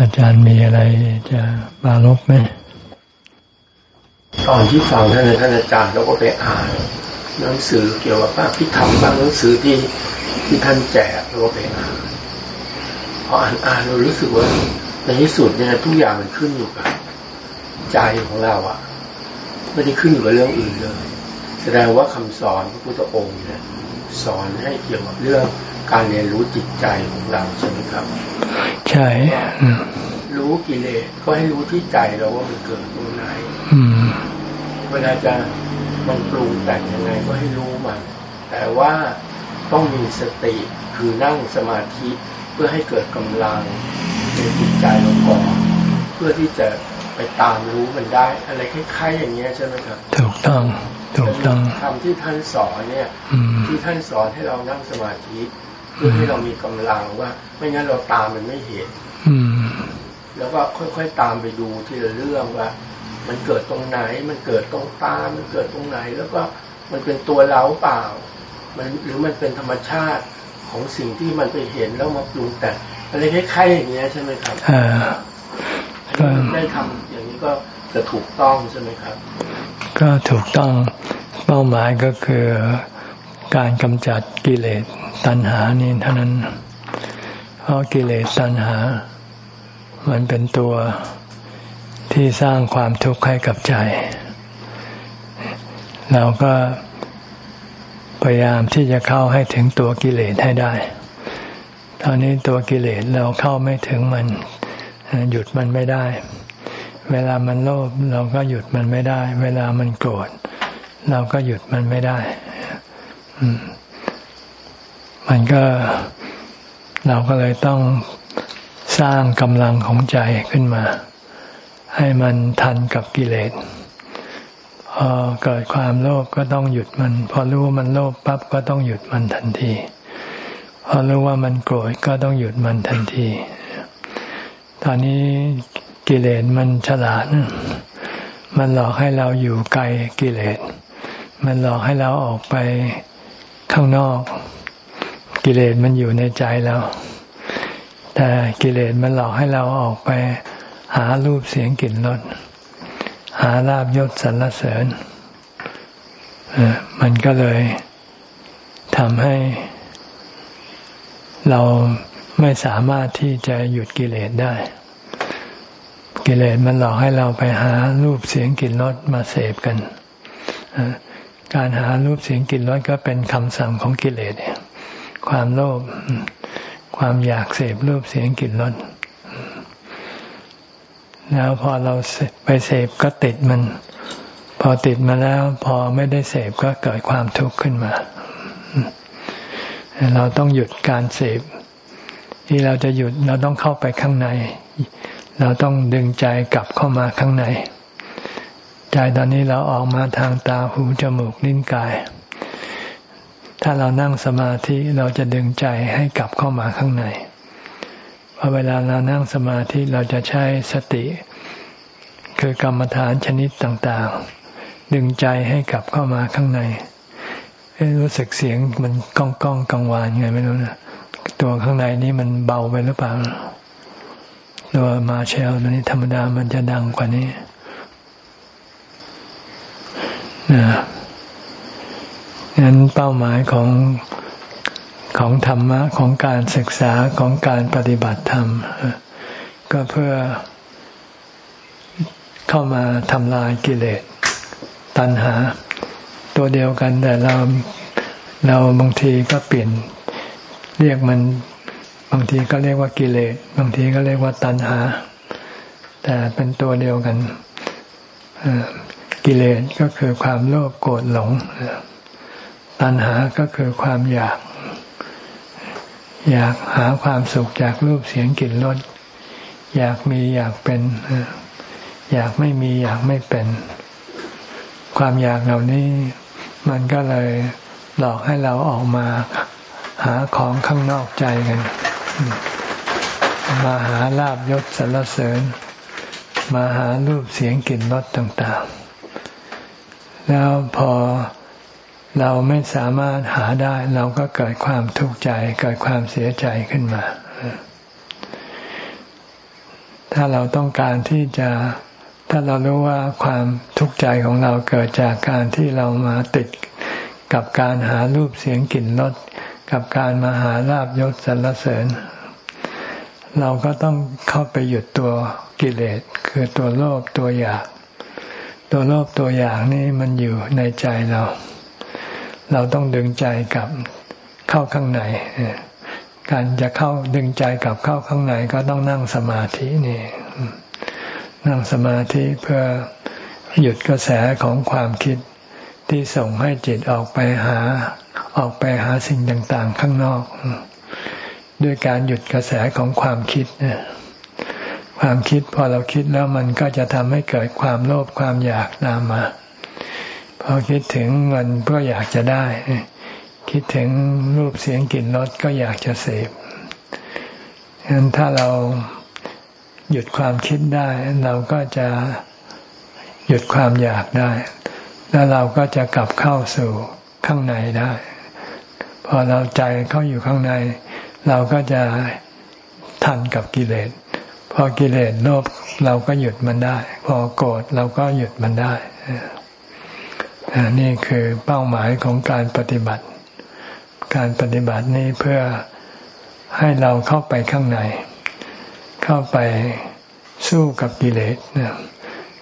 อาจารย์มีอะไรจะบาลบไหมตอนที่ฟังท่านท่านอาจารย์เราก็ไปอ่านหนังสือเกี่ยวกับพระพิธรรมบางหนังสือที่ที่ท่านแจกเราก็ไปอ่านพออ่านอ่านเรารู้สึกว่าในที่สุดเนี่ยทุกอย่างมันขึ้นอยู่กับใจของเราอะไม่ได้ขึ้นอยู่กับเรื่องอื่นเลย แสดงว่าคำสอนพระพุทธองค์เนี่ยสอนให้เกี่ยวกับเรื่องการเรียนรู้จิตใจของเราใช่ไหมครับ ใช่รู้กิเลสก็ให้รู้ที่ใจเราว่ามันเกิดตรงไหนเวลาจะมันปรุงแต่งยังไงก็ให้รู้มัน แต่ว่าต้องมีสติคือนั่งสมาธิเพื่อให้เกิดกำลังในจิตใจเราก่อนเพื่อที่จะไปตามรู้มันได้ อะไรคล้ายๆอย่างเงี้ยใช่ไหมครับถูกต้องถูกต้องทำที่ท่านสอนเนี่ยที่ท่านสอนให้เรานั่งสมาธิ เพื่อให้เรามีกำลังว่า ไม่งั้นเราตามมันไม่เห็นแล้วก็ค่อยๆตามไปดูทีละเรื่องว่า มันเกิดตรงไหน มันเกิดตรงตา มันเกิดตรงไหน แล้วก็มันเป็นตัวเราเปล่า มันหรือมันเป็นธรรมชาติของสิ่งที่มันไปเห็นแล้วมาปรุงแต่อะไรคล้ายๆอย่างเงี้ยใช่ไหมครับอ่าได้ทำอย่างนี้ก็จะถูกต้องใช่ไหมครับ ก็ถูกต้องเป้าหมายก็คือ การกำจัดกิเลสตัณหานี่เท่านั้น เพราะกิเลสตัณหา มันเป็นตัวที่สร้างความทุกข์ให้กับใจ เราก็พยายามที่จะเข้าให้ถึงตัวกิเลสให้ได้ ตอนนี้ตัวกิเลสเราเข้าไม่ถึงมัน หยุดมันไม่ได้ เวลามันโลภเราก็หยุดมันไม่ได้ เวลามันโกรธเราก็หยุดมันไม่ได้ มันก็เราก็เลยต้องสร้างกำลังของใจขึ้นมา ให้มันทันกับกิเลสพอเกิดความโลภก็ต้องหยุดมัน พอรู้ว่ามันโลภปั๊บก็ต้องหยุดมันทันที พอรู้ว่ามันโกรธก็ต้องหยุดมันทันที ตอนนี้กิเลสมันฉลาด มันหลอกให้เราอยู่ไกลกิเลส มันหลอกให้เราออกไป ข้างนอก กิเลสมันอยู่ในใจเรา แต่กิเลสมันหลอกให้เราออกไป หารูปเสียงกลิ่นรสหาลาบยศสรรเสริญมันก็เลยทำให้ เราไม่สามารถที่จะหยุดกิเลสได้ กิเลสมันหลอกให้เราไปหารูปเสียงกลิ่นรสมาเสพกัน การหารูปเสียงกลิ่นรสก็เป็นคำสั่งของกิเลสความโลภความอยากเสพรูปเสียงกลิ่นรสแล้วพอเราไปเสพก็ติดมัน พอติดมาแล้ว พอไม่ได้เสพก็เกิดความทุกข์ขึ้นมา เราต้องหยุดการเสพที่เราจะหยุดเราต้องเข้าไปข้างใน เราต้องดึงใจกลับเข้ามาข้างใน ใจตอนนี้เราออกมาทางตาหูจมูกลิ้นกาย ถ้าเรานั่งสมาธิเราจะดึงใจให้กลับเข้ามาข้างในพอเวลาเรานั่งสมาธิเราจะใช้สติ คือกรรมฐานชนิดต่างๆ ดึงใจให้กลับเข้ามาข้างในรู้สึกเสียงมันก้องก้องกังวานไงไม่รู้นะตัวข้างในนี้มันเบาไปหรือเปล่าตัวมาเชลตัวนี้ธรรมดามันจะดังกว่านี้ นะงั้นเป้าหมายของของธรรมะของการศึกษาของการปฏิบัติธรรม ก็เพื่อเข้ามาทำลายกิเลสตัณหา ตัวเดียวกันแต่เราเราบางทีก็เปลี่ยนเรียกมันบางทีก็เรียกว่ากิเลสบางทีก็เรียกว่าตัณหา แต่เป็นตัวเดียวกัน กิเลสก็คือความโลภโกรธหลง ตัณหาก็คือความอยาก อยากหาความสุขจากรูปเสียงกลิ่นรสอยากมีอยากเป็น อยากไม่มีอยากไม่เป็น ความอยากเหล่านี้ มันก็เลยหลอกให้เราออกมาหาของข้างนอกใจกันมาหาลาบยศสรรเสริญ มาหารูปเสียงกลิ่นรสต่าง ๆ แล้วพอเราไม่สามารถหาได้เราก็เกิดความทุกข์ใจ เกิดความเสียใจขึ้นมา ถ้าเราต้องการที่จะ ถ้าเรารู้ว่าความทุกข์ใจของเราเกิดจากการที่เรามาติดกับการหารูปเสียงกลิ่นรสกับการมาหาลาบยศสรรเสริญ เราก็ต้องเข้าไปหยุดตัวกิเลสคือตัวโลภตัวอยาก ตัวโลภตัวอยากนี่มันอยู่ในใจเรา เราต้องดึงใจกลับเข้าข้างในการจะเข้าดึงใจกลับเข้าข้างในก็ต้องนั่งสมาธินี่นั่งสมาธิเพื่อหยุดกระแสของความคิดที่ส่งให้จิตออกไปหา ออกไปหาสิ่งต่าง ๆ ข้างนอก ด้วยการหยุดกระแสของความคิดเนี่ย ความคิดพอเราคิดแล้วมันก็จะทำให้เกิดความโลภความอยากตามมาพอคิดถึงเงินเพื่ออยากจะได้ คิดถึงรูปเสียงกลิ่นรสก็อยากจะเสพฉะนั้นถ้าเราหยุดความคิดได้ เราก็จะหยุดความอยากได้ แล้วเราก็จะกลับเข้าสู่ข้างในได้ พอเราใจเข้าอยู่ข้างใน เราก็จะทันกับกิเลส พอกิเลสโลภเราก็หยุดมันได้ พอโกรธเราก็หยุดมันได้นี่คือเป้าหมายของการปฏิบัติ การปฏิบัตินี้เพื่อให้เราเข้าไปข้างใน เข้าไปสู้กับกิเลส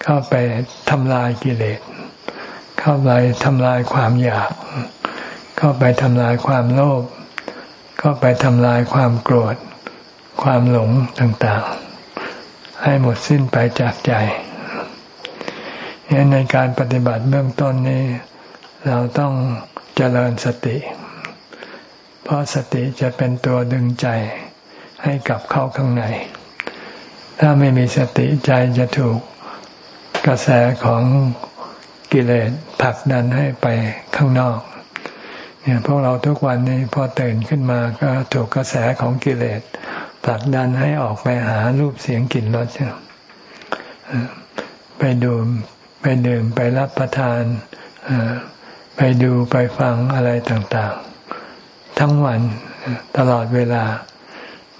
เข้าไปทำลายกิเลส เข้าไปทำลายความอยาก เข้าไปทำลายความโลภเข้าไปทำลายความโกรธ ความหลงต่างๆ ให้หมดสิ้นไปจากใจในการปฏิบัติเบื้องต้นนี้ เราต้องเจริญสติ เพราะสติจะเป็นตัวดึงใจให้กลับเข้าข้างใน ถ้าไม่มีสติใจจะถูกกระแสของกิเลสผลักดันให้ไปข้างนอก เนี่ยพวกเราทุกวันนี้พอตื่นขึ้นมาก็ถูกกระแสของกิเลส ผลักดันให้ออกไปหารูปเสียงกลิ่นรสไปดูไปดื่มไปรับประทานไปดูไปฟังอะไรต่างๆ ทั้งวันตลอดเวลา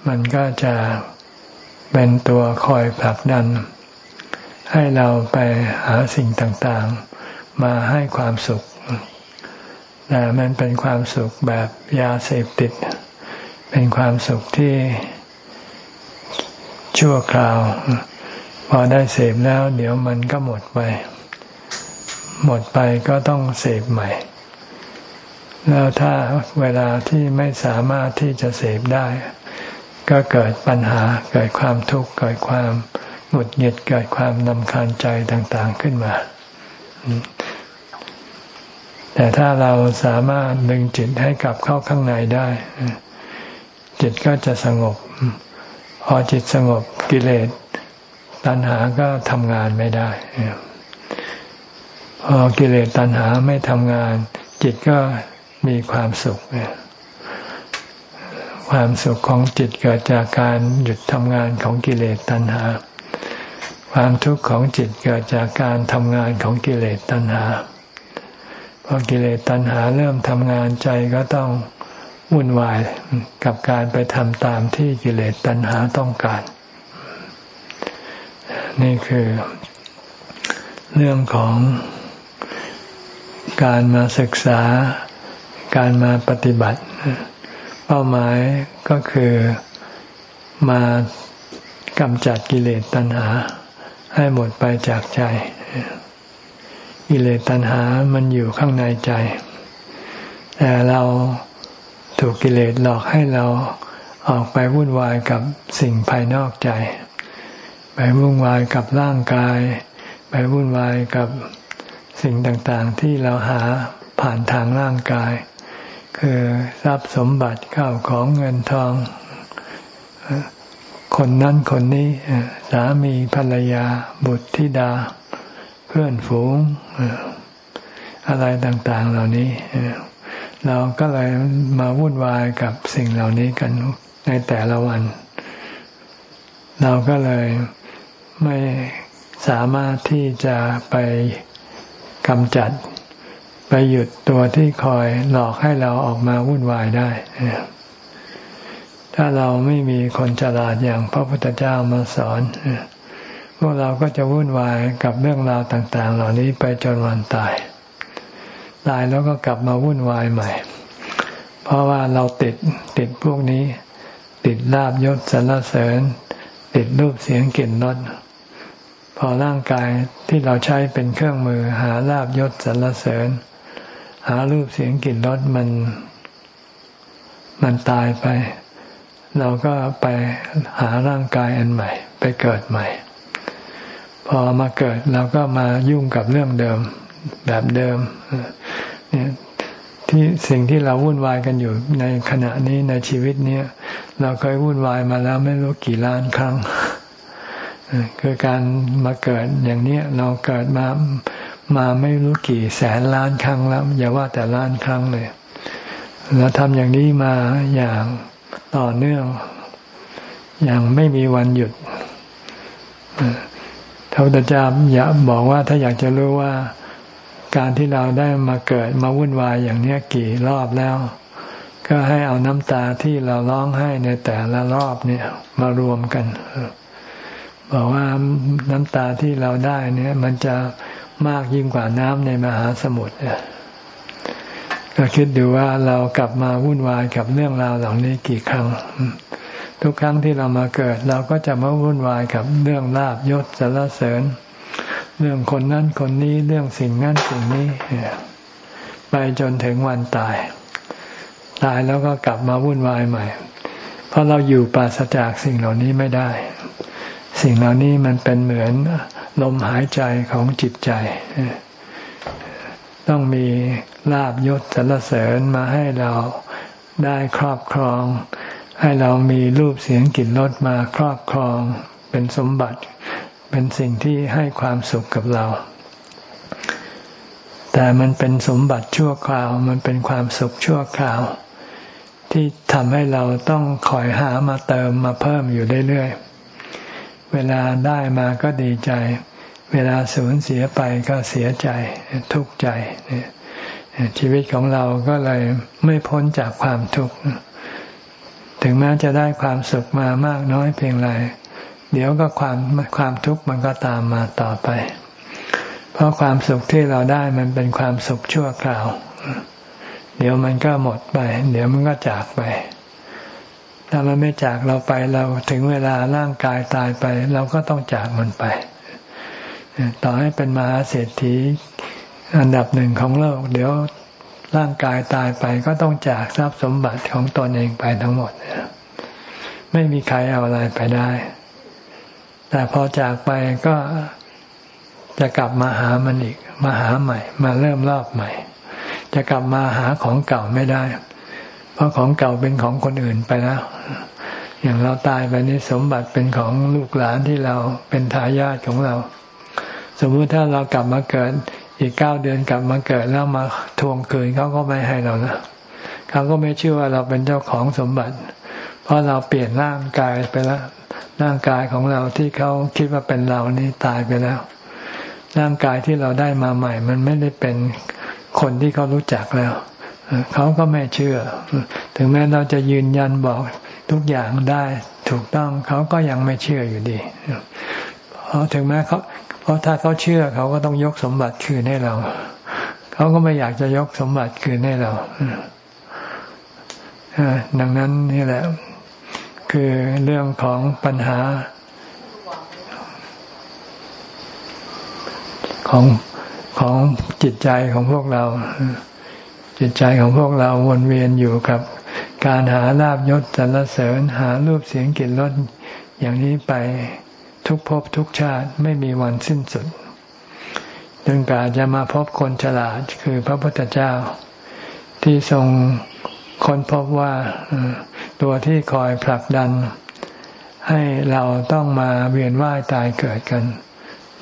มันก็จะเป็นตัวคอยผลักดัน ให้เราไปหาสิ่งต่างๆ มาให้ความสุขแต่มันเป็นความสุขแบบยาเสพติด เป็นความสุขที่ ชั่วคราว พอได้เสพแล้ว เดี๋ยวมันก็หมดไป หมดไปก็ต้องเสพใหม่ แล้วถ้าเวลาที่ไม่สามารถที่จะเสพได้ ก็เกิดปัญหาเกิดความทุกข์เกิดความหงุดหงิดเกิดความนำคาญใจต่างๆขึ้นมาแต่ถ้าเราสามารถดึงจิตให้กลับเข้าข้างในได้ จิตก็จะสงบ พอจิตสงบกิเลสตัณหาก็ทำงานไม่ได้ พอกิเลสตัณหาไม่ทำงาน จิตก็มีความสุข ความสุขของจิตเกิดจากการหยุดทำงานของกิเลสตัณหา ความทุกข์ของจิตเกิดจากการทำงานของกิเลสตัณหา พอกิเลสตัณหาเริ่มทำงานใจก็ต้อง วุ่นวายกับการไปทำตามที่กิเลสตัณหาต้องการ นี่คือ เรื่องของการมาศึกษาการมาปฏิบัติ เป้าหมายก็คือมากำจัดกิเลสตัณหา ให้หมดไปจากใจ กิเลสตัณหามันอยู่ข้างในใจ แต่เรา ถูกกิเลสหลอกให้เราออกไปวุ่นวายกับสิ่งภายนอกใจ ไปวุ่นวายกับร่างกาย ไปวุ่นวายกับสิ่งต่างๆ ที่เราหาผ่านทางร่างกาย คือทรัพย์สมบัติเข้าของเงินทอง คนนั้นคนนี้สามีภรรยา บุตรธิดา เพื่อนฝูง อะไรต่างๆเหล่านี้ เราก็เลยมาวุ่นวายกับสิ่งเหล่านี้กันในแต่ละวัน เราก็เลยไม่สามารถที่จะไปกำจัด ไปหยุดตัวที่คอยหลอกให้เราออกมาวุ่นวายได้ ถ้าเราไม่มีคนฉลาดอย่างพระพุทธเจ้ามาสอนพวกเราก็จะวุ่นวายกับเรื่องราวต่าง ๆ เหล่านี้ไปจนวันตาย ตายแล้วก็กลับมาวุ่นวายใหม่ เพราะว่าเราติดติดพวกนี้ ติดลาบยศสรรเสริญ ติดรูปเสียงกลิ่นรสพอร่างกายที่เราใช้เป็นเครื่องมือ หาลาบยศสรรเสริญ หารูปเสียงกลิ่นรสมัน มันตายไป เราก็ไปหาร่างกายอันใหม่ ไปเกิดใหม่ พอมาเกิดเราก็มายุ่งกับเรื่องเดิม แบบเดิมเนี่ยที่สิ่งที่เราวุ่นวายกันอยู่ในขณะนี้ในชีวิตเนี้ยเราเคยวุ่นวายมาแล้วไม่รู้กี่ล้านครั้งคือการมาเกิดอย่างนี้เราเกิดมามาไม่รู้กี่แสนล้านครั้งแล้ว อย่าว่าแต่ล้านครั้งเลยเราทำอย่างนี้มาอย่างต่อเนื่อง อย่างไม่มีวันหยุดพระพุทธเจ้าอยากบอกว่าถ้าอยากจะรู้ว่า การที่เราได้มาเกิดมาวุ่นวายอย่างนี้กี่รอบแล้ว ก็ให้เอาน้ำตาที่เราร้องไห้ในแต่ละรอบเนี่ยมารวมกันบอกว่าน้ำตาที่เราได้เนี่ย มันจะมากยิ่งกว่าน้ำในมหาสมุทรก็คิดดูว่าเรากลับมาวุ่นวายกับเรื่องราวเหล่านี้กี่ครั้ง ทุกครั้งที่เรามาเกิด เราก็จะมาวุ่นวายกับเรื่องลาบยศสารเสริญ เรื่องคนนั้นคนนี้เรื่องสิ่งนั้นสิ่งนี้ ไปจนถึงวันตาย ตายแล้วก็กลับมาวุ่นวายใหม่ เพราะเราอยู่ปราศจากสิ่งเหล่านี้ไม่ได้ สิ่งเหล่านี้มันเป็นเหมือนลมหายใจของจิตใจ ต้องมีลาบยศสรรเสริญมาให้เราได้ครอบครอง ให้เรามีรูปเสียงกลิ่นรสมาครอบครองเป็นสมบัติ เป็นสิ่งที่ให้ความสุขกับเรา แต่มันเป็นสมบัติชั่วคราว มันเป็นความสุขชั่วคราว ที่ทำให้เราต้องคอยหามาเติมมาเพิ่มอยู่เรื่อยๆ เวลาได้มาก็ดีใจ เวลาสูญเสียไปก็เสียใจทุกข์ใจ ชีวิตของเราก็เลยไม่พ้นจากความทุกข์ ถึงแม้จะได้ความสุขมามากน้อยเพียงไร เดี๋ยวก็ความความทุกข์มันก็ตามมาต่อไป เพราะความสุขที่เราได้มันเป็นความสุขชั่วคราว เดี๋ยวมันก็หมดไป เดี๋ยวมันก็จากไป ถ้ามันไม่จากเราไปเราถึงเวลาร่างกายตายไป เราก็ต้องจากมันไป ต่อให้เป็นมหาเศรษฐีอันดับหนึ่งของโลก เดี๋ยวร่างกายตายไปก็ต้องจากทรัพย์สมบัติของตนเองไปทั้งหมด ไม่มีใครเอาอะไรไปได้ แต่พอจากไปก็จะกลับมาหามันอีก มาหาใหม่ มาเริ่มรอบใหม่ จะกลับมาหาของเก่าไม่ได้ เพราะของเก่าเป็นของคนอื่นไปแล้ว อย่างเราตายไปนี่สมบัติเป็นของลูกหลานที่เราเป็นทายาทของเรา สมมุติถ้าเรากลับมาเกิด อีกเก้าเดือนกลับมาเกิดแล้วมาทวงคืนเขาก็ไม่ให้เรานะเขาก็ไม่เชื่อว่าเราเป็นเจ้าของสมบัติ เพราะเราเปลี่ยนร่างกายไปแล้ว ร่างกายของเราที่เขาคิดว่าเป็นเรานี่ตายไปแล้ว ร่างกายที่เราได้มาใหม่ มันไม่ได้เป็นคนที่เขารู้จักแล้วเขาก็ไม่เชื่อ ถึงแม้เราจะยืนยันบอกทุกอย่างได้ถูกต้องเขาก็ยังไม่เชื่ออยู่ดีเพราะถึงแม้เขาเพราะถ้าเขาเชื่อเขาก็ต้องยกสมบัติคืนให้เรา เขาก็ไม่อยากจะยกสมบัติคืนให้เราดังนั้นนี่แหละ คือเรื่องของปัญหา ของของจิตใจของพวกเรา จิตใจของพวกเราวนเวียนอยู่กับ การหาลาบยศสรรเสริญหารูปเสียงกลิ่นรสอย่างนี้ไปทุกภพทุกชาติไม่มีวันสิ้นสุดจนกว่าจะมาพบคนฉลาดคือพระพุทธเจ้า ที่ทรง ค้นพบว่าตัวที่คอยผลักดัน ให้เราต้องมาเวียนว่ายตายเกิดกัน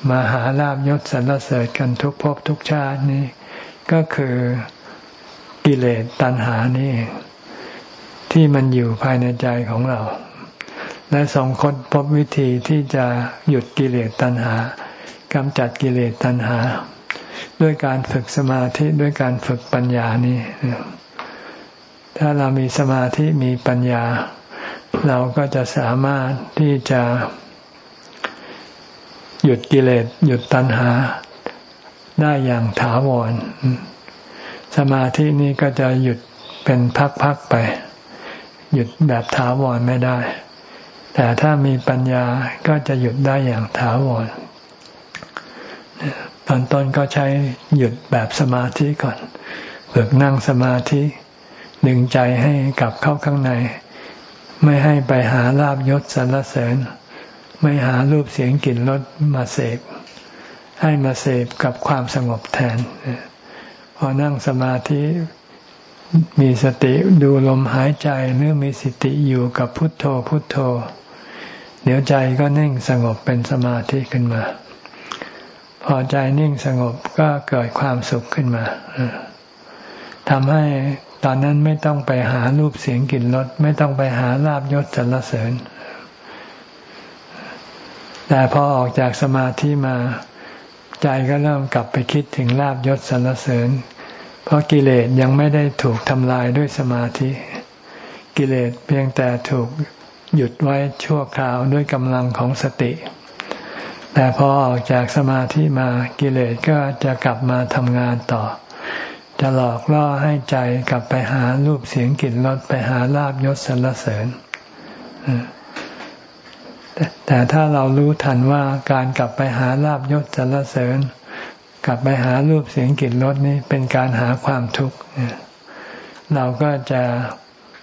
มาหาลาบยศสรรเสริญกันทุกภพทุกชาตินี้ ก็คือกิเลสตัณหานี่ ที่มันอยู่ภายในใจของเรา และสองคนพบวิธีที่จะหยุดกิเลสตัณหากำจัดกิเลสตัณหา ด้วยการฝึกสมาธิด้วยการฝึกปัญญานี่ ถ้าเรามีสมาธิมีปัญญา เราก็จะสามารถที่จะหยุดกิเลสหยุดตัณหาได้อย่างถาวร สมาธินี้ก็จะหยุดเป็นพักๆไป หยุดแบบถาวรไม่ได้ แต่ถ้ามีปัญญาก็จะหยุดได้อย่างถาวรตอนต้นก็ใช้หยุดแบบสมาธิก่อน ฝึกนั่งสมาธิ ดึงใจให้กลับเข้าข้างใน ไม่ให้ไปหาลาบยศสรรเสริญ ไม่หารูปเสียงกลิ่นรสมาเสพ ให้มาเสพกับความสงบแทน พอนั่งสมาธิมีสติดูลมหายใจหรือมีสติอยู่กับพุทโธพุทโธ เดี๋ยวใจก็นิ่งสงบเป็นสมาธิขึ้นมา พอใจนิ่งสงบก็เกิดความสุขขึ้นมาทำให้ อนนั้นไม่ต้องไปหารูปเสียงกลิ่นรสไม่ต้องไปหาลาบยศสรรเสริญ แต่พอออกจากสมาธิมาใจก็เริ่มกลับไปคิดถึงลาบยศสรรเสริญ เพราะกิเลสยังไม่ได้ถูกทำลายด้วยสมาธิ กิเลสเพียงแต่ถูกหยุดไว้ชั่วคราวด้วยกำลังของสติ แต่พอออกจากสมาธิมากิเลสก็จะกลับมาทำงานต่อ จะหลอกล่อให้ใจกลับไปหารูปเสียงกลิ่นรสไปหาลาบยศสรรเสริญแต่ถ้าเรารู้ทันว่าการกลับไปหาลาบยศสรรเสริญ กลับไปหารูปเสียงกลิ่นรสนี้เป็นการหาความทุกข์เราก็จะ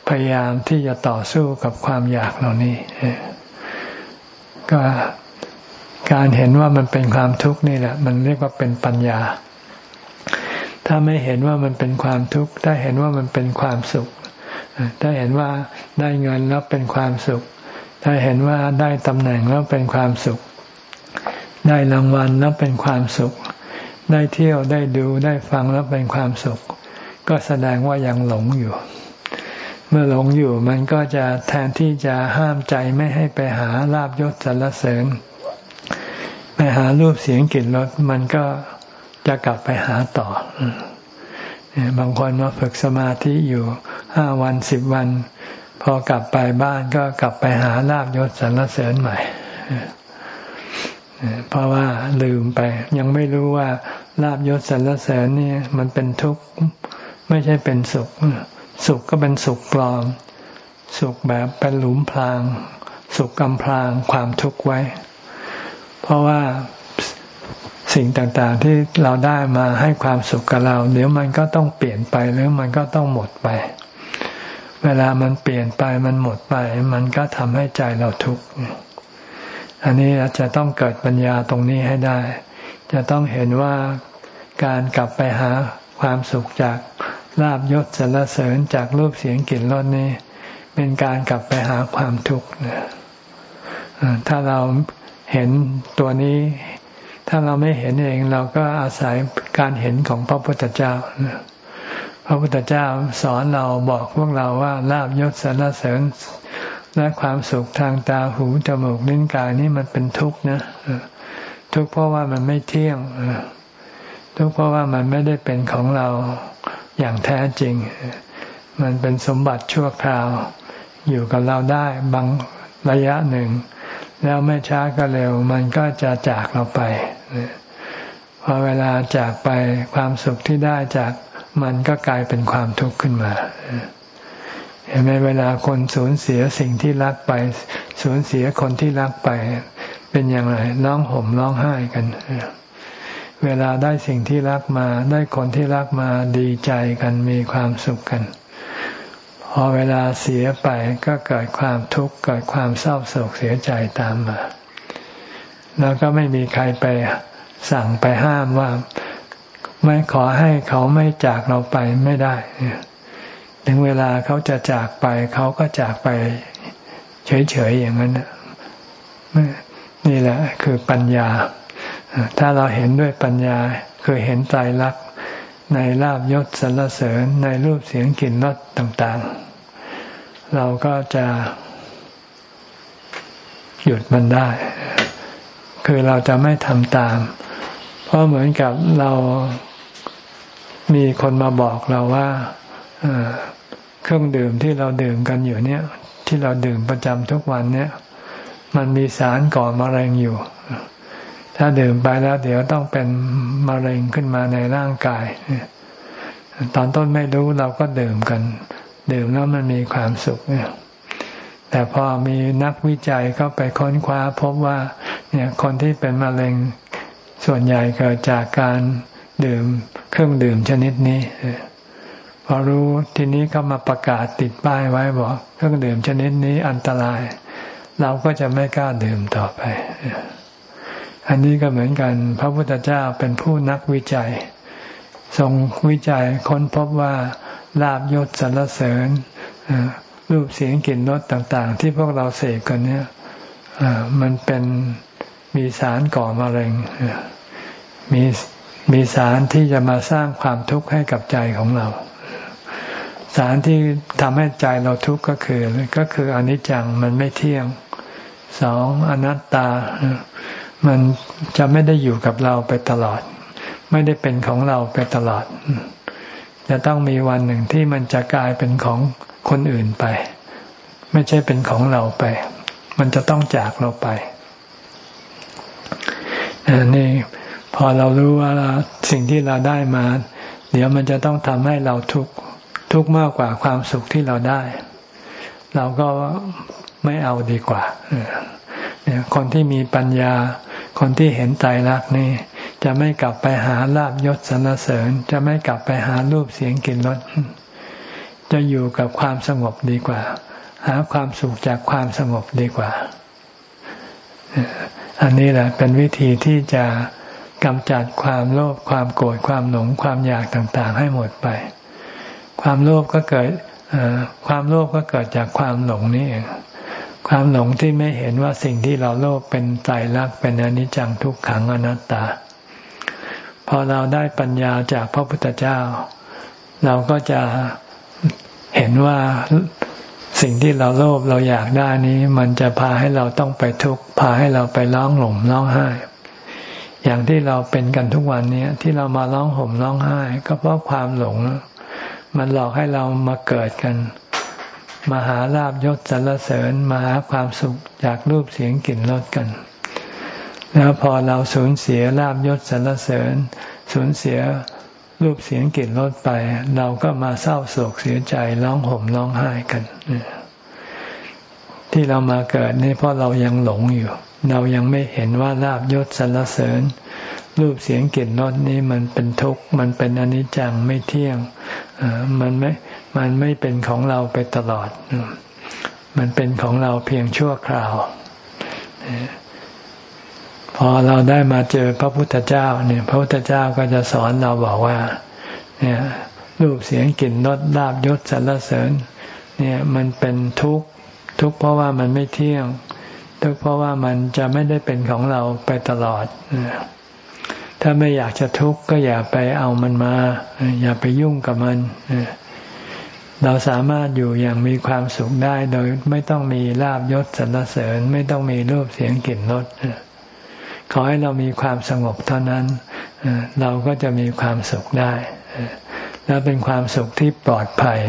พยายามที่จะต่อสู้กับความอยากเหล่านี้ก็การเห็นว่ามันเป็นความทุกข์นี่แหละ มันเรียกว่าเป็นปัญญา ถ้าไม่เห็นว่ามันเป็นความทุกข์ ถ้าเห็นว่ามันเป็นความสุข ถ้าเห็นว่าได้เงินแล้วเป็นความสุข ถ้าเห็นว่าได้ตำแหน่งแล้วเป็นความสุข ได้รางวัลแล้วเป็นความสุข ได้เที่ยวได้ดูได้ฟังแล้วเป็นความสุข ก็แสดงว่ายังหลงอยู่ เมื่อหลงอยู่มันก็จะแทนที่จะห้ามใจไม่ให้ไปหาลาบยศสรรเสริญไปหารูปเสียงกลิ่นรสมันก็ จะกลับไปหาต่อบางคนมาฝึกสมาธิอยู่ห้าวันสิบวัน พอกลับไปบ้านก็กลับไปหาลาบยศสรรเสริญใหม่ เพราะว่าลืมไป ยังไม่รู้ว่าลาบยศสรรเสริญนี่มันเป็นทุกข์ไม่ใช่เป็นสุข สุขก็เป็นสุขปลอม สุขแบบเป็นหลุมพราง สุขกำพรางความทุกข์ไว้ เพราะว่า สิ่งต่างๆที่เราได้มาให้ความสุขกับเรา เดี๋ยวมันก็ต้องเปลี่ยนไปหรือมันก็ต้องหมดไป เวลามันเปลี่ยนไปมันหมดไป มันก็ทำให้ใจเราทุกข์อันนี้จะต้องเกิดปัญญาตรงนี้ให้ได้ จะต้องเห็นว่าการกลับไปหาความสุขจากลาบยศสรรเสริญจากรูปเสียงกลิ่นรสนี้ เป็นการกลับไปหาความทุกข์ถ้าเราเห็นตัวนี้ ถ้าเราไม่เห็นเองเราก็อาศัยการเห็นของพระพุทธเจ้า พระพุทธเจ้าสอนเราบอกพวกเราว่าลาบยศสรรเสริญและความสุขทางตาหูจมูกลิ้นกายนี่มันเป็นทุกข์นะทุกข์เพราะว่ามันไม่เที่ยงทุกข์เพราะว่ามันไม่ได้เป็นของเราอย่างแท้จริง มันเป็นสมบัติชั่วคราว อยู่กับเราได้บางระยะหนึ่ง แล้วไม่ช้าก็เร็ว มันก็จะจากเราไป พอเวลาจากไปความสุขที่ได้จากมันก็กลายเป็นความทุกข์ขึ้นมาเห็นไหมเวลาคนสูญเสียสิ่งที่รักไป สูญเสียคนที่รักไป เป็นอย่างไรร้องห่มร้องไห้กันเวลาได้สิ่งที่รักมาได้คนที่รักมาดีใจกันมีความสุขกัน พอเวลาเสียไปก็เกิดความทุกข์เกิดความเศร้าโศกเสียใจตามมา แล้วก็ไม่มีใครไปสั่งไปห้ามว่า ไม่ขอให้เขาไม่จากเราไปไม่ได้ ถึงเวลาเขาจะจากไป เขาก็จากไป เฉยๆอย่างนั้นนี่แหละ คือปัญญา ถ้าเราเห็นด้วยปัญญา คือเห็นใจรักในลาบยศสรรเสริญในรูปเสียงกลิ่นรสต่างๆ เราก็จะหยุดมันได้ คือเราจะไม่ทำตาม เพราะเหมือนกับเรามีคนมาบอกเราว่าเครื่องดื่มที่เราดื่มกันอยู่เนี่ย ที่เราดื่มประจำทุกวันเนี่ย มันมีสารก่อมะเร็งอยู่ ถ้าดื่มไปแล้วเดี๋ยวต้องเป็นมะเร็งขึ้นมาในร่างกาย ตอนต้นไม่รู้เราก็ดื่มกัน ดื่มแล้วมันมีความสุขเนี่ย แต่พอมีนักวิจัยก็ไปค้นคว้าพบว่าเนี่ยคนที่เป็นมะเร็งส่วนใหญ่เกิดจากการดื่มเครื่องดื่มชนิดนี้พอรู้ทีนี้ก็มาประกาศติดป้ายไว้บอกเครื่องดื่มชนิดนี้อันตราย เราก็จะไม่กล้าดื่มต่อไป อันนี้ก็เหมือนกัน พระพุทธเจ้าเป็นผู้นักวิจัย ทรงวิจัยค้นพบว่าลาบยศสรรเสริญ รูปเสียงกลิ่นรสต่าง ๆ ที่พวกเราเสกกันเนี่ยมันเป็นมีสารก่อมะเร็งมีมีสารที่จะมาสร้างความทุกข์ให้กับใจของเรา สารที่ทำให้ใจเราทุกข์ก็คือ ก็คืออนิจจังมันไม่เที่ยงสองอนัตตา มันจะไม่ได้อยู่กับเราไปตลอด ไม่ได้เป็นของเราไปตลอด จะต้องมีวันหนึ่งที่มันจะกลายเป็นของ คนอื่นไป ไม่ใช่เป็นของเราไป มันจะต้องจากเราไปนี่พอเรารู้ว่าสิ่งที่เราได้มา เดี๋ยวมันจะต้องทำให้เราทุกข์ทุกข์มากกว่าความสุขที่เราได้ เราก็ไม่เอาดีกว่าเนี่ยคนที่มีปัญญา คนที่เห็นใจรักนี่ จะไม่กลับไปหาลาบยศสรรเสริญ จะไม่กลับไปหารูปเสียงกลิ่นรส จะอยู่กับความสงบดีกว่า หาความสุขจากความสงบดีกว่า อันนี้แหละเป็นวิธีที่จะกำจัดความโลภความโกรธความหลงความอยากต่างๆ ให้หมดไป ความโลภก็เกิดความโลภก็เกิดจากความหลงนี่เองความหลงที่ไม่เห็นว่าสิ่งที่เราโลภเป็นไตรลักษณ์เป็นอนิจจังทุกขังอนัตตา พอเราได้ปัญญาจากพระพุทธเจ้า เราก็จะ เห็นว่าสิ่งที่เราโลภเราอยากได้นี้ มันจะพาให้เราต้องไปทุกข์พาให้เราไปร้องหลงร้องไห้ อย่างที่เราเป็นกันทุกวันนี้ที่เรามาร้องห่มร้องไห้ ก็เพราะความหลง มันหลอกให้เรามาเกิดกัน มาหาลาบยศสรรเสริญมาหาความสุขจากรูปเสียงกลิ่นรสกัน แล้วพอเราสูญเสียลาบยศสรรเสริญ สูญเสีย รูปเสียงกลิ่นรสไป เราก็มาเศร้าโศกเสียใจร้องห่มร้องไห้กันที่เรามาเกิดนี่เพราะเรายังหลงอยู่ เรายังไม่เห็นว่าลาบยศสรรเสริญ รูปเสียงกลิ่นรสนี้มันเป็นทุกข์มันเป็นอนิจจังไม่เที่ยงมันไม่มันไม่เป็นของเราไปตลอด มันเป็นของเราเพียงชั่วคราว พอเราได้มาเจอพระพุทธเจ้าเนี่ย พระพุทธเจ้าก็จะสอนเราบอกว่า เนี่ยรูปเสียงกลิ่นรสลาบยศสรรเสริญ เนี่ยมันเป็นทุกข์ทุกข์เพราะว่ามันไม่เที่ยง ทุกข์เพราะว่ามันจะไม่ได้เป็นของเราไปตลอดถ้าไม่อยากจะทุกข์ก็อย่าไปเอามันมา อย่าไปยุ่งกับมันเราสามารถอยู่อย่างมีความสุขได้โดยไม่ต้องมีลาบยศสรรเสริญ ไม่ต้องมีรูปเสียงกลิ่นรส ขอให้เรามีความสงบเท่านั้น เราก็จะมีความสุขได้ แล้วเป็นความสุขที่ปลอดภัย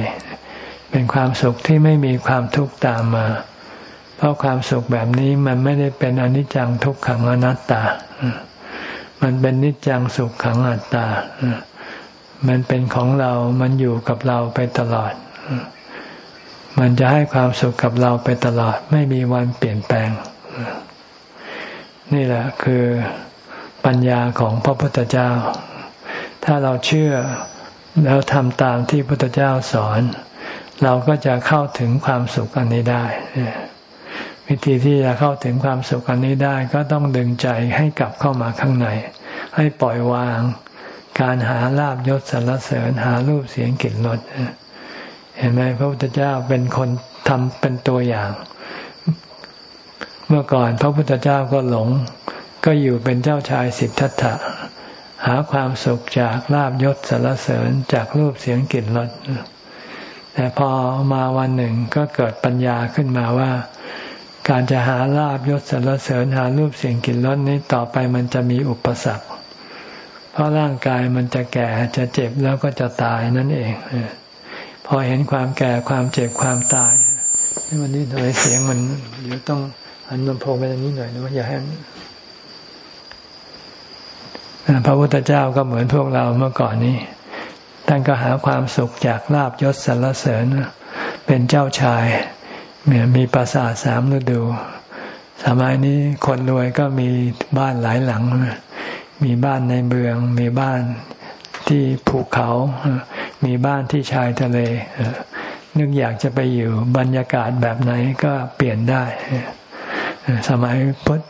เป็นความสุขที่ไม่มีความทุกข์ตามมา เพราะความสุขแบบนี้มันไม่ได้เป็นอนิจจังทุกขังอนัตตา มันเป็นนิจจังสุขขังอัตตา มันเป็นของเรา มันอยู่กับเราไปตลอด มันจะให้ความสุขกับเราไปตลอด ไม่มีวันเปลี่ยนแปลง นี่แหละคือปัญญาของพระพุทธเจ้า ถ้าเราเชื่อแล้วทำตามที่พุทธเจ้าสอน เราก็จะเข้าถึงความสุขอันนี้ได้ วิธีที่จะเข้าถึงความสุขอันนี้ได้ ก็ต้องดึงใจให้กลับเข้ามาข้างใน ให้ปล่อยวาง การหาลาบยศสรรเสริญหารูปเสียงกลิ่นรสเห็นไหมพระพุทธเจ้าเป็นคนทำเป็นตัวอย่าง เมื่อก่อนพระพุทธเจ้าก็หลง ก็อยู่เป็นเจ้าชายสิทธัตถะ หาความสุขจากลาบยศสรรเสริญจากรูปเสียงกลิ่นรสแต่พอมาวันหนึ่งก็เกิดปัญญาขึ้นมาว่า การจะหาลาบยศสรรเสริญหารูปเสียงกลิ่นรสนี้ต่อไปมันจะมีอุปสรรค เพราะร่างกายมันจะแก่จะเจ็บแล้วก็จะตายนั่นเองพอเห็นความแก่ความเจ็บความตายวันนี้ทำไมเสียงมันเดี๋ยวต้อง หันลำโพงไปทางนี้หน่อยนะว่าอย่าให้พระพุทธเจ้าก็เหมือนพวกเราเมื่อก่อนนี้ท่านก็หาความสุขจากลาบยศสรรเสริญ เป็นเจ้าชายมีปราสาทสามฤดู สมัยนี้คนรวยก็มีบ้านหลายหลัง มีบ้านในเมือง มีบ้านที่ภูเขา มีบ้านที่ชายทะเลนึกอยากจะไปอยู่บรรยากาศแบบไหนก็เปลี่ยนได้ สมัย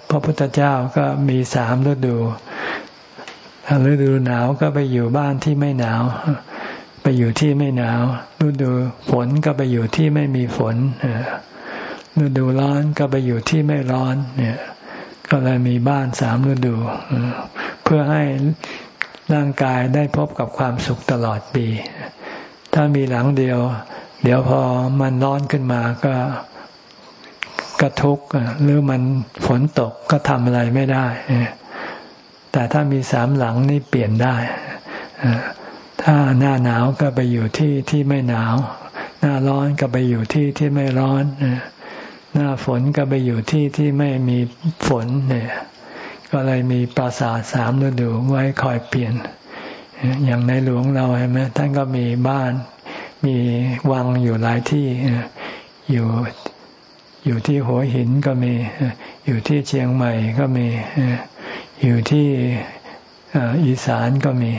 พระพุทธเจ้าก็มีสามฤดูฤดูหนาวก็ไปอยู่บ้านที่ไม่หนาว ไปอยู่ที่ไม่หนาวฤดูฝนก็ไปอยู่ที่ไม่มีฝนฤดูร้อนก็ไปอยู่ที่ไม่ร้อน เนี่ย ก็เลยมีบ้านสามฤดูเพื่อให้ร่างกายได้พบกับความสุขตลอดปี ถ้ามีหลังเดียว เดี๋ยวพอมันร้อนขึ้นมาก็ กระทุกข์หรือมันฝนตกก็ทำอะไรไม่ได้ แต่ถ้ามีสามหลังนี่เปลี่ยนได้ ถ้าหน้าหนาวก็ไปอยู่ที่ที่ไม่หนาว หน้าร้อนก็ไปอยู่ที่ที่ไม่ร้อน หน้าฝนก็ไปอยู่ที่ที่ไม่มีฝนเนี่ยก็เลยมีปราสาทสามฤดูไว้คอยเปลี่ยน อย่างในหลวงเราเห็นไหมท่านก็มีบ้านมีวังอยู่หลายที่อยู่ อยู่ที่หัวหินก็มี อยู่ที่เชียงใหม่ก็มี อยู่ที่อีสานก็มี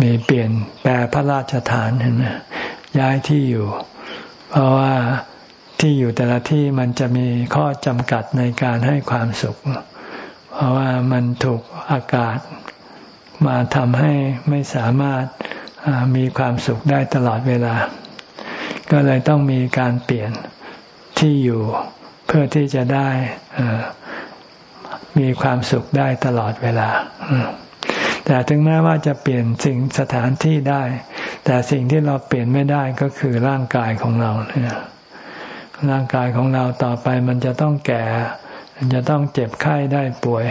มีเปลี่ยนแปลพระราชฐานเห็นไหมย้ายที่อยู่ เพราะว่าที่อยู่แต่ละที่มันจะมีข้อจำกัดในการให้ความสุข เพราะว่ามันถูกอากาศมาทำให้ไม่สามารถมีความสุขได้ตลอดเวลา ก็เลยต้องมีการเปลี่ยน ที่อยู่เพื่อที่จะได้มีความสุขได้ตลอดเวลา แต่ถึงแม้ว่าจะเปลี่ยนสิ่งสถานที่ได้ แต่สิ่งที่เราเปลี่ยนไม่ได้ก็คือร่างกายของเราเนี่ยร่างกายของเราต่อไปมันจะต้องแก่ มันจะต้องเจ็บไข้ได้ป่วย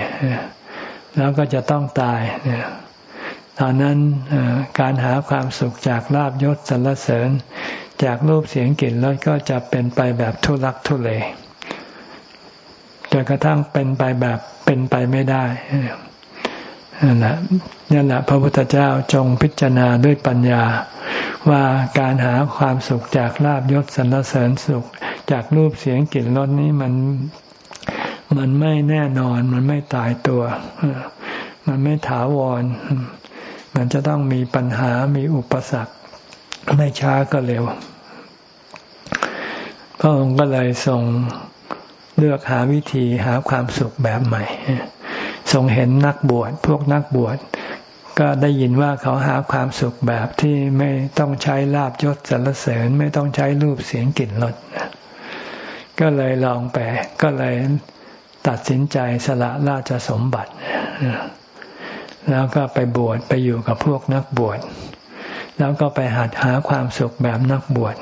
แล้วก็จะต้องตายเนี่ยตอนนั้นการหาความสุขจากลาบยศสรรเสริญ จากรูปเสียงกลิ่นรสก็จะเป็นไปแบบทุลักทุเลจนกระทั่งเป็นไปแบบเป็นไปไม่ได้นั่นแหละนั่นแหละพระพุทธเจ้าจงพิจารณาด้วยปัญญา ว่าการหาความสุขจากลาบยศสรรเสริญสุข จากรูปเสียงกลิ่นรสนี้มันมันไม่แน่นอน มันไม่ตายตัว มันไม่ถาวร มันจะต้องมีปัญหามีอุปสรรค ไม่ช้าก็เร็ว พระองค์ก็เลยส่งเลือกหาวิธีหาความสุขแบบใหม่ทรงเห็นนักบวชพวกนักบวชก็ได้ยินว่าเขาหาความสุขแบบที่ไม่ต้องใช้ลาบยศสรรเสริญ ไม่ต้องใช้รูปเสียงกลิ่นรสก็เลยลองไปก็เลยตัดสินใจสละราชสมบัติ แล้วก็ไปบวชไปอยู่กับพวกนักบวช แล้วก็ไปหัดหาความสุขแบบนักบวช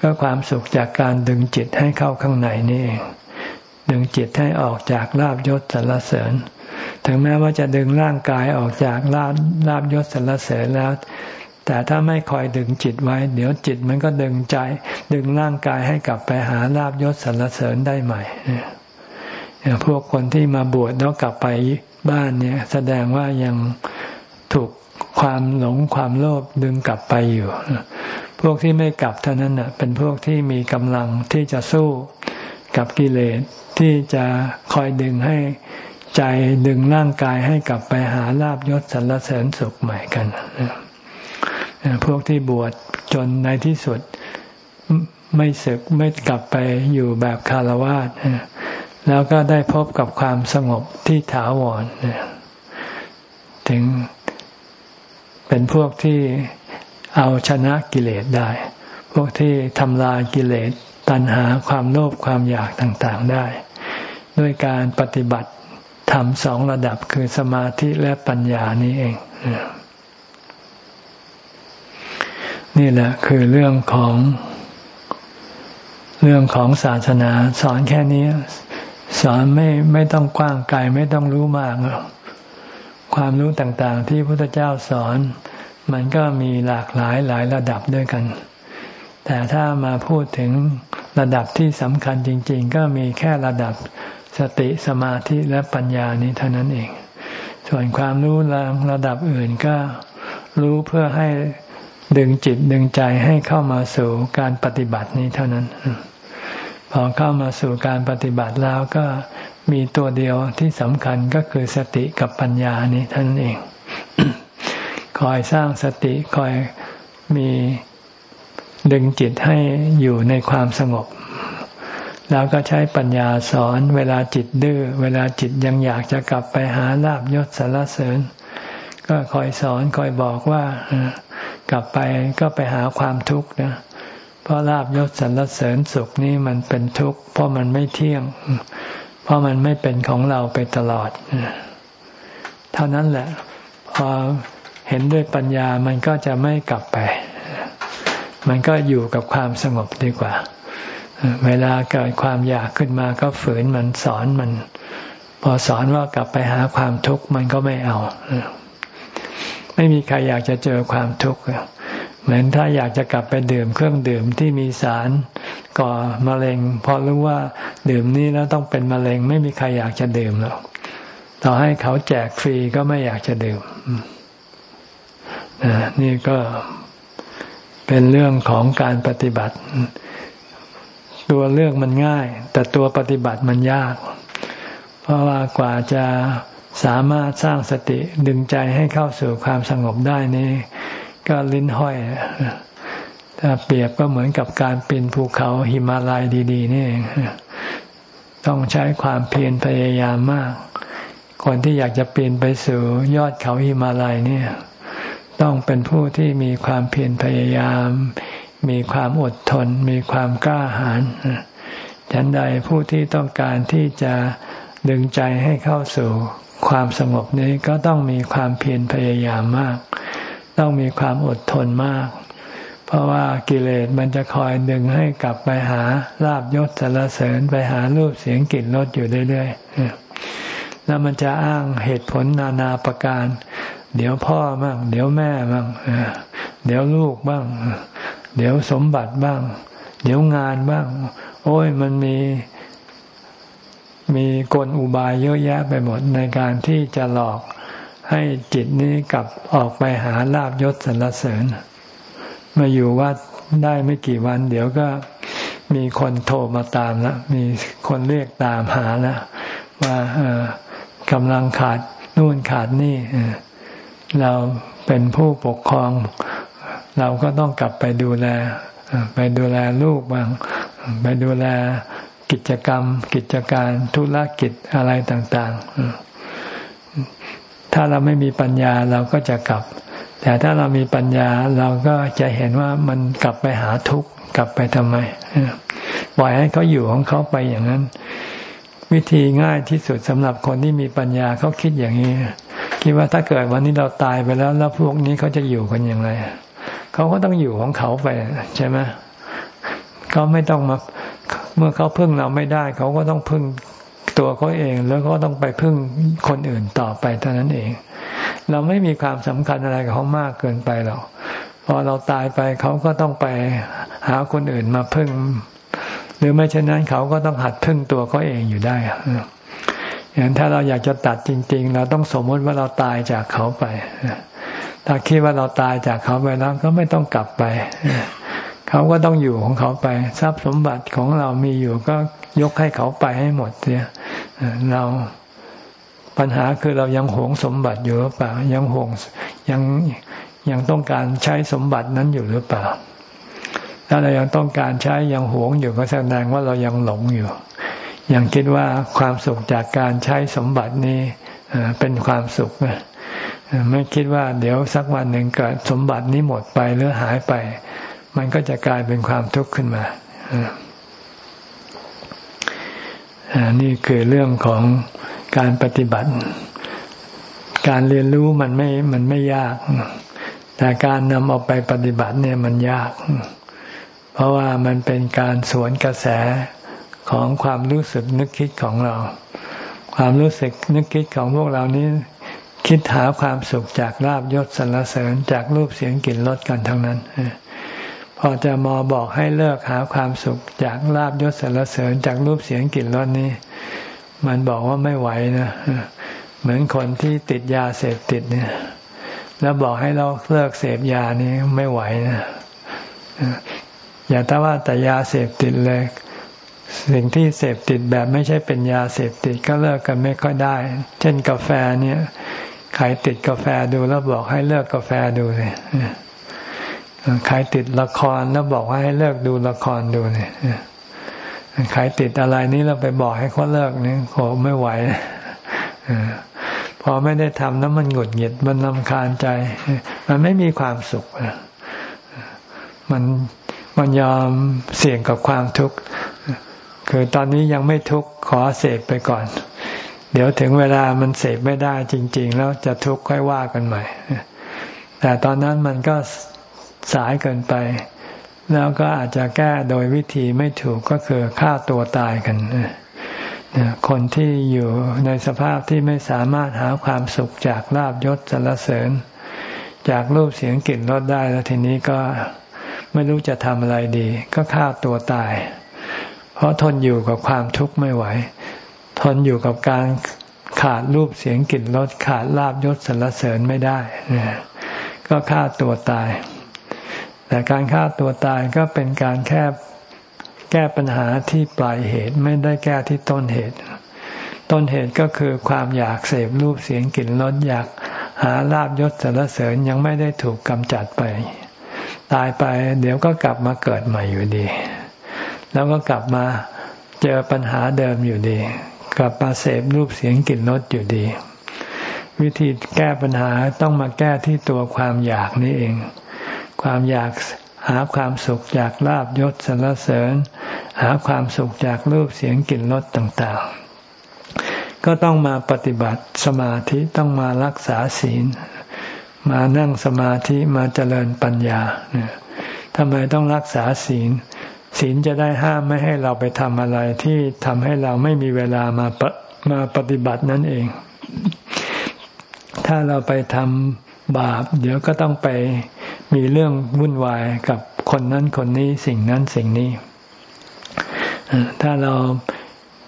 ก็ความสุขจากการดึงจิตให้เข้าข้างในนี่เองดึงจิตให้ออกจากลาบยศสรรเสริญ ถึงแม้ว่าจะดึงร่างกายออกจากลาบลาบยศสรรเสริญแล้ว แต่ถ้าไม่คอยดึงจิตไว้ เดี๋ยวจิตมันก็ดึงใจ ดึงร่างกายให้กลับไปหาลาบยศสรรเสริญได้ใหม่เนี่ยพวกคนที่มาบวชแล้วกลับไปบ้านเนี่ย แสดงว่ายังถูก ความหลงความโลภดึงกลับไปอยู่พวกที่ไม่กลับเท่านั้นเป็นพวกที่มีกำลังที่จะสู้กับกิเลสที่จะคอยดึงให้ใจดึงร่างกายให้กลับไปหาลาบยศสรรเสริญสุขใหม่กันพวกที่บวชจนในที่สุดไม่ศึกไม่กลับไปอยู่แบบคารวาสแล้วก็ได้พบกับความสงบที่ถาวรถึง เป็นพวกที่เอาชนะกิเลสได้ พวกที่ทำลายกิเลสตัณหาความโลภความอยากต่างๆได้ ด้วยการปฏิบัติทำสองระดับคือสมาธิและปัญญานี้เอง นี่แหละคือเรื่องของเรื่องของศาสนา สอนแค่นี้ สอนไม่ไม่ต้องกว้างไกลไม่ต้องรู้มาก ความรู้ต่างๆ ที่พระพุทธเจ้าสอน มันก็มีหลากหลายหลายระดับด้วยกัน แต่ถ้ามาพูดถึงระดับที่สำคัญจริง ๆ ก็มีแค่ระดับสติสมาธิและปัญญานี้เท่านั้นเอง ส่วนความรู้ระดับอื่นก็รู้เพื่อให้ดึงจิตดึงใจให้เข้ามาสู่การปฏิบัตินี้เท่านั้น พอเข้ามาสู่การปฏิบัติแล้วก็ มีตัวเดียวที่สำคัญก็คือสติกับปัญญานี้ท่านเอง คอยสร้างสติคอยมีดึงจิตให้อยู่ในความสงบ แล้วก็ใช้ปัญญาสอนเวลาจิตดื้อเวลาจิตยังอยากจะกลับไปหาลาบยศสารเสริญ ก็คอยสอนคอยบอกว่ากลับไปก็ไปหาความทุกข์นะเพราะลาบยศสรรเสริญสุขนี้มันเป็นทุกข์เพราะมันไม่เที่ยง เพราะมันไม่เป็นของเราไปตลอด เท่านั้นแหละ พอเห็นด้วยปัญญามันก็จะไม่กลับไป มันก็อยู่กับความสงบดีกว่า เวลาเกิดความอยากขึ้นมาก็ฝืนมันสอนมัน พอสอนว่ากลับไปหาความทุกข์มันก็ไม่เอา ไม่มีใครอยากจะเจอความทุกข์เหมือนถ้าอยากจะกลับไปดื่มเครื่องดื่มที่มีสาร ก่อมะเร็งพอรู้ว่าดื่มนี้แล้วต้องเป็นมะเร็ง ไม่มีใครอยากจะดื่มหรอกต่อให้เขาแจกฟรีก็ไม่อยากจะดื่มนี่ก็เป็นเรื่องของการปฏิบัติ ตัวเรื่องมันง่าย แต่ตัวปฏิบัติมันยาก เพราะว่ากว่าจะสามารถสร้างสติดึงใจให้เข้าสู่ความสงบได้นี่ก็ลิ้นห้อย ถ้าเปรียบก็เหมือนกับการปีนภูเขาหิมาลัยดีๆนี่เองต้องใช้ความเพียรพยายามมาก คนที่อยากจะปีนไปสู่ยอดเขาหิมาลัยเนี่ย ต้องเป็นผู้ที่มีความเพียรพยายาม มีความอดทน มีความกล้าหาญฉันใดผู้ที่ต้องการที่จะดึงใจให้เข้าสู่ความสงบนี้ก็ต้องมีความเพียรพยายามมาก ต้องมีความอดทนมาก เพราะว่ากิเลสมันจะคอยดึงให้กลับไปหาลาบยศสารเสริญไปหารูปเสียงกลิ่นรสอยู่เรื่อยๆแล้วมันจะอ้างเหตุผลนานาประการ เดี๋ยวพ่อบ้างเดี๋ยวแม่บ้างเดี๋ยวลูกบ้าง เดี๋ยวสมบัติบ้าง เดี๋ยวงานบ้าง โอ้ยมันมีมีกลอุบายเยอะแยะไปหมดในการที่จะหลอกให้จิตนี้กลับออกไปหาลาบยศสรรเสริญ มาอยู่วัดได้ไม่กี่วัน เดี๋ยวก็มีคนโทรมาตามแล้วมีคนเรียกตามหาแล้วว่ากำลังขาดนู่นขาดนี่เราเป็นผู้ปกครอง เราก็ต้องกลับไปดูแล ไปดูแลลูกบ้าง ไปดูแลกิจกรรม กิจการธุรกิจอะไรต่าง ๆ ถ้าเราไม่มีปัญญาเราก็จะกลับ แต่ถ้าเรามีปัญญาเราก็จะเห็นว่ามันกลับไปหาทุกข์กลับไปทำไมปล่อยให้เขาอยู่ของเขาไปอย่างนั้น วิธีง่ายที่สุดสำหรับคนที่มีปัญญาเขาคิดอย่างนี้ คิดว่าถ้าเกิดวันนี้เราตายไปแล้ว แล้วพวกนี้เขาจะอยู่กันอย่างไรเขาก็ต้องอยู่ของเขาไปใช่ไหมเขาไม่ต้องมาเมื่อเขาพึ่งเราไม่ได้ เขาก็ต้องพึ่งตัวเขาเอง แล้วก็ต้องไปพึ่งคนอื่นต่อไปเท่านั้นเอง เราไม่มีความสำคัญอะไรกับเขามากเกินไปหรอกพอเราตายไปเขาก็ต้องไปหาคนอื่นมาพึ่ง หรือไม่เช่นนั้นเขาก็ต้องหัดพึ่งตัวเขาเองอยู่ได้อย่างนั้นถ้าเราอยากจะตัดจริง ๆ เราต้องสมมติว่าเราตายจากเขาไปถ้าคิดว่าเราตายจากเขาไปแล้วก็ไม่ต้องกลับไปเขาก็ต้องอยู่ของเขาไป ทรัพย์สมบัติของเรามีอยู่ก็ยกให้เขาไปให้หมดเนี่ยเรา ปัญหาคือเรายังหวงสมบัติอยู่หรือเปล่า ยังหวงยังยังต้องการใช้สมบัตินั้นอยู่หรือเปล่า ถ้าเรายังต้องการใช้ยังหวงอยู่ก็แสดงว่าเรายังหลงอยู่ ยังคิดว่าความสุขจากการใช้สมบัตินี้เป็นความสุขไม่คิดว่าเดี๋ยวสักวันหนึ่งเกิดสมบัตินี้หมดไปหรือหายไป มันก็จะกลายเป็นความทุกข์ขึ้นมานี่คือเรื่องของ การปฏิบัติ การเรียนรู้มันไม่มันไม่ยาก แต่การนำเอาไปปฏิบัติเนี่ยมันยาก เพราะว่ามันเป็นการสวนกระแสของความรู้สึกนึกคิดของเรา ความรู้สึกนึกคิดของพวกเรานี้ คิดหาความสุขจากลาบยศสรรเสริญจากรูปเสียงกลิ่นรสกันทั้งนั้นพอจะมาบอกให้เลิกหาความสุขจากลาบยศสรรเสริญจากรูปเสียงกลิ่นรสนี้ มันบอกว่าไม่ไหวนะเหมือนคนที่ติดยาเสพติดเนี่ย แล้วบอกให้เราเลิกเสพยานี้ไม่ไหวนะอย่าถ้าว่าแต่ยาเสพติดเลย สิ่งที่เสพติดแบบไม่ใช่เป็นยาเสพติดก็เลิกกันไม่ค่อยได้ เช่นกาแฟเนี่ยใครติดกาแฟดูแล้วบอกให้เลิกกาแฟดูเลยใครติดละครแล้วบอกว่าให้เลิกดูละครดูเนี่ย ใครติดอะไรนี้เราไปบอกให้เขาเลิกนี่โหไม่ไหวพอไม่ได้ทำแล้วมันหงุดหงิดมันลำคาญใจ มันไม่มีความสุขมันมันยอมเสี่ยงกับความทุกข์คือตอนนี้ยังไม่ทุกข์ขอเสพไปก่อน เดี๋ยวถึงเวลามันเสพไม่ได้จริง ๆ แล้วจะทุกข์ค่อยว่ากันใหม่ แต่ตอนนั้นมันก็สายเกินไป แล้วก็อาจจะแก้โดยวิธีไม่ถูกก็คือฆ่าตัวตายกันคนที่อยู่ในสภาพที่ไม่สามารถหาความสุขจากลาบยศสรรเสริญ จากรูปเสียงกลิ่นรสได้แล้วทีนี้ก็ไม่รู้จะทำอะไรดี ก็ฆ่าตัวตาย เพราะทนอยู่กับความทุกข์ไม่ไหว ทนอยู่กับการขาดรูปเสียงกลิ่นรสขาดลาบยศสรรเสริญไม่ได้ก็ฆ่าตัวตาย แต่การฆ่าตัวตายก็เป็นการแค่แก้ปัญหาที่ปลายเหตุไม่ได้แก้ที่ต้นเหตุ ต้นเหตุก็คือความอยากเสพรูปเสียงกลิ่นรสอยากหาลาบยศสรรเสริญยังไม่ได้ถูกกำจัดไป ตายไปเดี๋ยวก็กลับมาเกิดใหม่อยู่ดี แล้วก็กลับมาเจอปัญหาเดิมอยู่ดี กลับมาเสพรูปเสียงกลิ่นรสอยู่ดี วิธีแก้ปัญหาต้องมาแก้ที่ตัวความอยากนี่เอง ความอยากหาความสุขจากลาบยศสรรเสริญ หาความสุขจากรูปเสียงกลิ่นรสต่างๆ ก็ต้องมาปฏิบัติสมาธิต้องมารักษาศีล มานั่งสมาธิมาเจริญปัญญาทำไมต้องรักษาศีล ศีลจะได้ห้ามไม่ให้เราไปทำอะไรที่ทำให้เราไม่มีเวลามาปมาปฏิบัตินั่นเอง ถ้าเราไปทำบาป เดี๋ยวก็ต้องไป มีเรื่องวุ่นวายกับคนนั้นคนนี้สิ่งนั้นสิ่งนี้ ถ้าเรา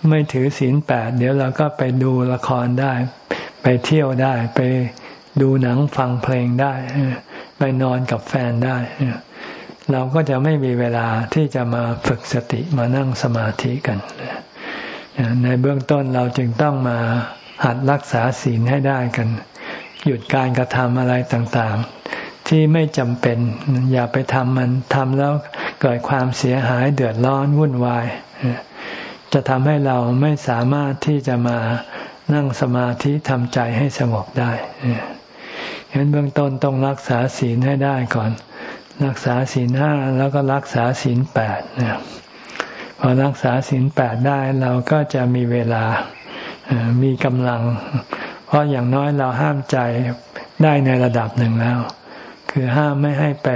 ไม่ถือศีลแปดเดี๋ยวเราก็ไปดูละครได้ ไปเที่ยวได้ไปดูหนังฟังเพลงได้ ไปนอนกับแฟนได้ เราก็จะไม่มีเวลาที่จะมาฝึกสติมานั่งสมาธิกัน ในเบื้องต้นเราจึงต้องมาหัดรักษาศีลให้ได้กัน หยุดการกระทำอะไรต่าง ที่ไม่จำเป็น อย่าไปทำมันทำแล้วเกิดความเสียหายเดือดร้อนวุ่นวายจะทำให้เราไม่สามารถที่จะมานั่งสมาธิทำใจให้สงบได้ฉะนั้นเบื้องต้นต้องรักษาศีลให้ได้ก่อน รักษาศีลห้าแล้วก็รักษาศีลแปดพอรักษาศีลแปดได้เราก็จะมีเวลามีกำลัง เพราะอย่างน้อยเราห้ามใจได้ในระดับหนึ่งแล้ว คือห้ามไม่ให้ไป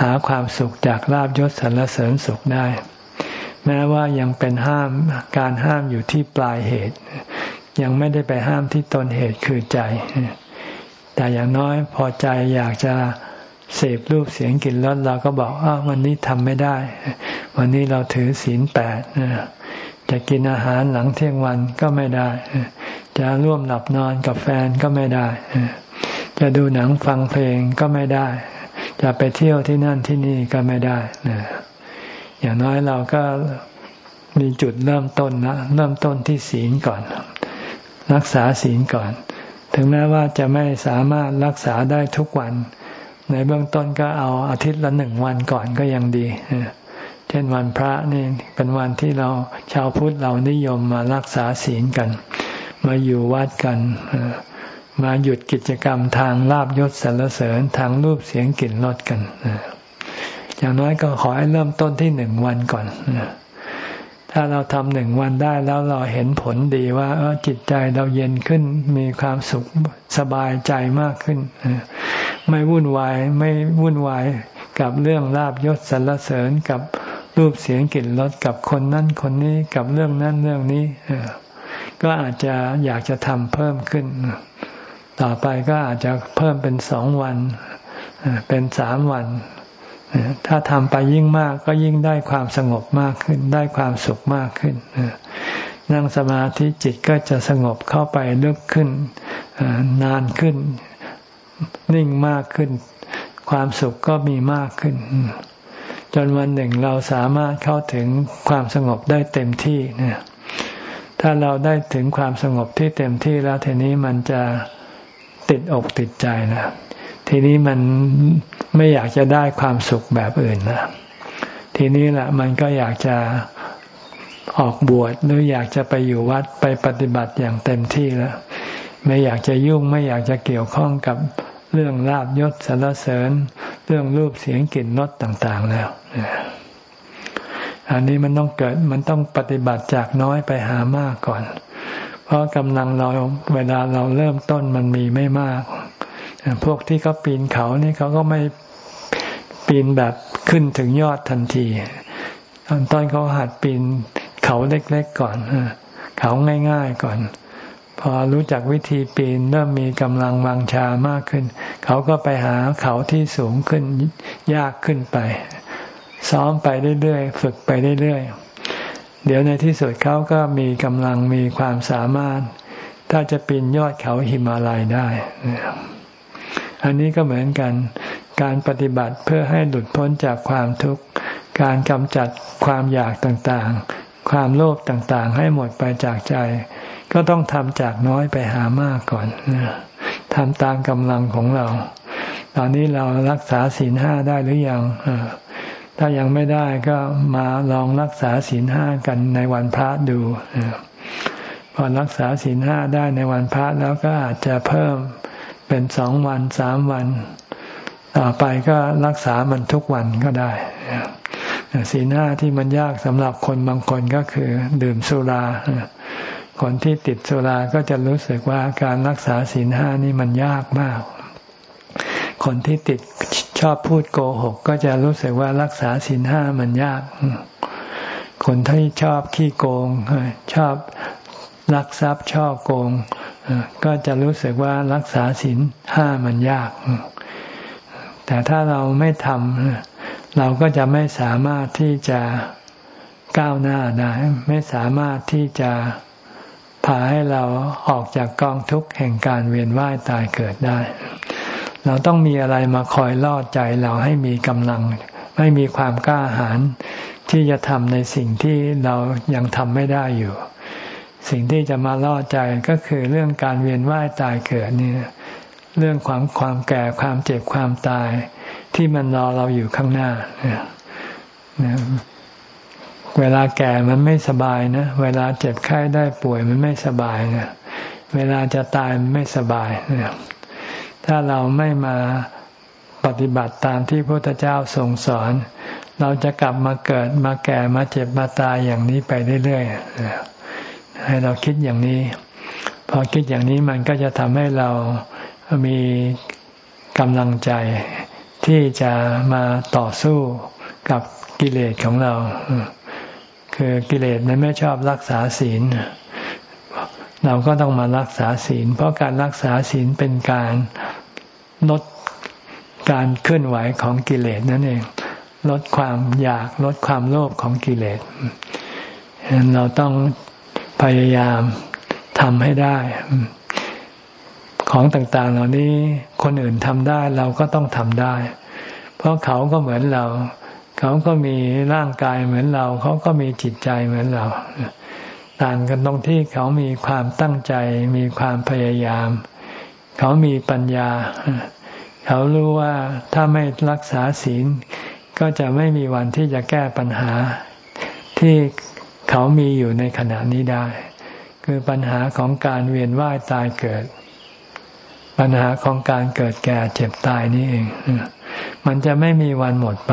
หาความสุขจากลาบยศสรรเสริญสุขได้ แม้ว่ายังเป็นห้ามการห้ามอยู่ที่ปลายเหตุ ยังไม่ได้ไปห้ามที่ต้นเหตุคือใจ แต่อย่างน้อยพอใจอยากจะเสพรูปเสียงกลิ่นรสเราก็บอกอ้าวันนี้ทำไม่ได้ วันนี้เราถือศีลแปดจะกินอาหารหลังเที่ยงวันก็ไม่ได้ จะร่วมหลับนอนกับแฟนก็ไม่ได้ จะดูหนังฟังเพลงก็ไม่ได้ จะไปเที่ยวที่นั่นที่นี่ก็ไม่ได้นะอย่างน้อยเราก็มีจุดเริ่มต้นนะเริ่มต้นที่ศีลก่อน รักษาศีลก่อน ถึงแม้ว่าจะไม่สามารถรักษาได้ทุกวัน ในเบื้องต้นก็เอาอาทิตย์ละหนึ่งวันก่อนก็ยังดีเช่นวันพระนี่เป็นวันที่เราชาวพุทธเรานิยมมารักษาศีลกัน มาอยู่วัดกัน มาหยุดกิจกรรมทางลาบยศสรรเสริญทางรูปเสียงกลิ่นรสกันอย่างน้อยก็ขอให้เริ่มต้นที่หนึ่งวันก่อนถ้าเราทำหนึ่งวันได้แล้วเราเห็นผลดีว่าเออจิตใจเราเย็นขึ้นมีความสุขสบายใจมากขึ้นไม่วุ่นวายไม่วุ่นวายกับเรื่องลาบยศสรรเสริญกับรูปเสียงกลิ่นรสกับคนนั้นคนนี้กับเรื่องนั้นเรื่องนี้ก็อาจจะอยากจะทำเพิ่มขึ้น ต่อไปก็อาจจะเพิ่มเป็นสองวัน เป็นสามวัน ถ้าทำไปยิ่งมากก็ยิ่งได้ความสงบมากขึ้น ได้ความสุขมากขึ้น นั่งสมาธิจิตก็จะสงบเข้าไปลึกขึ้น นานขึ้น นิ่งมากขึ้น ความสุขก็มีมากขึ้น จนวันหนึ่งเราสามารถเข้าถึงความสงบได้เต็มที่เนี่ยถ้าเราได้ถึงความสงบที่เต็มที่แล้วทีนี้มันจะ ติดอกติดใจนะทีนี้มันไม่อยากจะได้ความสุขแบบอื่นนะทีนี้แหละมันก็อยากจะออกบวชหรืออยากจะไปอยู่วัดไปปฏิบัติอย่างเต็มที่แล้วไม่อยากจะยุ่งไม่อยากจะเกี่ยวข้องกับเรื่องลาบยศสรรเสริญ เรื่องรูปเสียงกลิ่นรสต่าง ๆ แล้วอันนี้มันต้องเกิดมันต้องปฏิบัติจากน้อยไปหามากก่อน เพราะกำลังเราเวลาเราเริ่มต้นมันมีไม่มาก พวกที่เขาปีนเขานี่เขาก็ไม่ปีนแบบขึ้นถึงยอดทันทีตอนต้นเขาหัดปีนเขาเล็กๆก่อนเขาง่ายๆก่อน พอรู้จักวิธีปีนเริ่มมีกำลังวังชามากขึ้น เขาก็ไปหาเขาที่สูงขึ้นยากขึ้นไป ซ้อมไปเรื่อยๆ ฝึกไปเรื่อยๆ เดี๋ยวในที่สุดเขาก็มีกำลังมีความสามารถ ถ้าจะปีนยอดเขาหิมาลัยได้ อันนี้ก็เหมือนกัน การปฏิบัติเพื่อให้หลุดพ้นจากความทุกข์ การกำจัดความอยากต่างๆ ความโลภต่างๆ ให้หมดไปจากใจ ก็ต้องทำจากน้อยไปหามากก่อนทำตามกำลังของเรา ตอนนี้เรารักษาศีลห้าได้หรือยัง ถ้ายังไม่ได้ก็มาลองรักษาศีลห้ากันในวันพระดูพอรักษาศีลห้าได้ในวันพระแล้วก็อาจจะเพิ่มเป็นสองวันสามวันต่อไปก็รักษามันทุกวันก็ได้ศีลห้าที่มันยากสำหรับคนบางคนก็คือดื่มสุราคนที่ติดสุราก็จะรู้สึกว่าการรักษาศีลห้านี่มันยากมาก คนที่ติด ชอบพูดโกหก ก็จะรู้สึกว่ารักษาศีลห้ามันยาก คนที่ชอบขี้โกง ชอบลักทรัพย์ชอบโกง ก็จะรู้สึกว่ารักษาศีลห้ามันยาก แต่ถ้าเราไม่ทำเราก็จะไม่สามารถที่จะก้าวหน้าได้ ไม่สามารถที่จะพาให้เราออกจากกองทุกข์แห่งการเวียนว่ายตายเกิดได้ เราต้องมีอะไรมาคอยล่อใจเราให้มีกำลังไม่มีความกล้าหาญที่จะทำในสิ่งที่เรายังทำไม่ได้อยู่ สิ่งที่จะมาล่อใจก็คือเรื่องการเวียนว่ายตายเกิดนี่เรื่องความความแก่ความเจ็บความตาย ที่มันรอเราอยู่ข้างหน้าเวลาแก่มันไม่สบายนะ เวลาเจ็บไข้ได้ป่วยมันไม่สบายนะ เวลาจะตายมันไม่สบายนะ ถ้าเราไม่มาปฏิบัติตามที่พระพุทธเจ้าทรงสอน เราจะกลับมาเกิดมาแก่มาเจ็บมาตายอย่างนี้ไปเรื่อยๆ ให้เราคิดอย่างนี้ พอคิดอย่างนี้มันก็จะทำให้เรามีกำลังใจที่จะมาต่อสู้กับกิเลสของเรา คือกิเลสมันไม่ชอบรักษาศีล เราก็ต้องมารักษาศีล เพราะการรักษาศีลเป็นการ ลดการเคลื่อนไหวของกิเลสนั่นเอง ลดความอยากลดความโลภของกิเลสเราต้องพยายามทำให้ได้ ของต่างๆ เหล่านี้คนอื่นทำได้เราก็ต้องทำได้ เพราะเขาก็เหมือนเรา เขาก็มีร่างกายเหมือนเรา เขาก็มีจิตใจเหมือนเรา ต่างกันตรงที่เขามีความตั้งใจ มีความพยายาม เขามีปัญญา เขารู้ว่าถ้าไม่รักษาศีล ก็จะไม่มีวันที่จะแก้ปัญหา ที่เขามีอยู่ในขณะนี้ได้ คือปัญหาของการเวียนว่ายตายเกิด ปัญหาของการเกิดแก่เจ็บตายนี่เอง มันจะไม่มีวันหมดไป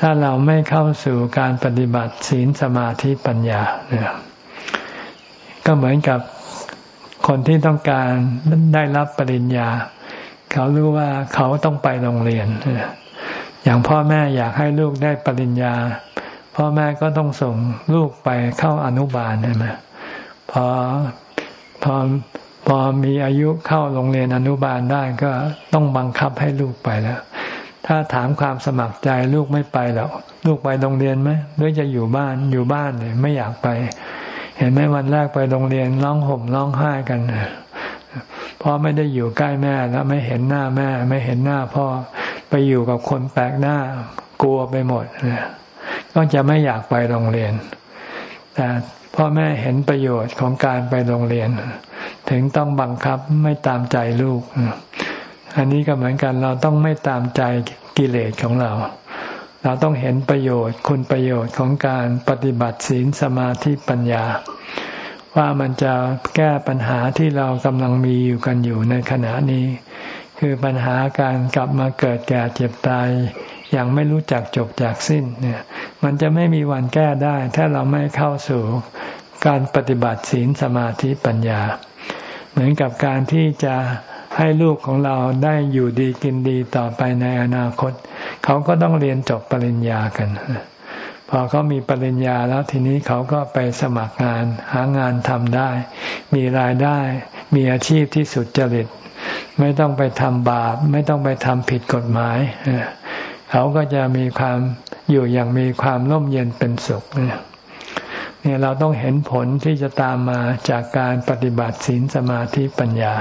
ถ้าเราไม่เข้าสู่การปฏิบัติศีลสมาธิปัญญาเนี่ยก็เหมือนกับ คนที่ต้องการได้รับปริญญา เขารู้ว่าเขาต้องไปโรงเรียน อย่างพ่อแม่อยากให้ลูกได้ปริญญา พ่อแม่ก็ต้องส่งลูกไปเข้าอนุบาลใช่ไหมพอพอพอมีอายุเข้าโรงเรียนอนุบาลได้ก็ต้องบังคับให้ลูกไปแล้ว ถ้าถามความสมัครใจลูกไม่ไปหรอกลูกไปโรงเรียนไหมหรือจะอยู่บ้านอยู่บ้านเนี่ยไม่อยากไป เห็นไหมวันแรกไปโรงเรียนร้องห่มร้องไห้กันเพราะไม่ได้อยู่ใกล้แม่แล้วไม่เห็นหน้าแม่ ไม่เห็นหน้าพ่อไปอยู่กับคนแปลกหน้ากลัวไปหมดก็จะไม่อยากไปโรงเรียน แต่พ่อแม่เห็นประโยชน์ของการไปโรงเรียน ถึงต้องบังคับไม่ตามใจลูก อันนี้ก็เหมือนกันเราต้องไม่ตามใจกิเลสของเรา เราต้องเห็นประโยชน์คุณประโยชน์ของการปฏิบัติศีลสมาธิปัญญา ว่ามันจะแก้ปัญหาที่เรากำลังมีอยู่กันอยู่ในขณะนี้ คือปัญหาการกลับมาเกิดแก่เจ็บตายอย่างไม่รู้จักจบจากสิ้นเนี่ย มันจะไม่มีวันแก้ได้ ถ้าเราไม่เข้าสู่การปฏิบัติศีลสมาธิปัญญา เหมือนกับการที่จะให้ลูกของเราได้อยู่ดีกินดีต่อไปในอนาคต เขาก็ต้องเรียนจบปริญญากัน พอเขามีปริญญาแล้วทีนี้เขาก็ไปสมัครงาน หางานทำได้ มีรายได้ มีอาชีพที่สุดจริต ไม่ต้องไปทำบาป ไม่ต้องไปทำผิดกฎหมาย เขาก็จะมีความอยู่อย่างมีความร่มเย็นเป็นสุขเนี่ยเนี่ยเราต้องเห็นผลที่จะตามมาจากการปฏิบัติศีลสมาธิปัญญา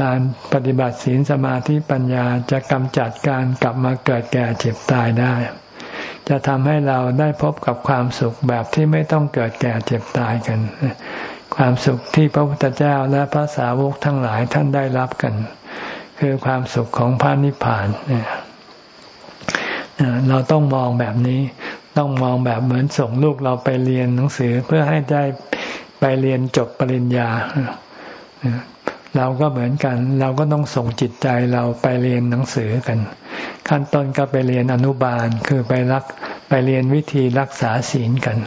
การปฏิบัติศีลสมาธิปัญญาจะกำจัดการกลับมาเกิดแก่เจ็บตายได้ จะทำให้เราได้พบกับความสุขแบบที่ไม่ต้องเกิดแก่เจ็บตายกัน ความสุขที่พระพุทธเจ้าและพระสาวกทั้งหลายท่านได้รับกัน คือความสุขของพระนิพพานเราต้องมองแบบนี้ ต้องมองแบบเหมือนส่งลูกเราไปเรียนหนังสือเพื่อให้ได้ไปเรียนจบปริญญา เราก็เหมือนกัน เราก็ต้องส่งจิตใจเราไปเรียนหนังสือกัน ขั้นต้นก็ไปเรียนอนุบาลคือไปรักไปเรียนวิธีรักษาศีลกัน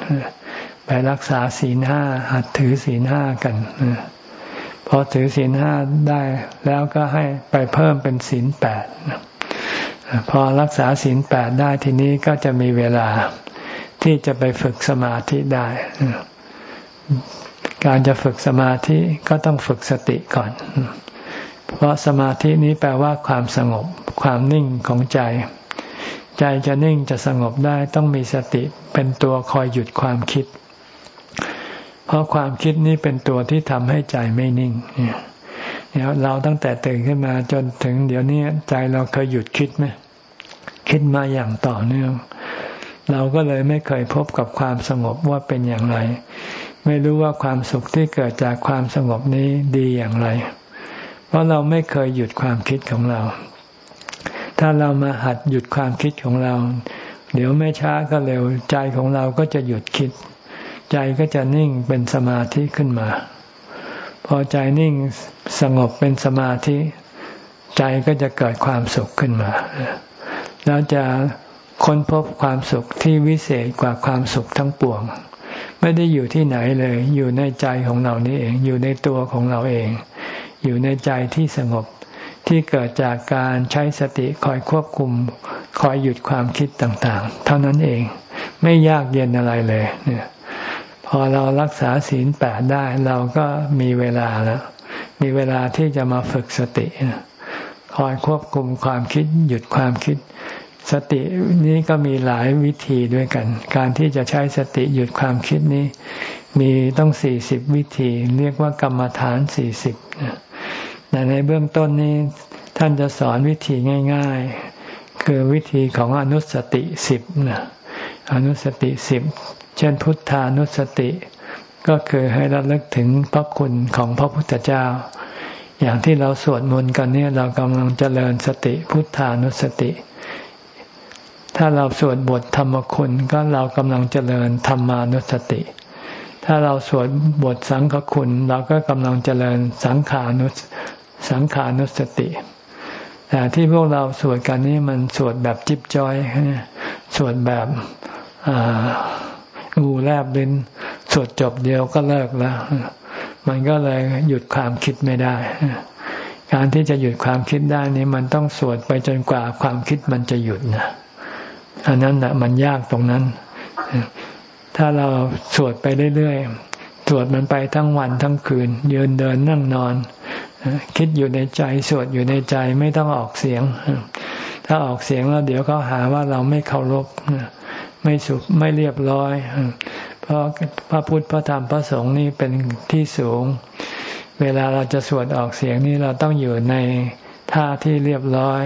ไปรักษาศีลห้าหัดถือศีลห้ากันพอถือศีลห้าได้แล้วก็ให้ไปเพิ่มเป็นศีลแปดพอรักษาศีลแปดได้ทีนี้ก็จะมีเวลาที่จะไปฝึกสมาธิได้ การจะฝึกสมาธิก็ต้องฝึกสติก่อน เพราะสมาธินี้แปลว่าความสงบ ความนิ่งของใจ ใจจะนิ่งจะสงบได้ต้องมีสติเป็นตัวคอยหยุดความคิด เพราะความคิดนี้เป็นตัวที่ทำให้ใจไม่นิ่งเนี่ยเราตั้งแต่ตื่นขึ้นมาจนถึงเดี๋ยวนี้ใจเราเคยหยุดคิดไหมคิดมาอย่างต่อเนื่อง เราก็เลยไม่เคยพบกับความสงบว่าเป็นอย่างไร ไม่รู้ว่าความสุขที่เกิดจากความสงบนี้ดีอย่างไร เพราะเราไม่เคยหยุดความคิดของเรา ถ้าเรามาหัดหยุดความคิดของเรา เดี๋ยวไม่ช้าก็เร็วใจของเราก็จะหยุดคิด ใจก็จะนิ่งเป็นสมาธิขึ้นมา พอใจนิ่งสงบเป็นสมาธิ ใจก็จะเกิดความสุขขึ้นมา แล้วจะค้นพบความสุขที่วิเศษกว่าความสุขทั้งปวง ไม่ได้อยู่ที่ไหนเลย อยู่ในใจของเรานี่เอง อยู่ในตัวของเราเอง อยู่ในใจที่สงบที่เกิดจากการใช้สติคอยควบคุม คอยหยุดความคิดต่างๆ เท่านั้นเอง ไม่ยากเย็นอะไรเลยเนี่ยพอเรารักษาศีลแปดได้เราก็มีเวลาแล้วมีเวลาที่จะมาฝึกสติ คอยควบคุมความคิด หยุดความคิด สตินี้ก็มีหลายวิธีด้วยกัน การที่จะใช้สติหยุดความคิดนี้ มีต้องสี่สิบวิธี เรียกว่ากรรมฐานสี่สิบแต่ในเบื้องต้นนี้ท่านจะสอนวิธีง่าย ๆ คือวิธีของอนุสติสิบนะอนุสติสิบเช่นพุทธานุสติ ก็คือให้ระลึกถึงพระคุณของพระพุทธเจ้า อย่างที่เราสวดมนต์กันเนี่ยเรากำลังเจริญสติพุทธานุสติ ถ้าเราสวดบทธรรมคุณก็เรากำลังเจริญธรรมานุสติ ถ้าเราสวดบทสังฆคุณ เราก็กำลังเจริญสังขานุสังขานุสติ แต่ที่พวกเราสวดกันนี้มันสวดแบบจิบจอย สวดแบบงูแลบลิ้น สวดจบเดียวก็เลิกแล้ว มันก็เลยหยุดความคิดไม่ได้ การที่จะหยุดความคิดได้นี้มันต้องสวดไปจนกว่าความคิดมันจะหยุดนะ อันนั้นแหะมันยากตรงนั้น ถ้าเราสวดไปเรื่อยๆ สวดมันไปทั้งวันทั้งคืน ยืนเดินนั่งนอน คิดอยู่ในใจสวดอยู่ในใจไม่ต้องออกเสียง ถ้าออกเสียงแล้วเดี๋ยวเขาหาว่าเราไม่เคารพไม่สุขไม่เรียบร้อย เพราะพระพุทธพระธรรมพระสงฆ์นี่เป็นที่สูง เวลาเราจะสวดออกเสียงนี่เราต้องอยู่ในท่าที่เรียบร้อย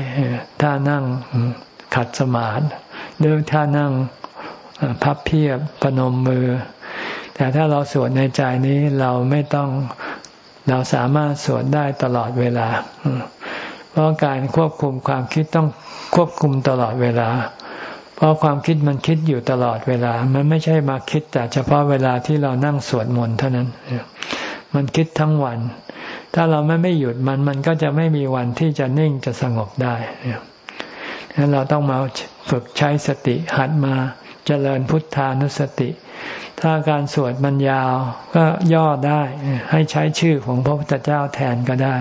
ท่านั่งขัดสมาธิ หรือท่านั่งพับเพียบประนมมือ แต่ถ้าเราสวดในใจนี้เราไม่ต้องเราสามารถสวดได้ตลอดเวลา เพราะการควบคุมความคิดต้องควบคุมตลอดเวลา เพราะความคิดมันคิดอยู่ตลอดเวลา มันไม่ใช่มาคิดแต่เฉพาะเวลาที่เรานั่งสวดมนต์เท่านั้น มันคิดทั้งวัน ถ้าเราไม่ไม่หยุดมันมันก็จะไม่มีวันที่จะนิ่งจะสงบได้ นั้นเราต้องมาฝึกใช้สติหัดมาเจริญพุทธานุสติ ถ้าการสวดมันยาวก็ย่อได้ให้ใช้ชื่อของพระพุทธเจ้าแทนก็ได้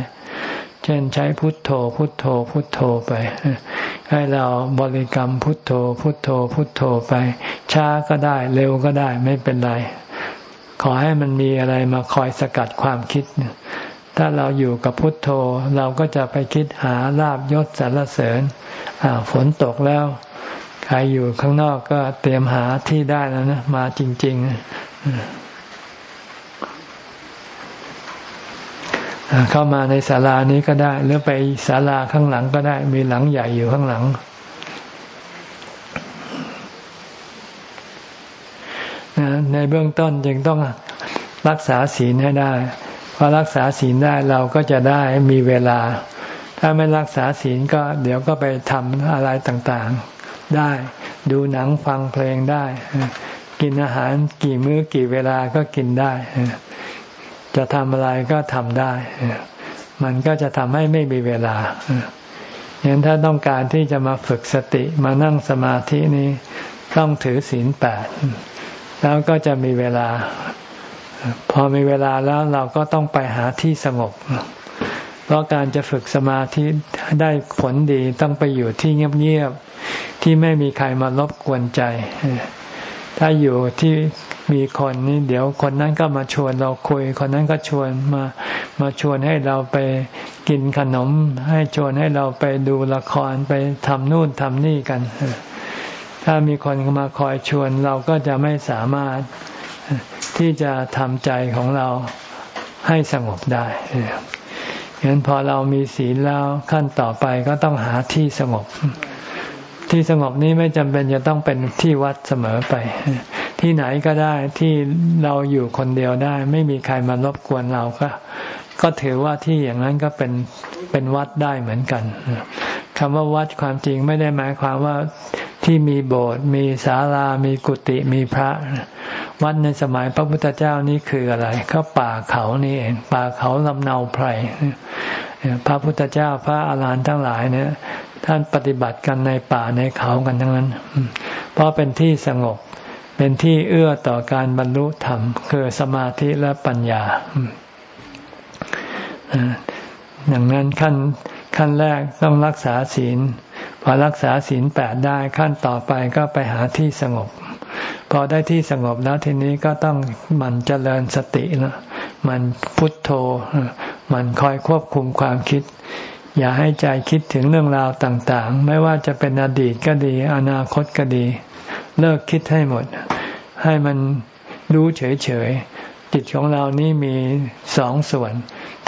เช่นใช้พุทโธ พุทโธ พุทโธไป ให้เราบริกรรมพุทโธ พุทโธ พุทโธไป ช้าก็ได้เร็วก็ได้ไม่เป็นไร ขอให้มันมีอะไรมาคอยสกัดความคิด ถ้าเราอยู่กับพุทโธ เราก็จะไปคิดหาลาบยศสรรเสริญฝนตกแล้ว ใครอยู่ข้างนอกก็เตรียมหาที่ได้แล้วนะ มาจริง ๆ เข้ามาในศาลานี้ก็ได้ หรือไปศาลาข้างหลังก็ได้ มีหลังใหญ่อยู่ข้างหลังในเบื้องต้นจึงต้องรักษาศีลให้ได้ พอรักษาศีลได้เราก็จะได้มีเวลา ถ้าไม่รักษาศีลก็เดี๋ยวก็ไปทำอะไรต่างๆ ได้ ดูหนังฟังเพลงได้ กินอาหารกี่มื้อกี่เวลาก็กินได้ จะทำอะไรก็ทำได้ มันก็จะทำให้ไม่มีเวลาเห็นถ้าต้องการที่จะมาฝึกสติมานั่งสมาธินี้ต้องถือศีลแปดแล้วก็จะมีเวลา พอมีเวลาแล้วเราก็ต้องไปหาที่สงบ เพราะการจะฝึกสมาธิได้ผลดีต้องไปอยู่ที่เงียบๆที่ไม่มีใครมารบกวนใจ ถ้าอยู่ที่มีคนนี่เดี๋ยวคนนั้นก็มาชวนเราคุย คนนั้นก็ชวนมามาชวนให้เราไปกินขนม ให้ชวนให้เราไปดูละครไปทำนู่นทำนี่กัน ถ้ามีคนมาคอยชวนเราก็จะไม่สามารถ ที่จะทำใจของเราให้สงบได้ฉะนั้นพอเรามีศีลแล้วขั้นต่อไปก็ต้องหาที่สงบ ที่สงบนี้ไม่จำเป็นจะต้องเป็นที่วัดเสมอไป ที่ไหนก็ได้ที่เราอยู่คนเดียวได้ ไม่มีใครมารบกวนเราก็ ก็ถือว่าที่อย่างนั้นก็เป็นเป็นวัดได้เหมือนกันคำว่าวัดความจริงไม่ได้หมายความว่าที่มีโบสถ์มีศาลา มีกุฏิมีพระ วัดในสมัยพระพุทธเจ้านี่คืออะไร ก็ป่าเขานี่เองป่าเขาลำเนาไพรพระพุทธเจ้าพระอาหารหันต์ทั้งหลายเนี่ย ท่านปฏิบัติกันในป่าในเขากันทั้งนั้น เพราะเป็นที่สงบเป็นที่เอื้อต่อการบรรลุธรรม คือสมาธิและปัญญาอย่างนั้นขั้นขั้นแรกต้องรักษาศีล พอรักษาศีลแปดได้ขั้นต่อไปก็ไปหาที่สงบ พอได้ที่สงบแล้วทีนี้ก็ต้องมันเจริญสตินะมันพุทโธ มันคอยควบคุมความคิด อย่าให้ใจคิดถึงเรื่องราวต่างๆ ไม่ว่าจะเป็นอดีตก็ดี อนาคตก็ดี เลิกคิดให้หมด ให้มันรู้เฉยๆ จิตของเรานี่มีสองส่วน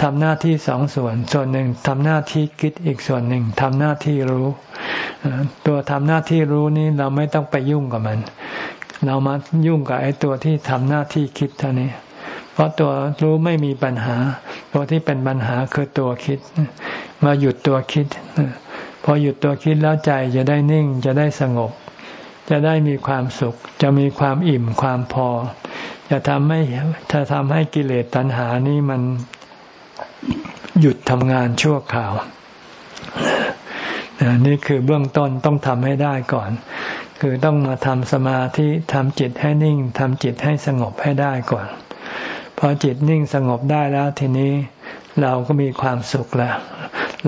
ทำหน้าที่สองส่วน ส่วนหนึ่งทำหน้าที่คิดอีกส่วนหนึ่งทำหน้าที่รู้ ตัวทำหน้าที่รู้นี่เราไม่ต้องไปยุ่งกับมัน เรามายุ่งกับไอ้ตัวที่ทำหน้าที่คิดเท่านี้ เพราะตัวรู้ไม่มีปัญหา ตัวที่เป็นปัญหาคือตัวคิด มาหยุดตัวคิด พอหยุดตัวคิดแล้วใจจะได้นิ่งจะได้สงบ จะได้มีความสุข จะมีความอิ่มความพอ จะทำให้จะทำให้กิเลสตัณหานี้มันหยุดทำงานชั่วคราวนี่คือเบื้องต้นต้องทำให้ได้ก่อน คือต้องมาทำสมาธิทำจิตให้นิ่งทำจิตให้สงบให้ได้ก่อน พอจิตนิ่งสงบได้แล้วทีนี้เราก็มีความสุขแล้ว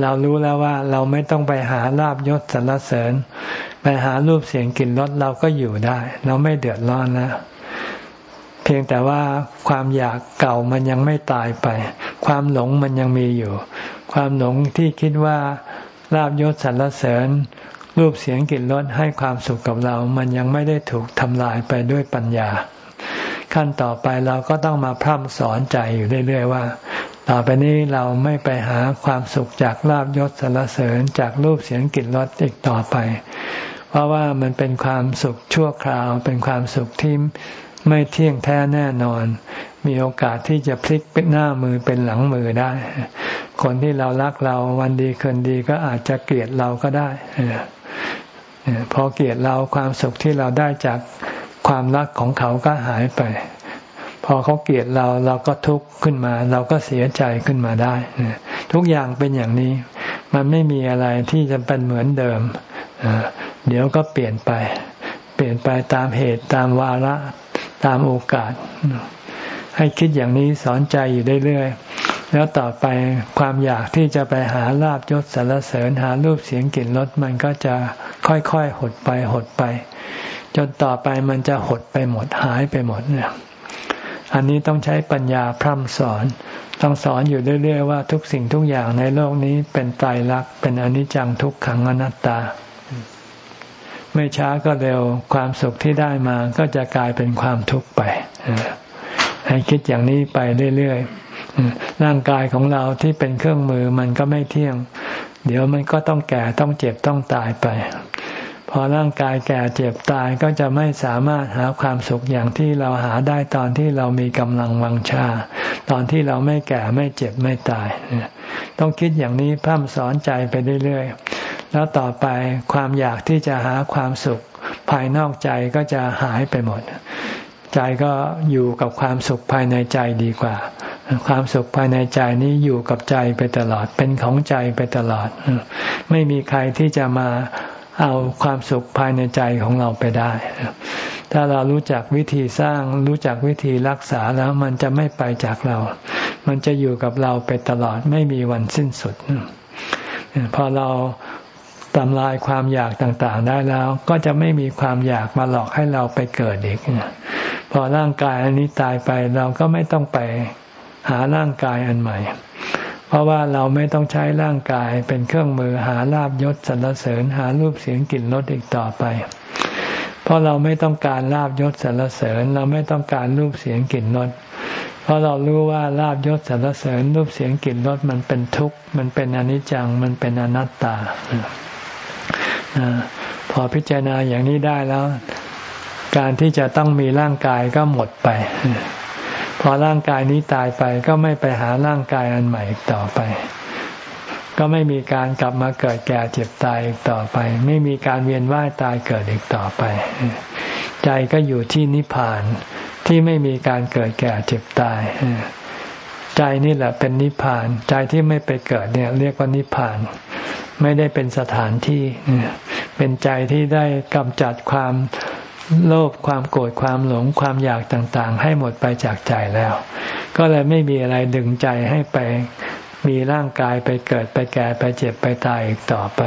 เรารู้แล้วว่าเราไม่ต้องไปหาลาบยศสรรเสริญ ไปหารูปเสียงกลิ่นรสเราก็อยู่ได้ เราไม่เดือดร้อนแล้วเพียงแต่ว่าความอยากเก่ามันยังไม่ตายไป ความหลงมันยังมีอยู่ ความหลงที่คิดว่าลาบยศสรรเสริญ รูปเสียงกลิ่นรสให้ความสุขกับเรา มันยังไม่ได้ถูกทำลายไปด้วยปัญญา ขั้นต่อไปเราก็ต้องมาพร่ำสอนใจอยู่เรื่อย ๆ ว่า ต่อไปนี้เราไม่ไปหาความสุขจากลาบยศสารเสริญจากรูปเสียงกลิ่นรสอีกต่อไป เพราะว่ามันเป็นความสุขชั่วคราว เป็นความสุขที่ไม่เที่ยงแท้แน่นอน มีโอกาสที่จะพลิกเป็นหน้ามือเป็นหลังมือได้ คนที่เรารักเราวันดีคืนดีก็อาจจะเกลียดเราก็ได้ พอเกลียดเราความสุขที่เราได้จากความรักของเขาก็หายไป พอเขาเกลียดเราเราก็ทุกข์ขึ้นมา เราก็เสียใจขึ้นมาได้ทุกอย่างเป็นอย่างนี้ มันไม่มีอะไรที่จะเป็นเหมือนเดิมเดี๋ยวก็เปลี่ยนไป เปลี่ยนไปตามเหตุตามวาระตามโอกาส ให้คิดอย่างนี้สอนใจอยู่เรื่อยๆ แล้วต่อไปความอยากที่จะไปหาลาบยศสารเสริญหารูปเสียงกลิ่นรสมันก็จะค่อยๆหดไปหดไป จนต่อไปมันจะหดไปหมดหายไปหมดเนี่ยอันนี้ต้องใช้ปัญญาพร่ำสอน ต้องสอนอยู่เรื่อยๆว่าทุกสิ่งทุกอย่างในโลกนี้เป็นไตรลักษณ์เป็นอนิจจังทุกขังอนัตตา ไม่ช้าก็เร็วความสุขที่ได้มาก็จะกลายเป็นความทุกข์ไป ให้คิดอย่างนี้ไปเรื่อยๆร่างกายของเราที่เป็นเครื่องมือมันก็ไม่เที่ยง เดี๋ยวมันก็ต้องแก่ต้องเจ็บต้องตายไป พอร่างกายแก่เจ็บตายก็จะไม่สามารถหาความสุขอย่างที่เราหาได้ตอนที่เรามีกำลังวังชา ตอนที่เราไม่แก่ไม่เจ็บไม่ตาย ต้องคิดอย่างนี้พร่ำสอนใจไปเรื่อยๆ แล้วต่อไปความอยากที่จะหาความสุขภายนอกใจก็จะหายไปหมด ใจก็อยู่กับความสุขภายในใจดีกว่า ความสุขภายในใจนี้อยู่กับใจไปตลอด เป็นของใจไปตลอด ไม่มีใครที่จะมาเอาความสุขภายในใจของเราไปได้ ถ้าเรารู้จักวิธีสร้าง รู้จักวิธีรักษาแล้วมันจะไม่ไปจากเรา มันจะอยู่กับเราไปตลอด ไม่มีวันสิ้นสุด พอเรา ทำลายความอยากต่างๆได้แล้ว ก็จะไม่มีความอยากมาหลอกให้เราไปเกิดอีกพอร่างกายอันนี้ตายไปเราก็ไม่ต้องไปหาร่างกายอันใหม่ เพราะว่าเราไม่ต้องใช้ร่างกายเป็นเครื่องมือหาลาบยศสรรเสริญหารูปเสียงกลิ่นรสอีกต่อไป เพราะเราไม่ต้องการลาบยศสรรเสริญ เราไม่ต้องการรูปเสียงกลิ่นรสเพราะเรารู้ว่าลาบยศสรรเสริญ รูปเสียงกลิ่นรสมันเป็นทุกข์มันเป็นอนิจจังมันเป็นอนัตตา พอพิจารณาอย่างนี้ได้แล้ว การที่จะต้องมีร่างกายก็หมดไป พอร่างกายนี้ตายไปก็ไม่ไปหาร่างกายอันใหม่ต่อไป ก็ไม่มีการกลับมาเกิดแก่เจ็บตายอีกต่อไป ไม่มีการเวียนว่ายตายเกิดอีกต่อไป ใจก็อยู่ที่นิพพานที่ไม่มีการเกิดแก่เจ็บตาย ใจนี่แหละเป็นนิพพาน ใจที่ไม่ไปเกิดเนี่ย เรียกว่านิพพาน ไม่ได้เป็นสถานที่ เป็นใจที่ได้กำจัดความโลภความโกรธความหลงความอยากต่างๆ ให้หมดไปจากใจแล้ว ก็เลยไม่มีอะไรดึงใจให้ไปมีร่างกายไปเกิดไปแก่ไปเจ็บไปตายอีกต่อไป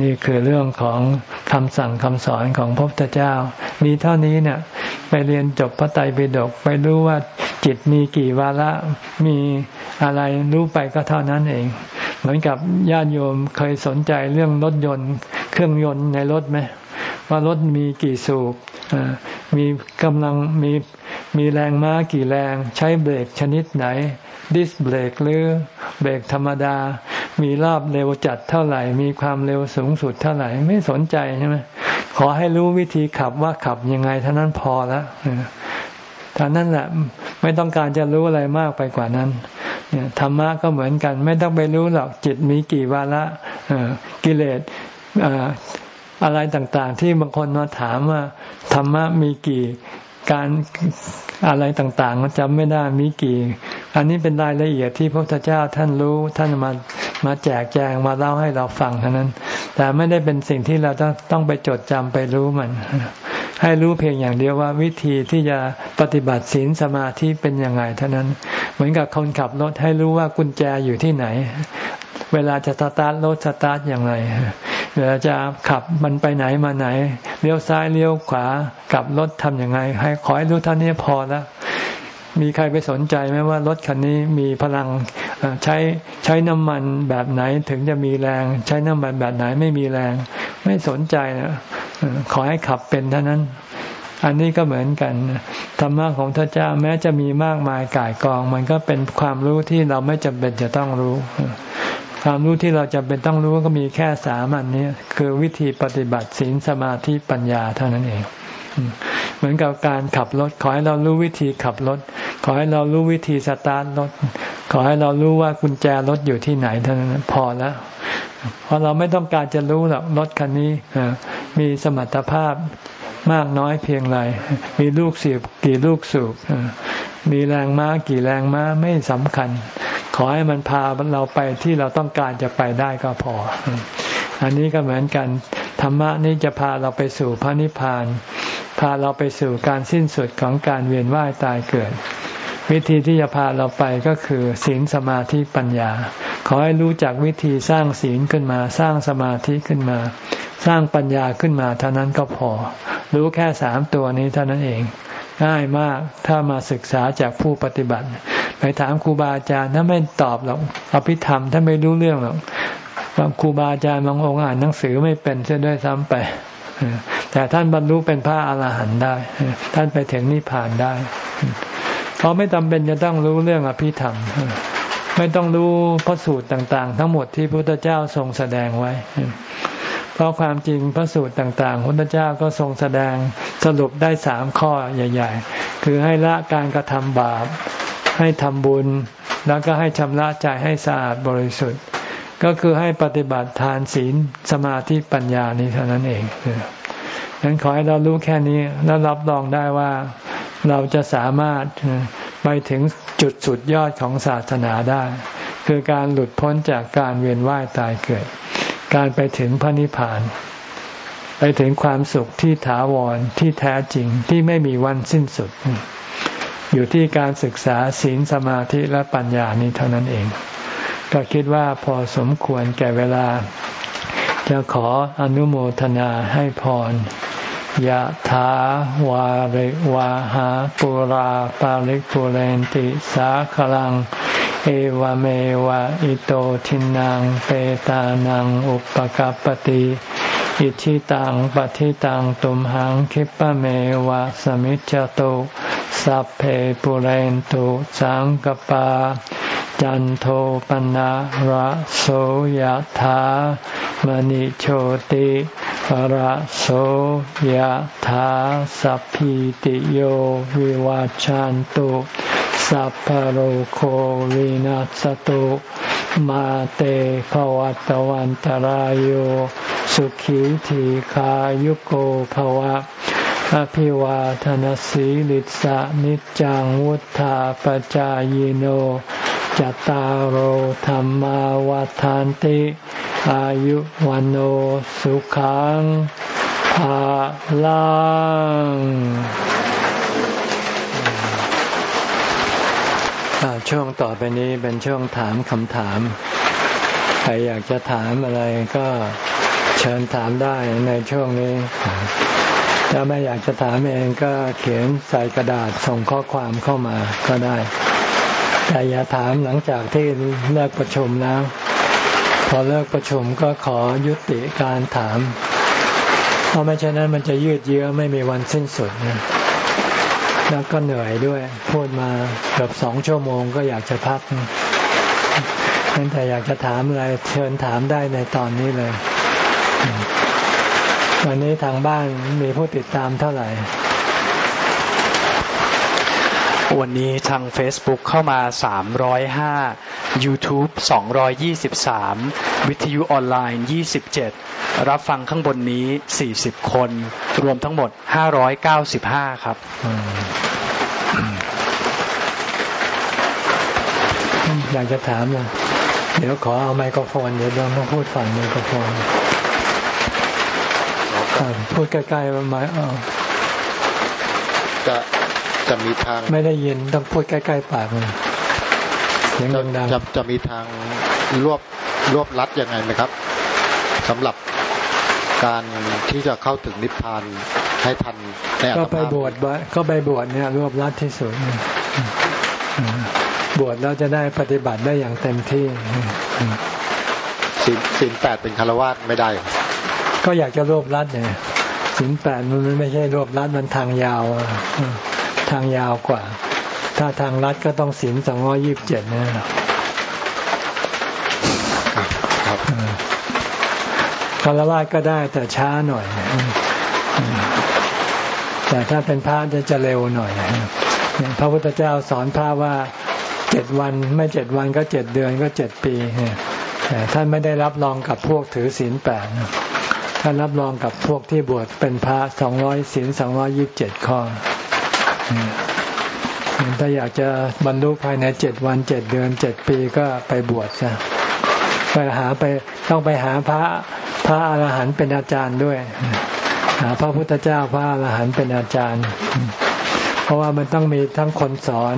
นี่คือเรื่องของคำสั่งคำสอนของพระพุทธเจ้า มีเท่านี้เนี่ยไปเรียนจบพระไตรปิฎกไปรู้ว่าจิตมีกี่วาระมีอะไรรู้ไปก็เท่านั้นเอง เหมือนกับญาติโยมเคยสนใจเรื่องรถยนต์ เครื่องยนต์ในรถไหมว่ารถมีกี่สูบมีกำลังมีมีแรงม้ากี่แรง ใช้เบรกชนิดไหน ดิสเบรกหรือเบรกธรรมดา มีรอบเร็วจัดเท่าไหร่ มีความเร็วสูงสุดเท่าไหร่ ไม่สนใจใช่ไหมขอให้รู้วิธีขับว่าขับยังไงเท่านั้นพอแล้วท่านั้นแหละไม่ต้องการจะรู้อะไรมากไปกว่านั้นธรรมะก็เหมือนกัน ไม่ต้องไปรู้หรอกจิตมีกี่วาระกิเลสอะไรต่างๆ ที่บางคนมาถามว่าธรรมะมีกี่การอะไรต่างๆจำไม่ได้มีกี่ อันนี้เป็นรายละเอียดที่พระพุทธเจ้าท่านรู้ท่านมา มาแจกแจงมาเล่าให้เราฟังเท่านั้น แต่ไม่ได้เป็นสิ่งที่เราต้องต้องไปจดจำไปรู้มัน ให้รู้เพียงอย่างเดียวว่าวิธีที่จะปฏิบัติศีลสมาธิเป็นยังไงเท่านั้น เหมือนกับคนขับรถให้รู้ว่ากุญแจอยู่ที่ไหน เวลาจะสตาร์ทรถสตาร์ทอย่างไรเวลาจะขับมันไปไหนมาไหนเลี้ยวซ้ายเลี้ยวขวากลับรถทำย่างไง ให้ขอให้รู้เท่านี้พอแล้วมีใครไปสนใจไหมว่ารถคันนี้มีพลัง ใช้ใช้น้ำมันแบบไหนถึงจะมีแรง ใช้น้ำมันแบบไหนไม่มีแรง ไม่สนใจนะขอให้ขับเป็นเท่านั้น อันนี้ก็เหมือนกันธรรมะของพระเจ้าแม้จะมีมากมายกายกอง มันก็เป็นความรู้ที่เราไม่จำเป็นจะต้องรู้ ความรู้ที่เราจำเป็นต้องรู้ก็มีแค่สามอันนี้คือวิธีปฏิบัติศีลสมาธิปัญญาเท่านั้นเอง มือนกับการขับรถ ขอให้เรารู้วิธีขับรถ ขอให้เรารู้วิธีสตาร์ทรถ ขอให้เรารู้ว่ากุญแจรถอยู่ที่ไหนเท่านั้นพอแล้วเพราะเราไม่ต้องการจะรู้หรอกรถคันนี้มีสมรรถภาพมากน้อยเพียงไร มีลูกเสียบกี่ลูกสูบมีแรงม้ากี่แรงม้าไม่สำคัญ ขอให้มันพาเราไปที่เราต้องการจะไปได้ก็พอ อันนี้ก็เหมือนกัน รรมะนี้จะพาเราไปสู่พระนิพพาน พาเราไปสู่การสิ้นสุดของการเวียนว่ายตายเกิด วิธีที่จะพาเราไปก็คือศีลสมาธิปัญญา ขอให้รู้จักวิธีสร้างศีลขึ้นมา สร้างสมาธิขึ้นมา สร้างปัญญาขึ้นมาเท่านั้นก็พอ รู้แค่สามตัวนี้เท่านั้นเองง่ายมากถ้ามาศึกษาจากผู้ปฏิบัติ ไปถามครูบาอาจารย์ถ้าไม่ตอบหรอกอภิธรรมถ้าไม่รู้เรื่องหรอก บางครูบาอาจารย์บางองค์อ่านหนังสือไม่เป็นเสียด้วยซ้ำไปแต่ท่านบรรลุเป็นพระอาหารหันต์ได้ ท่านไปถึงนิพพานได้เขาะไม่จาเป็นจะต้องรู้เรื่องอภิธรรม ไม่ต้องรู้พระสูตรต่าง ๆ ทั้งหมดที่พระพุทธเจ้าทรงแสดงไว้ เพราะความจริงพระสูตรต่างๆพระพุทธเจ้าก็ทรงแสดงสรุปได้สามข้อใหญ่ ๆ คือให้ละการกระทำบาป ให้ทำบุญ แล้วก็ให้ชำระใจให้สะอาดบริสุทธิ์ ก็คือให้ปฏิบัติทานศีลสมาธิปัญญานี้เท่านั้นเองฉะนั้นขอให้เรารู้แค่นี้แล้วรับรองได้ว่าเราจะสามารถไปถึงจุดสุดยอดของศาสนาได้ คือการหลุดพ้นจากการเวียนว่ายตายเกิด การไปถึงพระนิพพาน ไปถึงความสุขที่ถาวรที่แท้จริงที่ไม่มีวันสิ้นสุด อยู่ที่การศึกษาศีลสมาธิและปัญญานี้เท่านั้นเอง ก็คิดว่าพอสมควรแก่เวลา จะขออนุโมทนาให้พรยะถาวาริวาหาปุราปาริปุเรนติสาคลัง เอวเมวะอิโตทินังเปตานังอุปกัปติอิชิตังปฏิตังตุมหังคิปะเมวะสมิจจตุสัพเพปุเรนตุสังกปา จันโทปนะระโสยธามณิโชติระโสยธาสัพพิติโยวิวาจันตุสัพพโรโควินัสตุมาเตภวัตวันตารโยสุขีทีขายุโกภวะอภิวาทนสีลิสะนิจังวุธาปจายโน จตารโหธรรมวาทานติ อายุวันโอสุขังภาลังช่วงต่อไปนี้เป็นช่วงถามคำถาม ใครอยากจะถามอะไรก็เชิญถามได้ในช่วงนี้ ถ้าไม่อยากจะถามเองก็เขียนใส่กระดาษส่งข้อความเข้ามาก็ได้ แต่อย่าถามหลังจากที่เลิกประชุมแล้ว พอเลิกประชุมก็ขอยุติการถาม เพราะไม่เช่นนั้นมันจะยืดเยื้อไม่มีวันสิ้นสุดนะแล้วก็เหนื่อยด้วย พูดมาเกือบสองชั่วโมงก็อยากจะพักนั่นแต่อยากจะถามอะไรเชิญถามได้ในตอนนี้เลย วันนี้ทางบ้านมีผู้ติดตามเท่าไหร่ วันนี้ทาง Facebook เข้ามา 305 YouTube 223 วิทยุออนไลน์ 27 รับฟังข้างบนนี้ 40 คน รวมทั้งหมด 595 ครับอยากจะถามนะเดี๋ยวขอเอาไมโครโฟน เดี๋ยวเรามาพูดฝั่งไมโครโฟนพูดใกล้ๆมาไหมจะ จะมีทาง ไม่ได้ยินต้องพูดใกล้ๆปากเลยเสียงดังจะจะมีทางรวบรวบรัดยังไงไหมครับสำหรับการที่จะเข้าถึงนิพพานให้ทันก็ไปบวชก็ไปบวชเนี่ยรวบรัดที่สุดบวชแล้วจะได้ปฏิบัติได้อย่างเต็มที่ศีลศีลแปดเป็นคารวะไม่ได้ ก็อยากจะรวบรัดเนี่ยศีลแปดมันไม่ใช่รวบรัดมันทางยาว ทางยาวกว่า ถ้าทางรัดก็ต้องศีลสองร้อยี่บเจ็ดนะครับคารวะก็ได้แต่ช้าหน่อย แต่ถ้าเป็นพระจะจะเร็วหน่อยพระพุทธเจ้าสอนพระว่าเจ็ดวันไม่เจ็ดวันก็เจ็ดเดือนก็เจ็ดปีแต่ท่านไม่ได้รับรองกับพวกถือศีลแปดท่านรับรองกับพวกที่บวชเป็นพระสองร้อยศีลสองร้อยิบเจ็ดข้อ ถ้าอยากจะบรรลุภายในเจ็ดวันเจ็ดเดือนเจ็ดปีก็ไปบวชซะไปหาไปต้องไปหาพระพระอรหันต์เป็นอาจารย์ด้วย หาพระพุทธเจ้าพระอรหันต์เป็นอาจารย์ เพราะว่ามันต้องมีทั้งคนสอน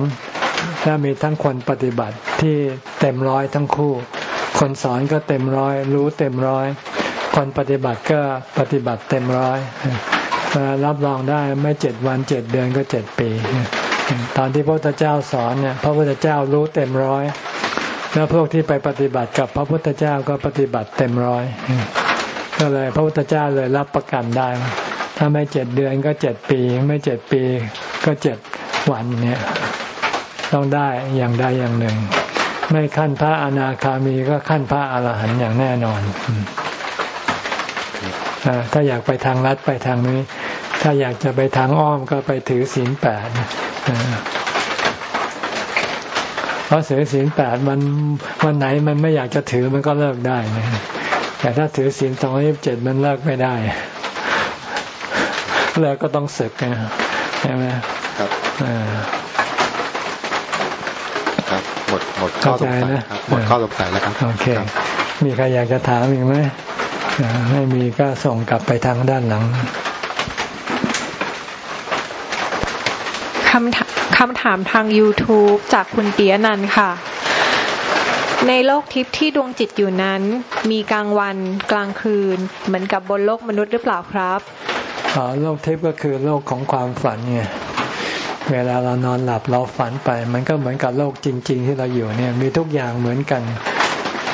และมีทั้งคนปฏิบัติที่เต็มร้อยทั้งคู่ คนสอนก็เต็มร้อย รู้เต็มร้อย คนปฏิบัติก็ปฏิบัติเต็มร้อย รับรองได้ไม่เจ็ดวันเจ็ดเดือนก็เจ็ดปี ตอนที่พระพุทธเจ้าสอนเนี่ยพระพุทธเจ้ารู้เต็มร้อย แล้วพวกที่ไปปฏิบัติกับพระพุทธเจ้าก็ปฏิบัติเต็มร้อย ก็เลยพระพุทธเจ้าเลยรับประกันได้ ถ้าไม่เจ็ดเดือนก็เจ็ดปี ไม่เจ็ดปีก็เจ็ดวันเนี่ยต้องได้อย่างใดอย่างหนึ่ง ไม่ขั้นพระอนาคามีก็ขั้นพระอรหันต์อย่างแน่นอน ถ้าอยากไปทางลัดไปทางนี้ ถ้าอยากจะไปทางอ้อมก็ไปถือศีลแปดเพราะถือศีลแปดมันวันไหนมันไม่อยากจะถือมันก็เลิกได้นะแต่ถ้าถือศีลสองร้อยเจ็ดมันเลิกไม่ได้เลิกก็ต้องศึกนะใช่ไหมครับครับหมดหมดข้อสงสัยนะหมดข้อสงสัยแล้วครับโอเค มีใครอยากจะถามอีกไหม ไม่มีก็ส่งกลับไปทางด้านหลังคำคำถามทาง YouTube จากคุณเตียนันค่ะ ในโลกทิพย์ที่ดวงจิตอยู่นั้น มีกลางวันกลางคืน เหมือนกับบนโลกมนุษย์หรือเปล่าครับอ๋อโลกทิพย์ก็คือโลกของความฝันไงเวลาเรานอนหลับเราฝันไป มันก็เหมือนกับโลกจริง ๆ ที่เราอยู่เนี่ย มีทุกอย่างเหมือนกัน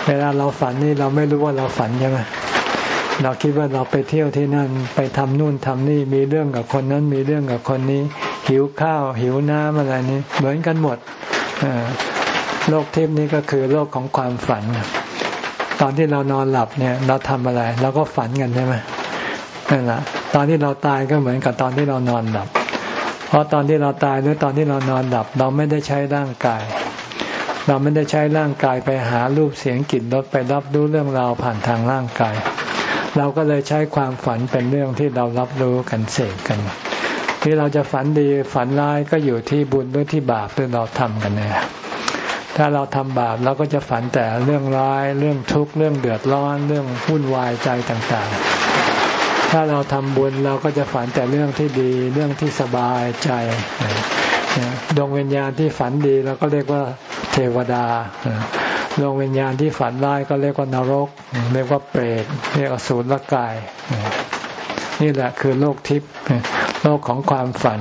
เวลาเราฝันนี่เราไม่รู้ว่าเราฝันใช่ไหม เราคิดว่าเราไปเที่ยวที่นั่นไปทำนู่นทำนี่มีเรื่องกับคนนั้นมีเรื่องกับคนนี้ หิวข้าว หิวน้ำอะไรนี้ เหมือนกันหมดโลกทิพย์นี้ก็คือโลกของความฝัน ตอนที่เรานอนหลับเนี่ยเราทำอะไรเราก็ฝันกันใช่ไหมนั่นแหละตอนที่เราตายก็เหมือนกับตอนที่เรานอนหลับ เพราะตอนที่เราตายหรือตอนที่เรานอนหลับ เราไม่ได้ใช้ร่างกาย เราไม่ได้ใช้ร่างกายไปหารูปเสียงกลิ่นรสไปรับรู้เรื่องราวผ่านทางร่างกาย เราก็เลยใช้ความฝันเป็นเรื่องที่เรารับรู้กันเสกกัน ที่เราจะฝันดีฝันร้ายก็อยู่ที่บุญหรือที่บาปที่เราทำกันเนี่ยถ้าเราทำบาปเราก็จะฝันแต่เรื่องร้าย เรื่องทุกข์เรื่องเดือดร้อนเรื่องวุ่นวายใจต่างๆ ถ้าเราทำบุญเราก็จะฝันแต่เรื่องที่ดีเรื่องที่สบายใจดวงวิญญาณที่ฝันดีเราก็เรียกว่าเทวดา ดวงวิญญาณที่ฝันร้ายก็เรียกว่านรก เรียกว่าเปรตเรียกว่าสูรละกาย นี่แหละคือโลกทิพย์โลกของความฝัน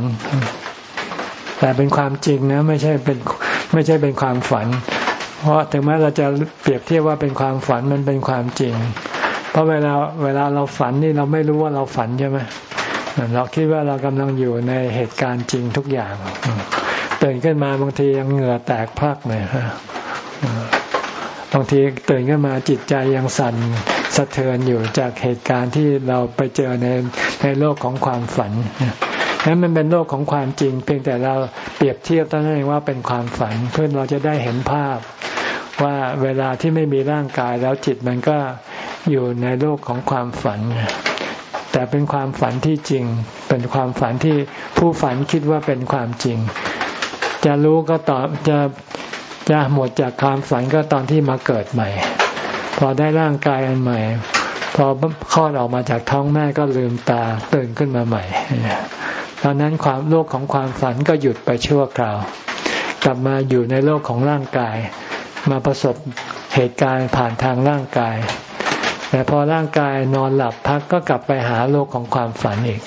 แต่เป็นความจริงนะไม่ใช่เป็นไม่ใช่เป็นความฝัน เพราะถึงแม้เราจะเปรียบเทียบว่าเป็นความฝันมันเป็นความจริง เพราะเวลาเวลาเราฝันนี่เราไม่รู้ว่าเราฝันใช่ไหมเราคิดว่าเรากำลังอยู่ในเหตุการณ์จริงทุกอย่างตื่นขึ้นมาบางทียังเหงื่อแตกพักเลย บางทีตื่นขึ้นมาจิตใจยังสั่นสะเทือนอยู่จากเหตุการณ์ที่เราไปเจอในในโลกของความฝันนั้นมันเป็นโลกของความจริง เพียงแต่เราเปรียบเทียบตั้งเองว่าเป็นความฝันเพื่อเราจะได้เห็นภาพ ว่าเวลาที่ไม่มีร่างกายแล้วจิตมันก็อยู่ในโลกของความฝัน แต่เป็นความฝันที่จริง เป็นความฝันที่ผู้ฝันคิดว่าเป็นความจริง จะรู้ก็ตอบจะ จะหมดจากความฝันก็ตอนที่มาเกิดใหม่ พอได้ร่างกายอันใหม่ พอคลอดออกมาจากท้องแม่ก็ลืมตาตื่นขึ้นมาใหม่ตอนนั้นความโลกของความฝันก็หยุดไปชั่วคราว กลับมาอยู่ในโลกของร่างกาย มาประสบเหตุการณ์ผ่านทางร่างกาย แต่พอร่างกายนอนหลับพักก็กลับไปหาโลกของความฝันอีก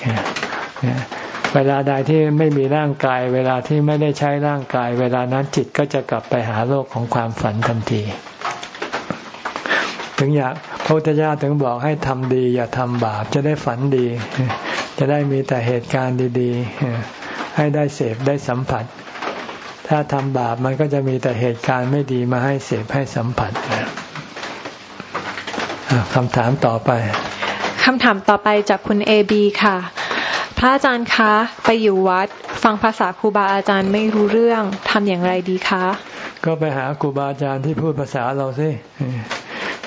เวลาใดที่ไม่มีร่างกาย เวลาที่ไม่ได้ใช้ร่างกาย เวลานั้นจิตก็จะกลับไปหาโลกของความฝันทันที ถึงอยากพระพุทธเจ้าถึงบอกให้ทำดี อย่าทำบาปจะได้ฝันดี จะได้มีแต่เหตุการณ์ดีๆ ให้ได้เสพได้สัมผัส ถ้าทำบาปมันก็จะมีแต่เหตุการณ์ไม่ดีมาให้เสพให้สัมผัสคำถามต่อไปคำถามต่อไปจากคุณเอบีค่ะ พระอาจารย์คะไปอยู่วัด ฟังภาษาครูบาอาจารย์ไม่รู้เรื่องทำอย่างไรดีคะ ก็ไปหาครูบาอาจารย์ที่พูดภาษาเราสิ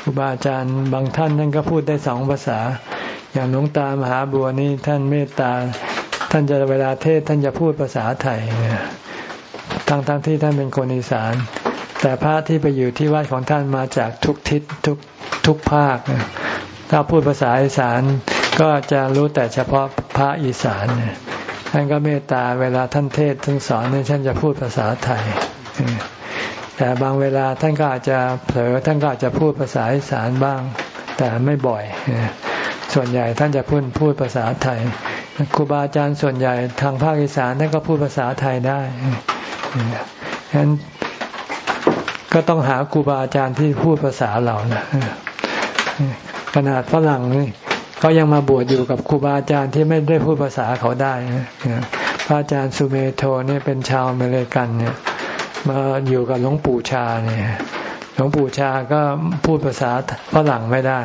ครูบาอาจารย์บางท่านท่านก็พูดได้สองภาษา อย่างหลวงตามหาบัวนี่ท่านเมตตา ท่านจะเวลาเทศท่านจะพูดภาษาไทยทั้งทั้งที่ท่านเป็นคนอีสาน แต่พระที่ไปอยู่ที่วัดของท่านมาจากทุกทิศทุกทุกภาค ถ้าพูดภาษาอีสานก็จะรู้แต่เฉพาะ ระอีสานท่านก็เมตตาเวลาท่านเทศท่านสอนเนี่ยท่านจะพูดภาษาไทย แต่บางเวลาท่านก็อาจจะเผลอท่านก็อาจจะพูดภาษาอีสานบ้าง แต่ไม่บ่อย ส่วนใหญ่ท่านจะพูดพูดภาษาไทยครูบาอาจารย์ส่วนใหญ่ทางภาคอีสานท่านก็พูดภาษาไทยได้ฉะนั้นก็ต้องหาครูบาอาจารย์ที่พูดภาษาเรานะขนาดฝรั่งนี่ เขายังมาบวชอยู่กับครูบาอาจารย์ที่ไม่ได้พูดภาษาเขาได้พระอาจารย์สุเมโธเนี่ยเป็นชาวเมริกันเนี่ยมาอยู่กับหลวงปู่ชาเนี่ยหลวงปู่ชาก็พูดภาษาฝรั่งไม่ได้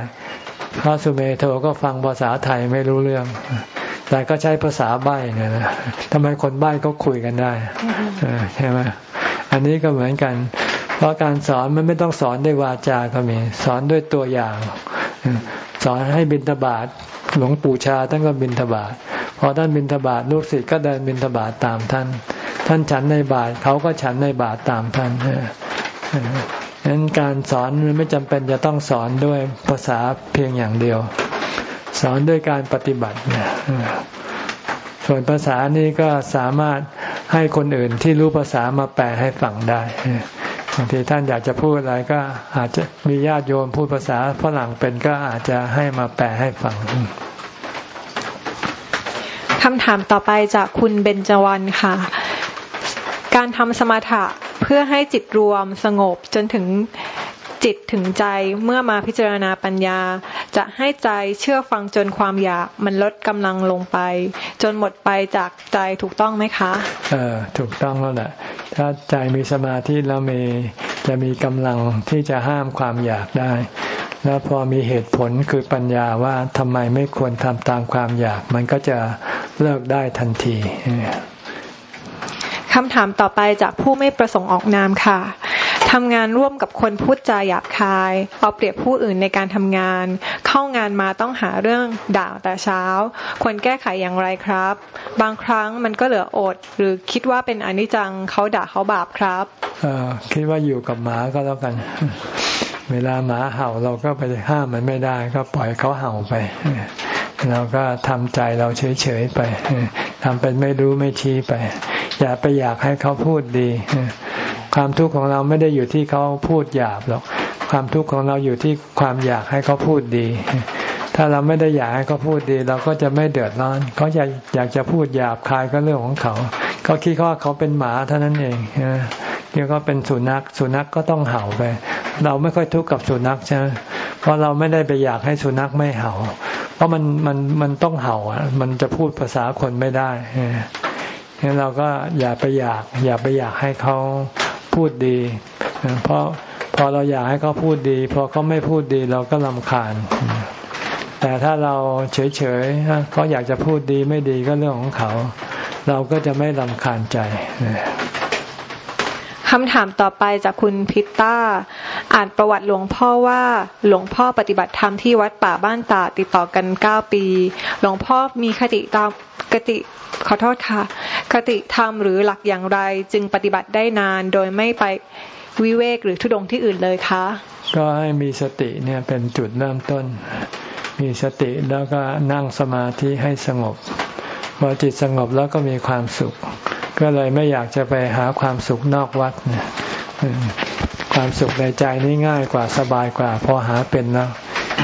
พระสุเมโธก็ฟังภาษาไทยไม่รู้เรื่อง แต่ก็ใช้ภาษาใบ้เนี่ยนะทำไมคนใบ้ก็คุยกันได้ใช่ไหมอันนี้ก็เหมือนกัน เพราะการสอนมันไม่ต้องสอนด้วยวาจาก็มี สอนด้วยตัวอย่าง สอนให้บินทบาทหลวงปู่ชาท่านก็บินทบาทพอท่านบินทบาทลูกศิษย์ก็เดินบินทบาทตามท่าน ท่านฉันในบาทเขาก็ฉันในบาทตามท่านดังนั้นการสอนไม่จำเป็นจะต้องสอนด้วยภาษาเพียงอย่างเดียว สอนด้วยการปฏิบัติเนี่ยส่วนภาษานี้ก็สามารถให้คนอื่นที่รู้ภาษามาแปลให้ฟังได้ บางทีท่านอยากจะพูดอะไรก็อาจจะมีญาติโยมพูดภาษาฝรั่งเป็นก็อาจจะให้มาแปลให้ฟังคำถามต่อไปจากคุณเบญจวรรณค่ะ การทำสมถะเพื่อให้จิตรวมสงบจนถึง จิตถึงใจเมื่อมาพิจารณาปัญญา จะให้ใจเชื่อฟังจนความอยากมันลดกำลังลงไป จนหมดไปจากใจถูกต้องไหมคะ เออถูกต้องแล้วแหละถ้าใจมีสมาธิแล้วมีจะมีกำลังที่จะห้ามความอยากได้ แล้วพอมีเหตุผลคือปัญญาว่าทำไมไม่ควรทำตามความอยาก มันก็จะเลิกได้ทันทีคำถามต่อไปจากผู้ไม่ประสงค์ออกนามค่ะ ทำงานร่วมกับคนพูดจาหยาบคาย เอาเปรียบผู้อื่นในการทำงาน เข้างานมาต้องหาเรื่องด่าแต่เช้า ควรแก้ไขอย่างไรครับ บางครั้งมันก็เหลืออด หรือคิดว่าเป็นอนิจจังเขาด่าเขาบาปครับเออคิดว่าอยู่กับหมาก็แล้วกัน เวลาหมาเห่าเราก็ไปห้ามมันไม่ได้ ก็ปล่อยเขาเห่าไป เราก็ทำใจเราเฉยๆไปทำเป็นไม่รู้ไม่ชี้ไป อย่าไปอยากให้เขาพูดดี ความทุกข์ของเราไม่ได้อยู่ที่เขาพูดหยาบหรอก ความทุกข์ของเราอยู่ที่ความอยากให้เขาพูดดี ถ้าเราไม่ได้อยากให้เขาพูดดี เราก็จะไม่เดือดร้อนเขาอยากอยากจะพูดหยาบคายก็เรื่องของเขาเขาคิดว่าเขาเป็นหมาเท่านั้นเองเนี่ยก็เป็นสุนัขสุนัขก็ต้องเห่าไป เราไม่ค่อยทุกข์กับสุนัขใช่ไหมเพราะเราไม่ได้ไปอยากให้สุนัขไม่เห่า เพราะมันมันมันต้องเห่าอะมันจะพูดภาษาคนไม่ได้งั้นเราก็อย่าไปอยาก อย่าไปอยากให้เขาพูดดี เพราะพอเราอยากให้เขาพูดดี พอเขาไม่พูดดีเราก็ลำคาญ แต่ถ้าเราเฉยๆเขาอยากจะพูดดีไม่ดีก็เรื่องของเขา เราก็จะไม่ลำคาญใจคำถามต่อไปจากคุณพิตต้า อ่านประวัติหลวงพ่อว่าหลวงพ่อปฏิบัติธรรมที่วัดป่าบ้านตาติดต่อกันเก้าปี หลวงพ่อมีคติตามกติขอโทษค่ะ คติธรรมหรือหลักอย่างไรจึงปฏิบัติได้นานโดยไม่ไปวิเวกหรือทุดงที่อื่นเลยคะ ก็ให้มีสติเนี่ยเป็นจุดเริ่มต้น มีสติแล้วก็นั่งสมาธิให้สงบพอจิตสงบแล้วก็มีความสุข ก็เลยไม่อยากจะไปหาความสุขนอกวัดเนี่ยความสุขในใจนี่ง่ายกว่าสบายกว่า พอหาเป็นแล้ว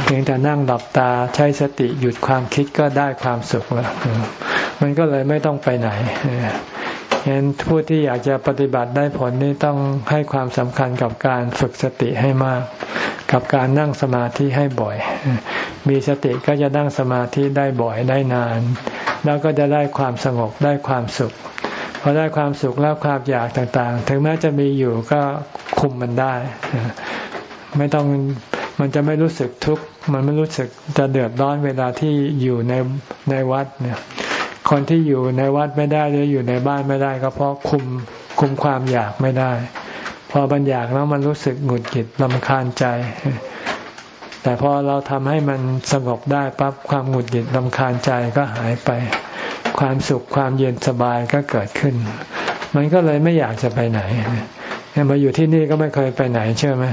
เพียงแต่นั่งหลับตาใช้สติหยุดความคิดก็ได้ความสุขแล้วมันก็เลยไม่ต้องไปไหนฉะนั้นผู้ที่อยากจะปฏิบัติได้ผลนี่ต้องให้ความสำคัญกับการฝึกสติให้มาก กับการนั่งสมาธิให้บ่อย มีสติก็จะนั่งสมาธิได้บ่อยได้นาน แล้วก็จะได้ความสงบได้ความสุขพอได้ความสุขแล้วความอยากต่างๆ ถึงแม้จะมีอยู่ก็คุมมันได้ ไม่ต้องมันจะไม่รู้สึกทุกข์มันไม่รู้สึกจะเดือดร้อนเวลาที่อยู่ในในวัดเนี่ยคนที่อยู่ในวัดไม่ได้หรืออยู่ในบ้านไม่ได้ก็เพราะคุมคุมความอยากไม่ได้ พอบัญญัติแล้วมันรู้สึกหงุดหงิดลำคาญใจ แต่พอเราทำให้มันสงบได้ปั๊บความหงุดหงิดลำคาญใจก็หายไป ความสุขความเย็นสบายก็เกิดขึ้น มันก็เลยไม่อยากจะไปไหนมาอยู่ที่นี่ก็ไม่เคยไปไหนเชื่อไหม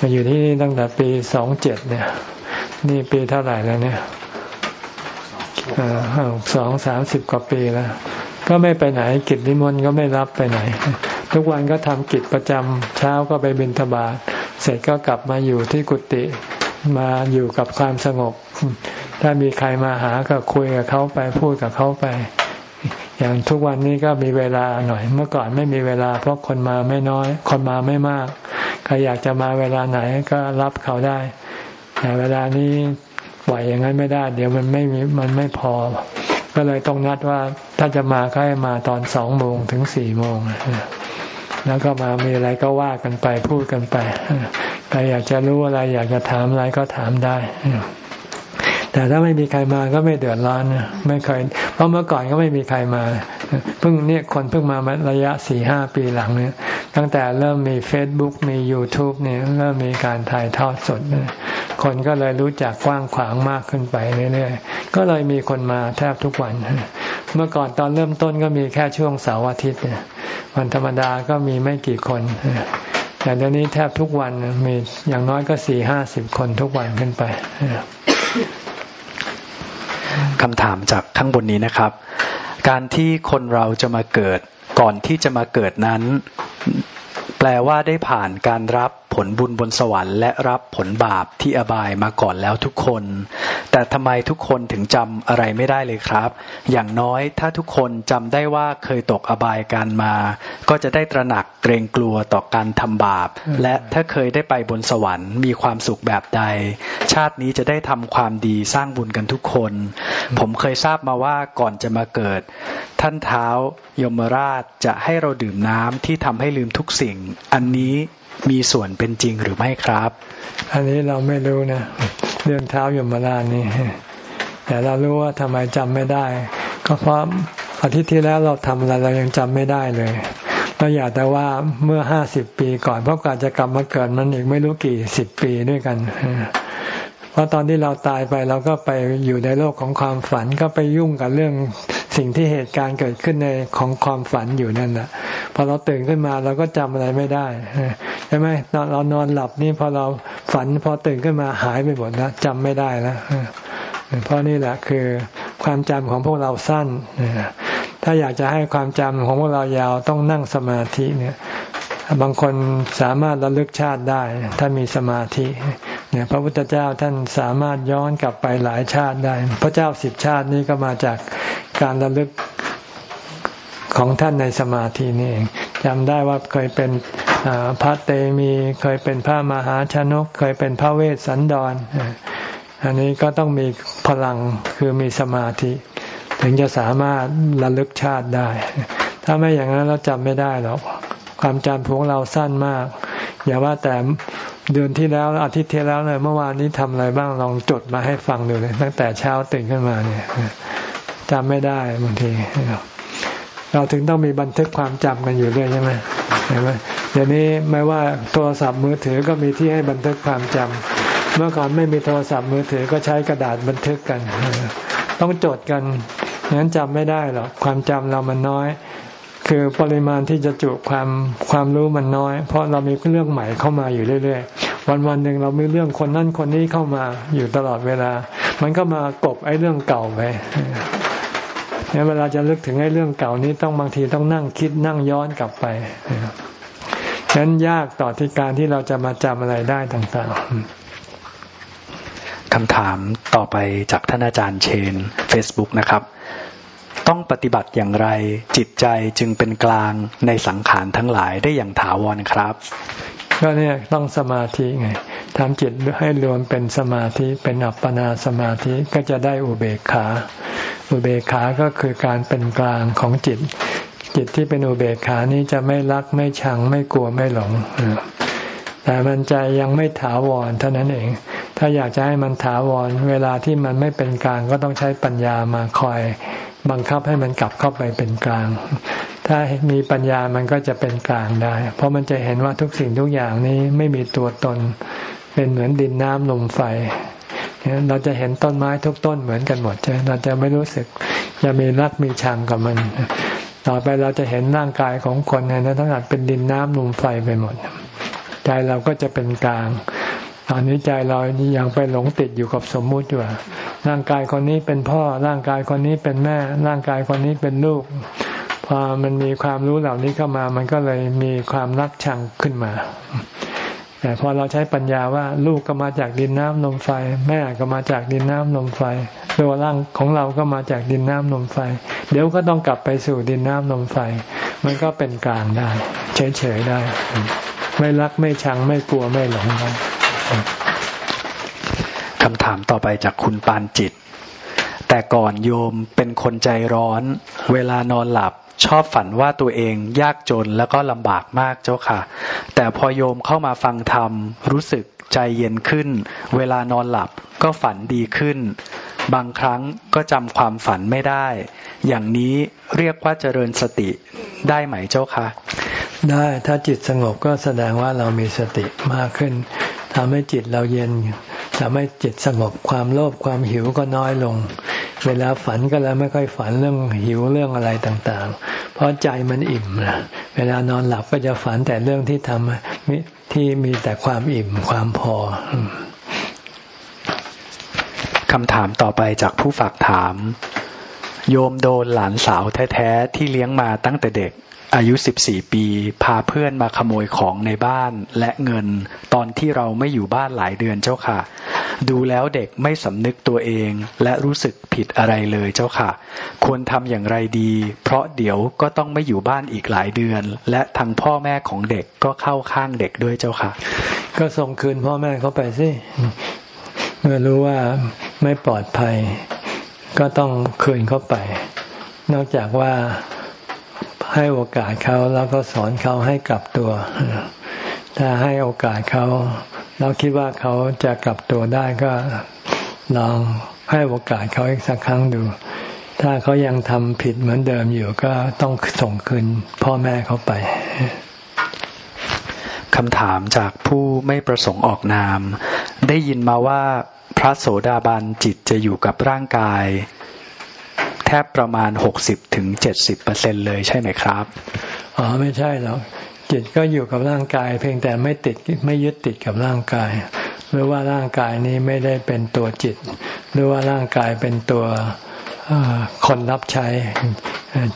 มาอยู่ที่นี่ตั้งแต่ปีสองเจ็ดเนี่ย นี่ปีเท่าไหร่แล้วเนี่ยสองสามสิบกว่าปีแล้ว ก็ไม่ไปไหนกิจนิมนต์ก็ไม่รับไปไหน ทุกวันก็ทำกิจประจำเช้าก็ไปบิณฑบาตเสร็จก็กลับมาอยู่ที่กุฏิ มาอยู่กับความสงบ ถ้ามีใครมาหาก็คุยกับเขาไปพูดกับเขาไป อย่างทุกวันนี้ก็มีเวลาหน่อย เมื่อก่อนไม่มีเวลา เพราะคนมาไม่น้อย คนมาไม่มากใครอยากจะมาเวลาไหนก็รับเขาได้แต่เวลานี้ปล่อยอย่างนั้นไม่ได้ เดี๋ยวมันไม่มีมันไม่พอ ก็เลยต้องนัดว่าถ้าจะมาก็ให้มาตอนสองโมงถึงสี่โมง แล้วก็มามีอะไรก็ว่ากันไปพูดกันไปใครอยากจะรู้อะไรอยากจะถามอะไรก็ถามได้ แต่ถ้าไม่มีใครมาก็ไม่เดือดร้อนนะไม่เคยเพราะเมื่อก่อนก็ไม่มีใครมาเพิ่งเนี่ยคนเพิ่งมาระยะสี่ห้าปีหลังเนี่ย ตั้งแต่เริ่มมี Facebook มี YouTube เนี่ยเริ่มมีการถ่ายทอดสด คนก็เลยรู้จักกว้างขวางมากขึ้นไปเรื่อยๆก็เลยมีคนมาแทบทุกวัน เมื่อก่อนตอนเริ่มต้นก็มีแค่ช่วงเสาร์อาทิตย์วันธรรมดาก็มีไม่กี่คนแต่เดี๋ยวนี้แทบทุกวันมีอย่างน้อยก็สี่ห้าสิบคนทุกวันขึ้นไป คำถามจากข้างบนนี้นะครับ การที่คนเราจะมาเกิดก่อนที่จะมาเกิดนั้น แปลว่าได้ผ่านการรับผลบุญบนสวรรค์และรับผลบาปที่อบายมาก่อนแล้วทุกคน แต่ทำไมทุกคนถึงจำอะไรไม่ได้เลยครับ อย่างน้อยถ้าทุกคนจำได้ว่าเคยตกอบายการมา ก็จะได้ตระหนักเกรงกลัวต่อการทำบาป และถ้าเคยได้ไปบนสวรรค์มีความสุขแบบใด ชาตินี้จะได้ทำความดีสร้างบุญกันทุกคน ผมเคยทราบมาว่าก่อนจะมาเกิด ท่านเท้ายมราชจะให้เราดื่มน้ำที่ทำให้ลืมทุกสิ่ง อันนี้ มีส่วนเป็นจริงหรือไม่ครับ อันนี้เราไม่รู้นะ เรื่องเท้ายมราชนี่แต่เรารู้ว่าทำไมจำไม่ได้ ก็เพราะอาทิตย์ที่แล้วเราทำอะไรเรายังจำไม่ได้เลยเราอยากแต่ว่าเมื่อห้าสิบปีก่อนเพราะกว่าจะกลับมาเกิดมันอีกไม่รู้กี่สิบปีด้วยกันเพราะตอนที่เราตายไปเราก็ไปอยู่ในโลกของความฝันก็ไปยุ่งกับเรื่องสิ่งที่เหตุการณ์เกิดขึ้นในของความฝันอยู่นั่นแหละ พอเราตื่นขึ้นมาเราก็จำอะไรไม่ได้ใช่ไหมเรานอนหลับนี่พอเราฝันพอตื่นขึ้นมาหายไปหมดแล้วจำไม่ได้แล้วเพราะนี่แหละคือความจำของพวกเราสั้นถ้าอยากจะให้ความจำของพวกเรายาวต้องนั่งสมาธิเนี่ย บางคนสามารถระลึกชาติได้ ถ้ามีสมาธิเนี่ยพระพุทธเจ้าท่านสามารถย้อนกลับไปหลายชาติได้ พระเจ้าสิบชาตินี้ก็มาจากการระลึก ของท่านในสมาธินี่เองจำได้ว่าเคยเป็นพระเตมีเคยเป็นพระมหาชนก เคยเป็นพระเวสสันดรอันนี้ก็ต้องมีพลังคือมีสมาธิ ถึงจะสามารถระลึกชาติได้ ถ้าไม่อย่างนั้นเราจำไม่ได้หรอกความจำของเราสั้นมาก อย่าว่าแต่เดือนที่แล้วอาทิตย์ที่แล้วเลยเมื่อวานนี้ทำอะไรบ้างลองจดมาให้ฟังดูเลยตั้งแต่เช้าตื่นขึ้นมาเนี่ยจำไม่ได้บางที เราถึงต้องมีบันทึกความจำกันอยู่เรื่อยใช่ไหมเห็นไหมเดี๋ยวนี้ไม่ว่าโทรศัพท์มือถือก็มีที่ให้บันทึกความจำเมื่อก่อนไม่มีโทรศัพท์มือถือก็ใช้กระดาษบันทึกกัน ต้องจดกันงั้นจำไม่ได้หรอกความจำเรามันน้อย คือปริมาณที่จะจุความความรู้มันน้อย เพราะเรามีเรื่องใหม่เข้ามาอยู่เรื่อยๆ วันวันหนึ่งเรามีเรื่องคนนั้นคนนี้เข้ามาอยู่ตลอดเวลา มันก็มากบไอ้เรื่องเก่าไป เนี่ยเวลาจะลึกถึงไอ้เรื่องเก่านี้ต้องบางทีต้องนั่งคิดนั่งย้อนกลับไปฉะนั้นยากต่อที่การที่เราจะมาจำอะไรได้ต่างๆคำถามต่อไปจากท่านอาจารย์เชน Facebook นะครับ ต้องปฏิบัติอย่างไรจิตใจจึงเป็นกลางในสังขารทั้งหลายได้อย่างถาวรครับ ก็เนี่ยต้องสมาธิไงทำจิตให้รวมเป็นสมาธิเป็นอัปปนาสมาธิก็จะได้อุเบกขา อุเบกขาก็คือการเป็นกลางของจิต จิตที่เป็นอุเบกขานี้จะไม่รักไม่ชังไม่กลัวไม่หลงแต่มันใจยังไม่ถาวรเท่านั้นเอง ถ้าอยากจะให้มันถาวร เวลาที่มันไม่เป็นกลางก็ต้องใช้ปัญญามาคอย บังคับให้มันกลับเข้าไปเป็นกลาง ถ้ามีปัญญามันก็จะเป็นกลางได้ เพราะมันจะเห็นว่าทุกสิ่งทุกอย่างนี้ไม่มีตัวตน เป็นเหมือนดินน้ำลมไฟเราจะเห็นต้นไม้ทุกต้นเหมือนกันหมดใช่เราจะไม่รู้สึกจะมีรักมีชังกับมัน ต่อไปเราจะเห็นร่างกายของคนในนั้นทั้งหมดเป็นดินน้ำลมไฟไปหมด ใจเราก็จะเป็นกลาง ตอนนี้ใจเรายังไปหลงติดอยู่กับสมมุติอยู่ร่างกายคนนี้เป็นพ่อ ร่างกายคนนี้เป็นแม่ ร่างกายคนนี้เป็นลูก พอมันมีความรู้เหล่านี้เข้ามา มันก็เลยมีความรักชังขึ้นมา แต่พอเราใช้ปัญญาว่า ลูกก็มาจากดินน้ำนมไฟ แม่ก็มาจากดินน้ำนมไฟ ตัวร่างของเราก็มาจากดินน้ำนมไฟ เดี๋ยวก็ต้องกลับไปสู่ดินน้ำนมไฟ มันก็เป็นกลางได้ เฉยๆได้ ไม่รักไม่ชังไม่กลัวไม่หลงได้ คำถามต่อไปจากคุณปานจิต แต่ก่อนโยมเป็นคนใจร้อน เวลานอนหลับชอบฝันว่าตัวเองยากจนแล้วก็ลำบากมากเจ้าค่ะ แต่พอโยมเข้ามาฟังธรรม รู้สึกใจเย็นขึ้น เวลานอนหลับก็ฝันดีขึ้น บางครั้งก็จำความฝันไม่ได้ อย่างนี้เรียกว่าเจริญสติได้ไหมเจ้าค่ะ ได้ถ้าจิตสงบก็แสดงว่าเรามีสติมากขึ้นทำให้จิตเราเย็นทำให้จิตสงบความโลภความหิวก็น้อยลง เวลาฝันก็แล้วไม่ค่อยฝันเรื่องหิวเรื่องอะไรต่างๆ เพราะใจมันอิ่มนะเวลานอนหลับก็จะฝันแต่เรื่องที่ทำที่มีแต่ความอิ่มความพอคำถามต่อไปจากผู้ฝากถาม โยมโดนหลานสาวแท้ๆที่เลี้ยงมาตั้งแต่เด็ก อายุสิบสี่ปี พาเพื่อนมาขโมยของในบ้านและเงิน ตอนที่เราไม่อยู่บ้านหลายเดือนเจ้าค่ะ ดูแล้วเด็กไม่สำนึกตัวเอง และรู้สึกผิดอะไรเลยเจ้าค่ะ ควรทำอย่างไรดี เพราะเดี๋ยวก็ต้องไม่อยู่บ้านอีกหลายเดือน และทางพ่อแม่ของเด็กก็เข้าข้างเด็กด้วยเจ้าค่ะ ก็ส่งคืนพ่อแม่เขาไปสิเมื่อรู้ว่าไม่ปลอดภัย ก็ต้องคืนเขาไป นอกจากว่า ให้โอกาสเขาแล้วก็สอนเขาให้กลับตัว ถ้าให้โอกาสเขาเราคิดว่าเขาจะกลับตัวได้ก็ลองให้โอกาสเขาอีกสักครั้งดู ถ้าเขายังทำผิดเหมือนเดิมอยู่ก็ต้องส่งคืนพ่อแม่เขาไปคำถามจากผู้ไม่ประสงค์ออกนาม ได้ยินมาว่าพระโสดาบันจิตจะอยู่กับร่างกาย แทบประมาณหกสิบถึงเจ็ดสิบเปอร์เซ็นเลยใช่ไหมครับ อ๋อไม่ใช่หรอกจิตก็อยู่กับร่างกาย เพียงแต่ไม่ติดไม่ยึดติดกับร่างกายหรือว่าร่างกายนี้ไม่ได้เป็นตัวจิต หรือว่าร่างกายเป็นตัวคนรับใช้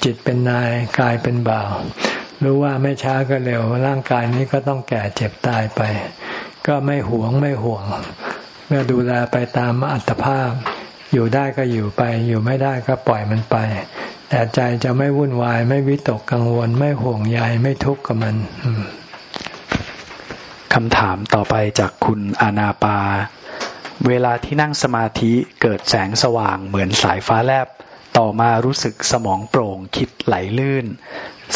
จิตเป็นนายกายเป็นบ่าวรู้ว่าไม่ช้าก็เร็ว ร่างกายนี้ก็ต้องแก่เจ็บตายไป ก็ไม่หวงไม่ห่วงเมื่อดูแลไปตามอัตภาพ อยู่ได้ก็อยู่ไป อยู่ไม่ได้ก็ปล่อยมันไป แต่ใจจะไม่วุ่นวาย ไม่วิตกกังวล ไม่ห่วงใยไม่ทุกข์กับมันคำถามต่อไปจากคุณอานาปา เวลาที่นั่งสมาธิเกิดแสงสว่างเหมือนสายฟ้าแลบ ต่อมารู้สึกสมองโปร่งคิดไหลลื่น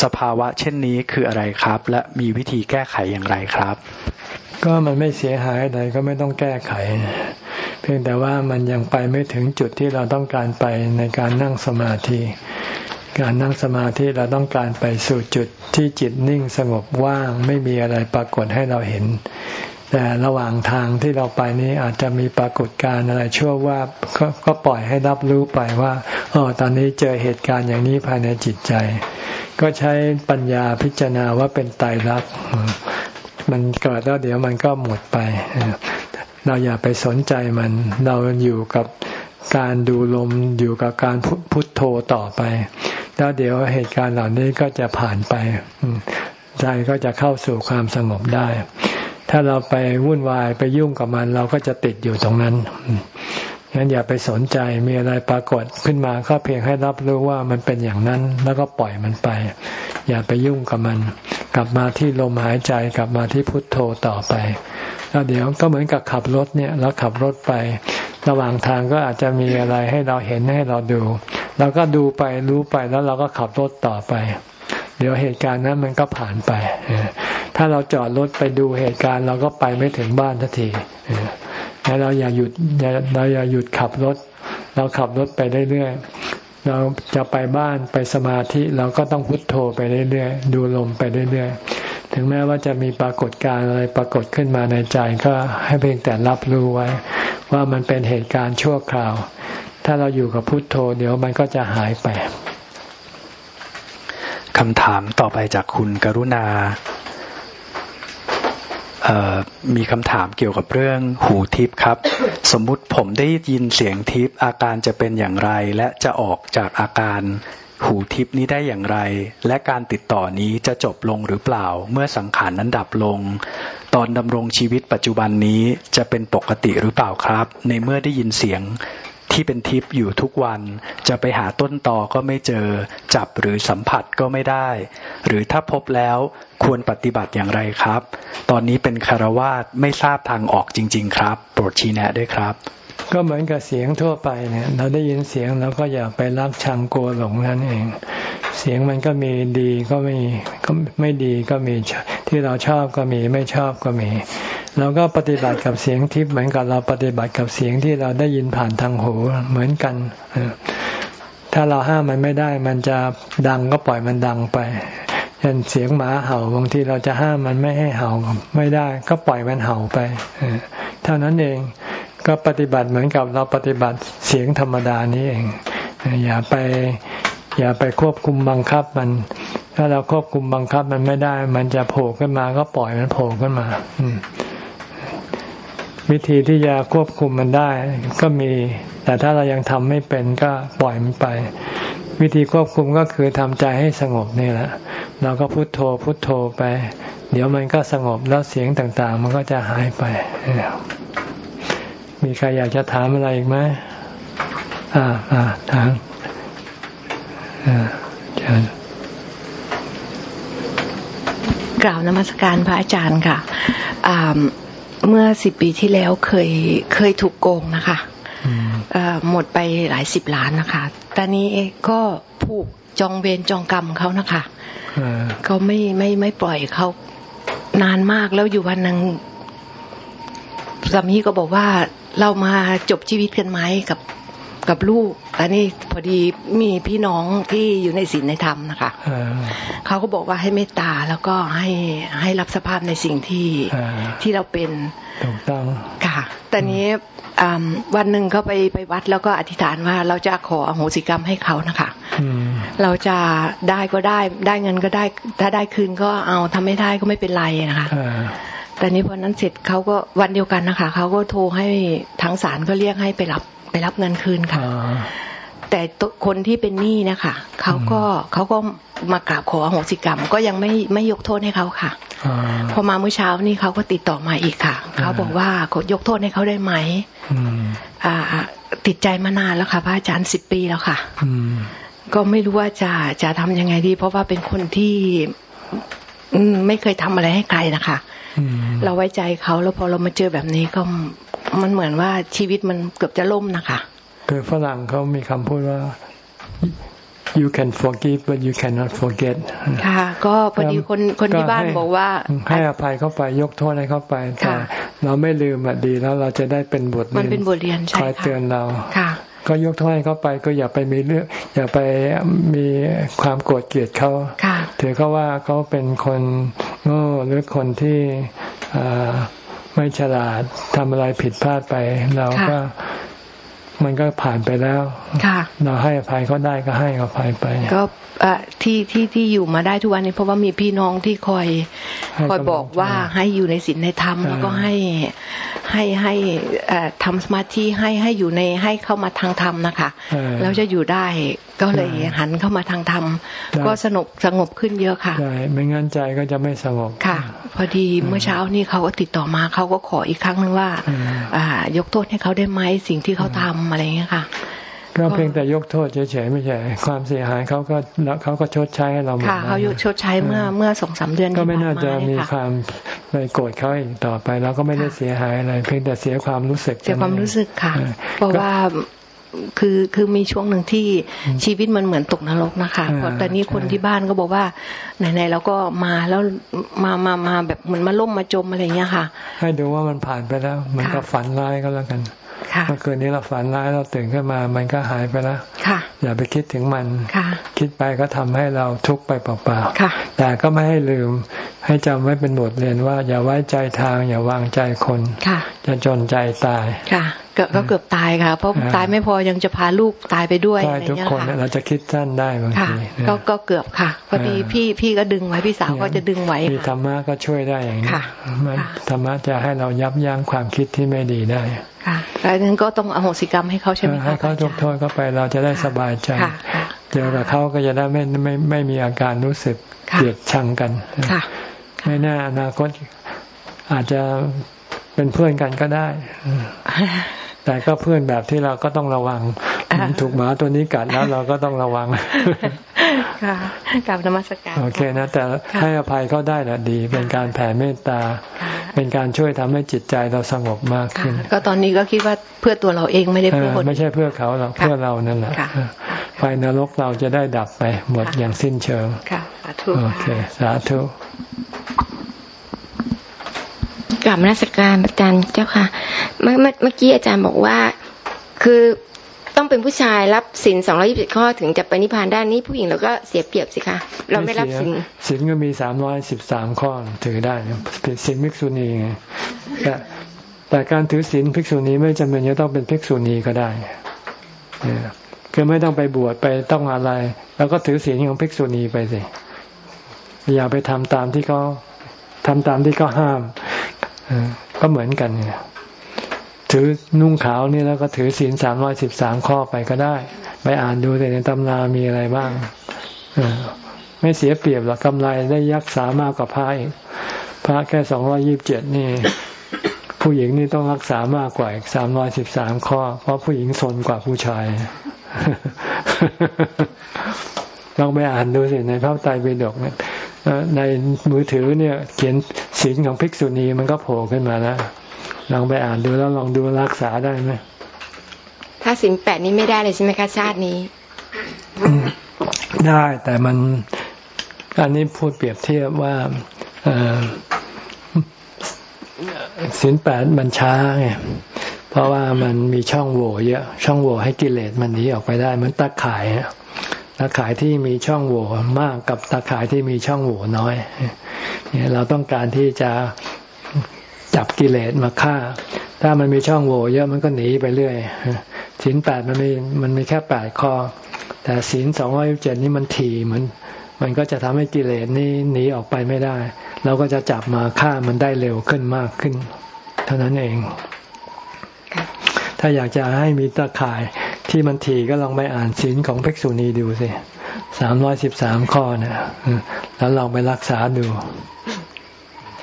สภาวะเช่นนี้คืออะไรครับ และมีวิธีแก้ไขอย่างไรครับ ก็มันไม่เสียหายอะไรก็ไม่ต้องแก้ไข เพียงแต่ว่ามันยังไปไม่ถึงจุดที่เราต้องการไปในการนั่งสมาธิ การนั่งสมาธิเราต้องการไปสู่จุดที่จิตนิ่งสงบว่างไม่มีอะไรปรากฏให้เราเห็น แต่ระหว่างทางที่เราไปนี้อาจจะมีปรากฏการณ์อะไรชั่วว่าก็ก็ปล่อยให้รับรู้ไปว่าอ๋อตอนนี้เจอเหตุการณ์อย่างนี้ภายในจิตใจ ก็ใช้ปัญญาพิจารณาว่าเป็นตายรักมันเกิดแล้วเดี๋ยวมันก็หมดไป เราอย่าไปสนใจมัน เราอยู่กับการดูลมอยู่กับการพุทโธต่อไป แล้วเดี๋ยวเหตุการณ์เหล่านี้ก็จะผ่านไปใจก็จะเข้าสู่ความสงบได้ ถ้าเราไปวุ่นวายไปยุ่งกับมัน เราก็จะติดอยู่ตรงนั้นงั้นอย่าไปสนใจมีอะไรปรากฏขึ้นมาก็เพียงให้รับรู้ว่ามันเป็นอย่างนั้น แล้วก็ปล่อยมันไป อย่าไปยุ่งกับมัน กลับมาที่ลมหายใจกลับมาที่พุทโธต่อไป แล้วเดี๋ยวก็เหมือนกับขับรถเนี่ยเราขับรถไประหว่างทางก็อาจจะมีอะไรให้เราเห็นให้เราดูเราก็ดูไปรู้ไปแล้วเราก็ขับรถต่อไป เดี๋ยวเหตุการณ์นั้นมันก็ผ่านไป ถ้าเราจอดรถไปดูเหตุการณ์ เราก็ไปไม่ถึงบ้านทันทีเราอย่าหยุดเราอย่าหยุดขับรถ เราขับรถไปเรื่อยๆเราจะไปบ้านไปสมาธิ เราก็ต้องพุทโธไปเรื่อยๆดูลมไปเรื่อยๆ ถึงแม้ว่าจะมีปรากฏการณ์อะไรปรากฏขึ้นมาในใจก็ให้เพียงแต่รับรู้ไว้ ว่ามันเป็นเหตุการณ์ชั่วคราว ถ้าเราอยู่กับพุทโธ เดี๋ยวมันก็จะหายไปคำถามต่อไปจากคุณกรุณามีคำถามเกี่ยวกับเรื่องหูทิพย์ครับ สมมุติผมได้ยินเสียงทิพย์อาการจะเป็นอย่างไร และจะออกจากอาการ หูทิพนี้ได้อย่างไร และการติดต่อนี้จะจบลงหรือเปล่า เมื่อสังขารนั้นดับลง ตอนดำรงชีวิตปัจจุบันนี้จะเป็นปกติหรือเปล่าครับ ในเมื่อได้ยินเสียงที่เป็นทิพย์อยู่ทุกวัน จะไปหาต้นตอก็ไม่เจอ จับหรือสัมผัสก็ไม่ได้ หรือถ้าพบแล้วควรปฏิบัติอย่างไรครับ ตอนนี้เป็นคารวาสไม่ทราบทางออกจริง ๆ ครับ โปรดชี้แนะด้วยครับ ก็เหมือนกับเสียงทั่วไปเนี่ย เราได้ยินเสียงเราก็อย่าไปรักชังกลัวหลงนั่นเอง เสียงมันก็มีดีก็ม่ก็ไม่ดีก็มีที่เราชอบก็มีไม่ชอบก็มีเราก็ปฏิบัติกับเสียงทิพย์เหมือนกับเราปฏิบัติกับเสียงที่เราได้ยินผ่านทางหูเหมือนกัน ถ้าเราห้ามมันไม่ได้ มันจะดังก็ปล่อยมันดังไปเช่นเสียงหมาเห่าบางทีเราจะห้ามมันไม่ให้เห่าไม่ได้ ก็ปล่อยมันเห่าไปเท่านั้นเอง ก็ปฏิบัติเหมือนกับเราปฏิบัติเสียงธรรมดานี้เอง อย่าไปอย่าไปควบคุมบังคับมัน ถ้าเราควบคุมบังคับมันไม่ได้ มันจะโผล่ขึ้นมาก็ปล่อยมันโผล่ขึ้นมาวิธีที่จะควบคุมมันได้ ก็มี แต่ถ้าเรายังทำไม่เป็นก็ปล่อยมันไป วิธีควบคุมก็คือทำใจให้สงบนี่แหละ เราก็พุโทโธพุโทโธไป เดี๋ยวมันก็สงบแล้วเสียงต่างๆ มันก็จะหายไป มีใครอยากจะถามอะไรอีกไหมอ่าอ่าถามอ่าเชิญกล่าวนมัสการพระอาจารย์ค่ะเมื่อสิบปีที่แล้วเคยเคยถูกโกงนะคะหมดไปหลายสิบล้านนะคะ ตอนนี้ก็ผูกจองเวรจองกรรมเขานะคะเขาไม่ไม่ไม่ปล่อยเขานานมากแล้วอยู่วันหนึ่ง สามีก็บอกว่าเรามาจบชีวิตกันไหมกับกับลูก อันนี้พอดีมีพี่น้องที่อยู่ในศีลในธรรมนะคะเขาก็บอกว่าให้เมตตาแล้วก็ให้ให้รับสภาพในสิ่งที่ที่เราเป็นถูกต้องค่ะแต่นี้วันหนึ่งก็ไปไปวัดแล้วก็อธิษฐานว่าเราจะขออโหสิกรรมให้เขานะคะเราจะได้ก็ได้ได้เงินก็ได้ ถ้าได้คืนก็เอาทำไม่ได้ก็ไม่เป็นไรนะคะ แต่นี้พอนั้นเสร็จเขาก็วันเดียวกันนะคะเขาก็โทรให้ทางศาลก็เรียกให้ไปรับไปรับเงินคืนค่ะแต่คนที่เป็นหนี้นะคะเขาก็เขาก็มากราบขออโหสิกรรม ก็ยังไม่ไม่ยกโทษให้เขาค่ะพอมาเมื่อเช้านี่เขาก็ติดต่อมาอีกค่ะ เขาบอกว่ายกโทษให้เขาได้ไหมอ่า ติดใจมานานแล้วค่ะพระอาจารย์สิบปีแล้วค่ะก็ไม่รู้ว่าจะจะทำยังไงดี เพราะว่าเป็นคนที่ไม่เคยทำอะไรให้ใครนะคะ เราไว้ใจเขาแล้วพอเรามาเจอแบบนี้ก็มันเหมือนว่าชีวิตมันเกือบจะล่มนะคะคือฝรั่งเขามีคำพูดว่า you can forgive but you cannot forget ค่ะ ก็พอดีคนคนที่บ้านบอกว่า ให้อภัยเข้าไปยกโทษให้เข้าไปแต่เราไม่ลืมอะดีแล้วเราจะได้เป็นบทเรียนมันเป็นบทเรียนใช่คอยเตือนเราค่ะ ก็ยกโทษให้เขาไปก็อย่าไปมีเรื่องอย่าไปมีความโกรธเกลียดเขาถือเขาว่าเขาเป็นคนโง่หรือคนที่ไม่ฉลาดทำอะไรผิดพลาดไป เราก็ มันก็ผ่านไปแล้วเราให้อภัยเขาได้ก็ให้อภัยไป ก็ที่ที่ที่อยู่มาได้ทุกวันนี้เพราะว่ามีพี่น้องที่คอย คอยบอกว่าให้อยู่ในศีลในธรรมแล้วก็ให้ให้ให้ทำสมาธิให้ให้อยู่ในให้เข้ามาทางธรรมนะคะแล้วจะอยู่ได้ก็เลยหันเข้ามาทางธรรม ก็สนุกสงบขึ้นเยอะค่ะใช่ไม่งั้นใจก็จะไม่สงบค่ะ พอดีเมื่อเช้านี้เขาก็ติดต่อมาเขาก็ขออีกครั้งหนึ่งว่าอ่า ยกโทษให้เขาได้ไหมสิ่งที่เขาทำอะไรเงี้ยค่ะก็เพียงแต่ยกโทษเฉยๆไม่ใช่ความเสียหายเขาก็แล้วเขาก็ชดใช้ให้เราหมดค่ะเขาชดใช้เมื่อเมื่อสองสามเดือนก็ไม่น่าจะมีความไปโกรธเขาอีกต่อไปเราก็ไม่ได้เสียหายอะไรเพียงแต่เสียความรู้สึกเสียความรู้สึกค่ะ เพราะว่าคือคือมีช่วงหนึ่งที่ชีวิตมันเหมือนตกนรกนะคะเพราะตอนนี้คนที่บ้านก็บอกว่าไหนๆเราก็มาแล้วมามามาแบบเหมือนมาล่มมาจมอะไรเงี้ยค่ะ ให้ดูว่ามันผ่านไปแล้วมันก็ฝันร้ายก็แล้วกัน เมื่อคืนนี้เราฝันร้ายเราตื่นขึ้นมา มันก็หายไปแล้วอย่าไปคิดถึงมัน คิดไปก็ทำให้เราทุกข์ไปเปล่าๆแต่ก็ไม่ให้ลืม ให้จำไว้เป็นบทเรียนว่า อย่าไว้ใจทาง อย่าวางใจคนจะจนใจตายค่ะก็เกือบตายค่ะ เพราะตายไม่พอยังจะพาลูกตายไปด้วยใช่ทุกคนเราจะคิดสั้นได้บางทีก็ก็เกือบค่ะพอดีพี่พี่ก็ดึงไว้พี่สาวก็จะดึงไว้ธรรมะก็ช่วยได้อย่างนี้ธรรมะจะให้เรายับยั้งความคิดที่ไม่ดีได้ค่ะดังนั้นก็ต้องอโหสิกรรมให้เขาใช่ไหมคะให้เขาทุกโทษเข้าไปเราจะได้สบายใจเจอกับเขาก็จะได้ไม่ไม่ไม่มีอาการรู้สึกเกลียดชังกัน ไม่แน่อนาคตอาจจะเป็นเพื่อนกันก็ได้ แต่ก็เพื่อนแบบที่เราก็ต้องระวัง ถูกหมาตัวนี้กัดแล้วเราก็ต้องระวังค่ะกับนมัสการโอเคนะ แต่ให้อภัยเขาได้นะดี เป็นการแผ่เมตตา เป็นการช่วยทำให้จิตใจเราสงบมากขึ้น ก็ตอนนี้ก็คิดว่าเพื่อตัวเราเองไม่ได้เพื่อคนไม่ใช่เพื่อเขาหรอกเพื่อเรานั่นแหละไฟนรกเราจะได้ดับไปหมดอย่างสิ้นเชิงค่ะสาธุโอเค สาธุ กลับมาราชการอาจารย์เจ้าค่ะ เมื่อเมื่อกี้อาจารย์บอกว่า คือต้องเป็นผู้ชายรับสินสองร้อยี่สิบข้อถึงจะไปนิพพานด้านนี้ผู้หญิงเราก็เสียเปรียบสิคะเราไม่รับสินสินก็มีสามร้อยสิบสามข้อถือได้สินภิกษุณีไงแต่แต่การถือสินภิกษุณีไม่จำเป็นจะต้องเป็นภิกษุณีก็ได้คือไม่ต้องไปบวชไปต้องอะไร แล้วก็ถือศีลของภิกษุณีไปสิ อย่าไปทำตามที่เขาทำตามที่เขาห้ามก็เหมือนกันเนี่ยถือนุ่งขาวนี่แล้วก็ถือศีลสามร้อยสิบสามข้อไปก็ได้ ไปอ่านดูแต่ในตำรามีอะไรบ้างไม่เสียเปรียบหรอกกำไรได้ยักษามากกว่าพระพระแค่สองร้อยิบเจ็ดนี่ ผู้หญิงนี่ต้องรักษามากกว่าสามร้อยสิบสามข้อ เพราะผู้หญิงสนกว่าผู้ชายลองไปอ่านดูสิในพระไตรปิฎกเนี่ย ในมือถือเนี่ย เขียนศีลของภิกษุณีมันก็โผล่ขึ้นมาแล้วลองไปอ่านดูแล้วลองดูรักษาได้ไหมถ้าศีลแปดนี้ไม่ได้เลยใช่ไหมคะชาตินี้ ได้แต่มันอันนี้พูดเปรียบเทียบว่าศีลแปดมันช้าไงเพราะว่ามันมีช่องโหว่เยอะ ช่องโหว่ให้กิเลสมันหนีออกไปได้ มันตะข่าย ตาข่ายที่มีช่องโหว่มากกับตาข่ายที่มีช่องโหว่น้อยเนี่ยเราต้องการที่จะจับกิเลสมาฆ่า ถ้ามันมีช่องโหว่เยอะมันก็หนีไปเรื่อยศีลแปดมันมีมันมีแค่แปดข้อ แต่ศีลสองร้อยเจ็ดนี่มันถี่มันมันก็จะทำให้กิเลสนี่หนีออกไปไม่ได้ เราก็จะจับมาฆ่ามันได้เร็วขึ้นมากขึ้น เท่านั้นเอง ถ้าอยากจะให้มีตาข่าย ที่มันถี่ก็ลองไปอ่านศีลของภิกษุณีดูสิสามร้อยสิบสามข้อนะแล้วลองไปรักษาดู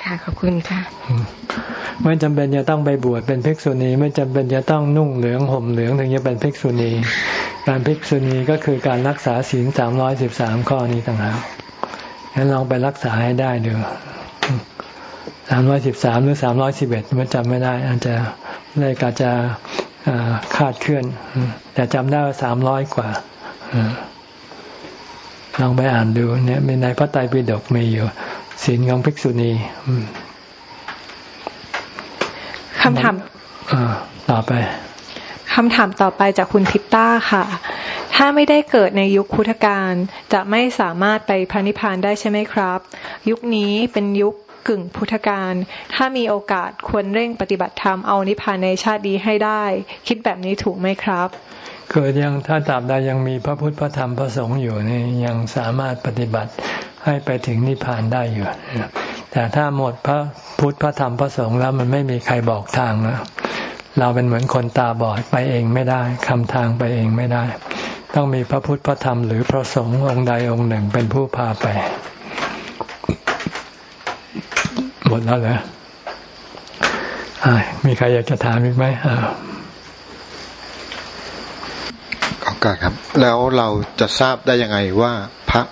ค่ะขอบคุณค่ะ ไม่จำเป็นจะต้องไปบวชเป็นภิกษุณี ไม่จำเป็นจะต้องนุ่งเหลืองห่มเหลืองถึงจะเป็นภิกษุณี การภิกษุณีก็คือการรักษาศีลสามร้อยสิบสามข้อนี้ต่างหากงั้นลองไปรักษาให้ได้ดูสามร้อยสิบสามหรือสามร้อยสิบเอ็ดมันจำไม่ได้อาจจะเลยกาจะ คาดเคลื่อน แต่จำได้ว่าสามร้อยกว่าลองไปอ่านดูเนี่ยในพระไตรปิฎกมีอยู่ศีลของภิกษุณีคำถามต่อไปคำถามต่อไปจากคุณทิปต้าค่ะ ถ้าไม่ได้เกิดในยุคพุทธกาลจะไม่สามารถไปพระนิพพานได้ใช่ไหมครับ ยุคนี้เป็นยุค กึ่งพุทธการ ถ้ามีโอกาสควรเร่งปฏิบัติธรรมเอานิพพานในชาติดีให้ได้ คิดแบบนี้ถูกไหมครับเกิดยังถ้าตราบใดยังมีพระพุทธพระธรรมพระสงฆ์อยู่นี่ยังสามารถปฏิบัติให้ไปถึงนิพพานได้อยู่แต่ถ้าหมดพระพุทธพระธรรมพระสงฆ์แล้วมันไม่มีใครบอกทางแล้วเราเป็นเหมือนคนตาบอดไปเองไม่ได้คำทางไปเองไม่ได้ ต้องมีพระพุทธพระธรรมหรือพระสงฆ์องค์ใดองค์หนึ่งเป็นผู้พาไป หมมดแล้วเหรอมีใครอยากจะถามอีกไหมอ่าขอกาครับ แล้วเราจะทราบได้ยังไงว่าพระ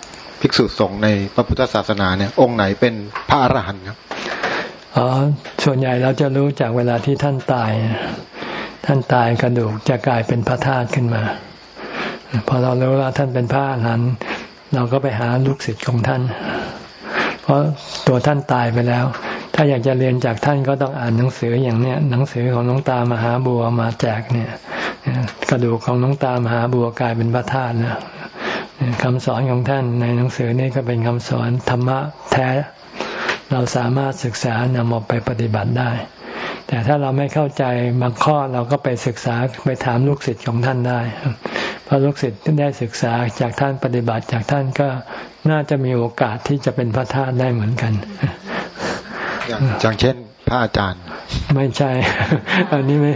ภิกษุสงฆ์ในพระพุทธศาสนาเนี่ย องค์ไหนเป็นพระอรหันต์ครับอ๋อส่วนใหญ่เราจะรู้จากเวลาที่ท่านตาย ท่านตายกระดูกจะกลายเป็นพระธาตุขึ้นมา พอเรารู้ว่าท่านเป็นพระอรหันต์เราก็ไปหาลูกศิษย์ของท่าน เพราะตัวท่านตายไปแล้ว ถ้าอยากจะเรียนจากท่านก็ต้องอ่านหนังสืออย่างเนี้ยหนังสือของน้องตามหาบัวมาแจกเนี่ยกระดูกของน้องตามหาบัวกลายเป็นพระธาตุนะคำสอนของท่านในหนังสือนี่ก็เป็นคำสอนธรรมะแท้ เราสามารถศึกษานำออกไปปฏิบัติได้ แต่ถ้าเราไม่เข้าใจบางข้อเราก็ไปศึกษาไปถามลูกศิษย์ของท่านได้ ราะลูกศิษย์ที่ได้ศึกษาจากท่านปฏิบัติจากท่านก็น่าจะมีโอกาสที่จะเป็นพระธาตุได้เหมือนกัน อย่างเช่น พระอาจารย์ ไม่ใช่ อันนี้ไม่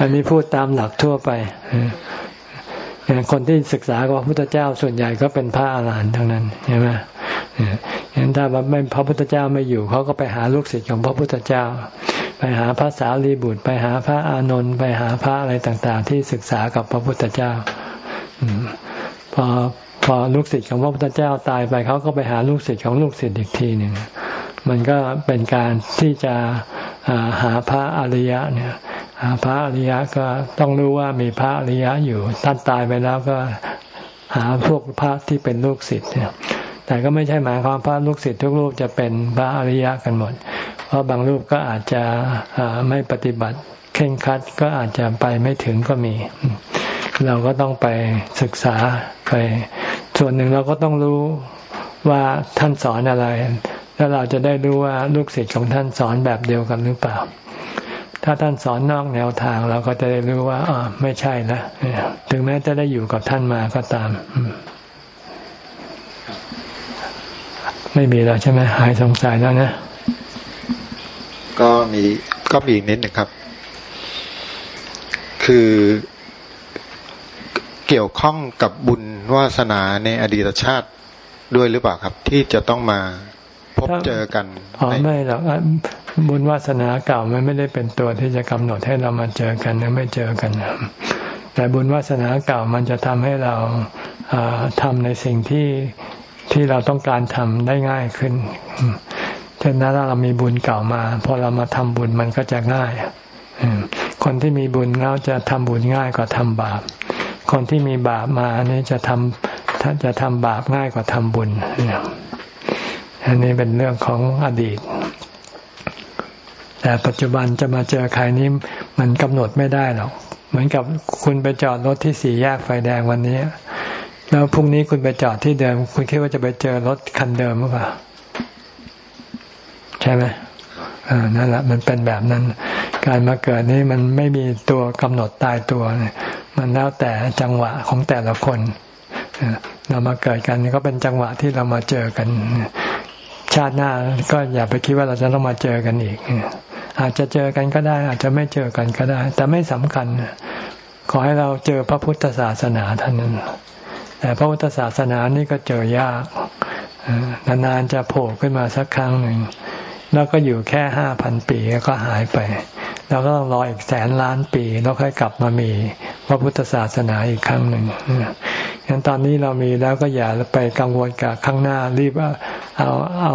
อันนี้พูดตามหลักทั่วไป คนที่ศึกษากับพระพุทธเจ้าส่วนใหญ่ก็เป็นพระอาหารหันต์ทั้งนั้นใช่ไหมเห็นถ้าไม่พระพุทธเจ้าไม่อยู่เขาก็ไปหาลูกศิษย์ของพระพุทธเจ้า ไปหาพระสารีบุตร ไปหาพระอานนท์ไปหาพระอะไรต่างๆ ที่ศึกษากับพระพุทธเจ้าพอพอลูกศิษย์ของพระพุทธเจ้าตายไปเขาก็ไปหาลูกศิษย์ของลูกศิษย์อีกทีหนึ่งมันก็เป็นการที่จะหาพระอริยะเนี่ย พระอริยะก็ต้องรู้ว่ามีพระอริยะอยู่ท่านตายไปแล้วก็หาพวกพระที่เป็นลูกศิษย์เนี่ยแต่ก็ไม่ใช่หมายความพระลูกศิษย์ทุกรูปจะเป็นพระอริยะกันหมด เพราะบางรูปก็อาจจะไม่ปฏิบัติเข่งคัดก็อาจจะไปไม่ถึงก็มี เราก็ต้องไปศึกษาไปส่วนหนึ่งเราก็ต้องรู้ว่าท่านสอนอะไร แล้วเราจะได้รู้ว่าลูกศิษย์ของท่านสอนแบบเดียวกันหรือเปล่า ถ้าท่านสอนนอกแนวทางเราก็จะได้รู้ว่าอ๋อไม่ใช่ละถึงแม้จะได้อยู่กับท่านมาก็ตาม ไม่มีแล้วใช่ไหมหายสงสัยแล้วนะก็มีก็มีนิดหนึ่งครับ คือเกี่ยวข้องกับบุญวาสนาในอดีตชาติด้วยหรือเปล่าครับ ที่จะต้องมา พบเจอกันอ๋อไม่หรอกบุญวาสนาเก่ามันไม่ได้เป็นตัวที่จะกำหนดให้เรามาเจอกันหรือไม่เจอกันแต่บุญวาสนาเก่ามันจะทำให้เราทำในสิ่งที่ที่เราต้องการทำได้ง่ายขึ้นเช่นถ้าเรามีบุญเก่ามาพอเรามาทำบุญมันก็จะง่ายคนที่มีบุญแล้วจะทำบุญง่ายกว่าทำบาป คนที่มีบาปมาอันนี้จะทำถ้าจะทำบาปง่ายกว่าทำบุญ อันนี้เป็นเรื่องของอดีต แต่ปัจจุบันจะมาเจอใครนี้มันกำหนดไม่ได้หรอก เหมือนกับคุณไปจอดรถที่สี่แยกไฟแดงวันนี้แล้วพรุ่งนี้คุณไปจอดที่เดิม คุณคิดว่าจะไปเจอรถคันเดิมหรือเปล่าใช่ไหมอ่านั่นแหละมันเป็นแบบนั้น การมาเกิดนี้มันไม่มีตัวกำหนดตายตัวมันแล้วแต่จังหวะของแต่ละคนเรามาเกิดกันก็เป็นจังหวะที่เรามาเจอกัน ชาติหน้าก็อย่าไปคิดว่าเราจะต้องมาเจอกันอีก อาจจะเจอกันก็ได้ อาจจะไม่เจอกันก็ได้ แต่ไม่สำคัญ ขอให้เราเจอพระพุทธศาสนาเท่านั้น แต่พระพุทธศาสนานี่ก็เจอยากนานๆจะโผล่ขึ้นมาสักครั้งหนึ่ง แล้วก็อยู่แค่ห้าพันปีก็หายไป แล้วก็ต้องรออีกแสนล้านปีแล้วค่อยกลับมามีพระพุทธศาสนาอีกครั้งหนึ่งงั้นตอนนี้เรามีแล้วก็อย่าไปกังวลกับข้างหน้ารีบเอาเอา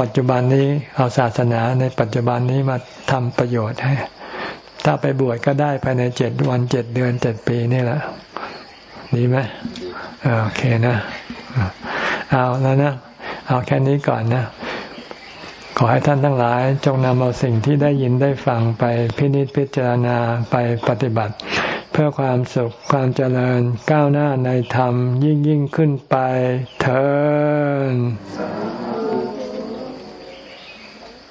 ปัจจุบันนี้เอาศาสนาในปัจจุบันนี้มาทำประโยชน์ให้ถ้าไปบวชก็ได้ภายในเจ็ดวันเจ็ดเดือนเจ็ดปีนี่แหละดีไหมโอเคนะ เอาแล้วนะ เอาแค่นี้ก่อนนะ ขอให้ท่านทั้งหลายจงนำเอาสิ่งที่ได้ยินได้ฟังไปพินิจพิจารณาไปปฏิบัติ เพื่อความสุขความเจริญก้าวหน้าในธรรมยิ่งยิ่งขึ้นไปเถิด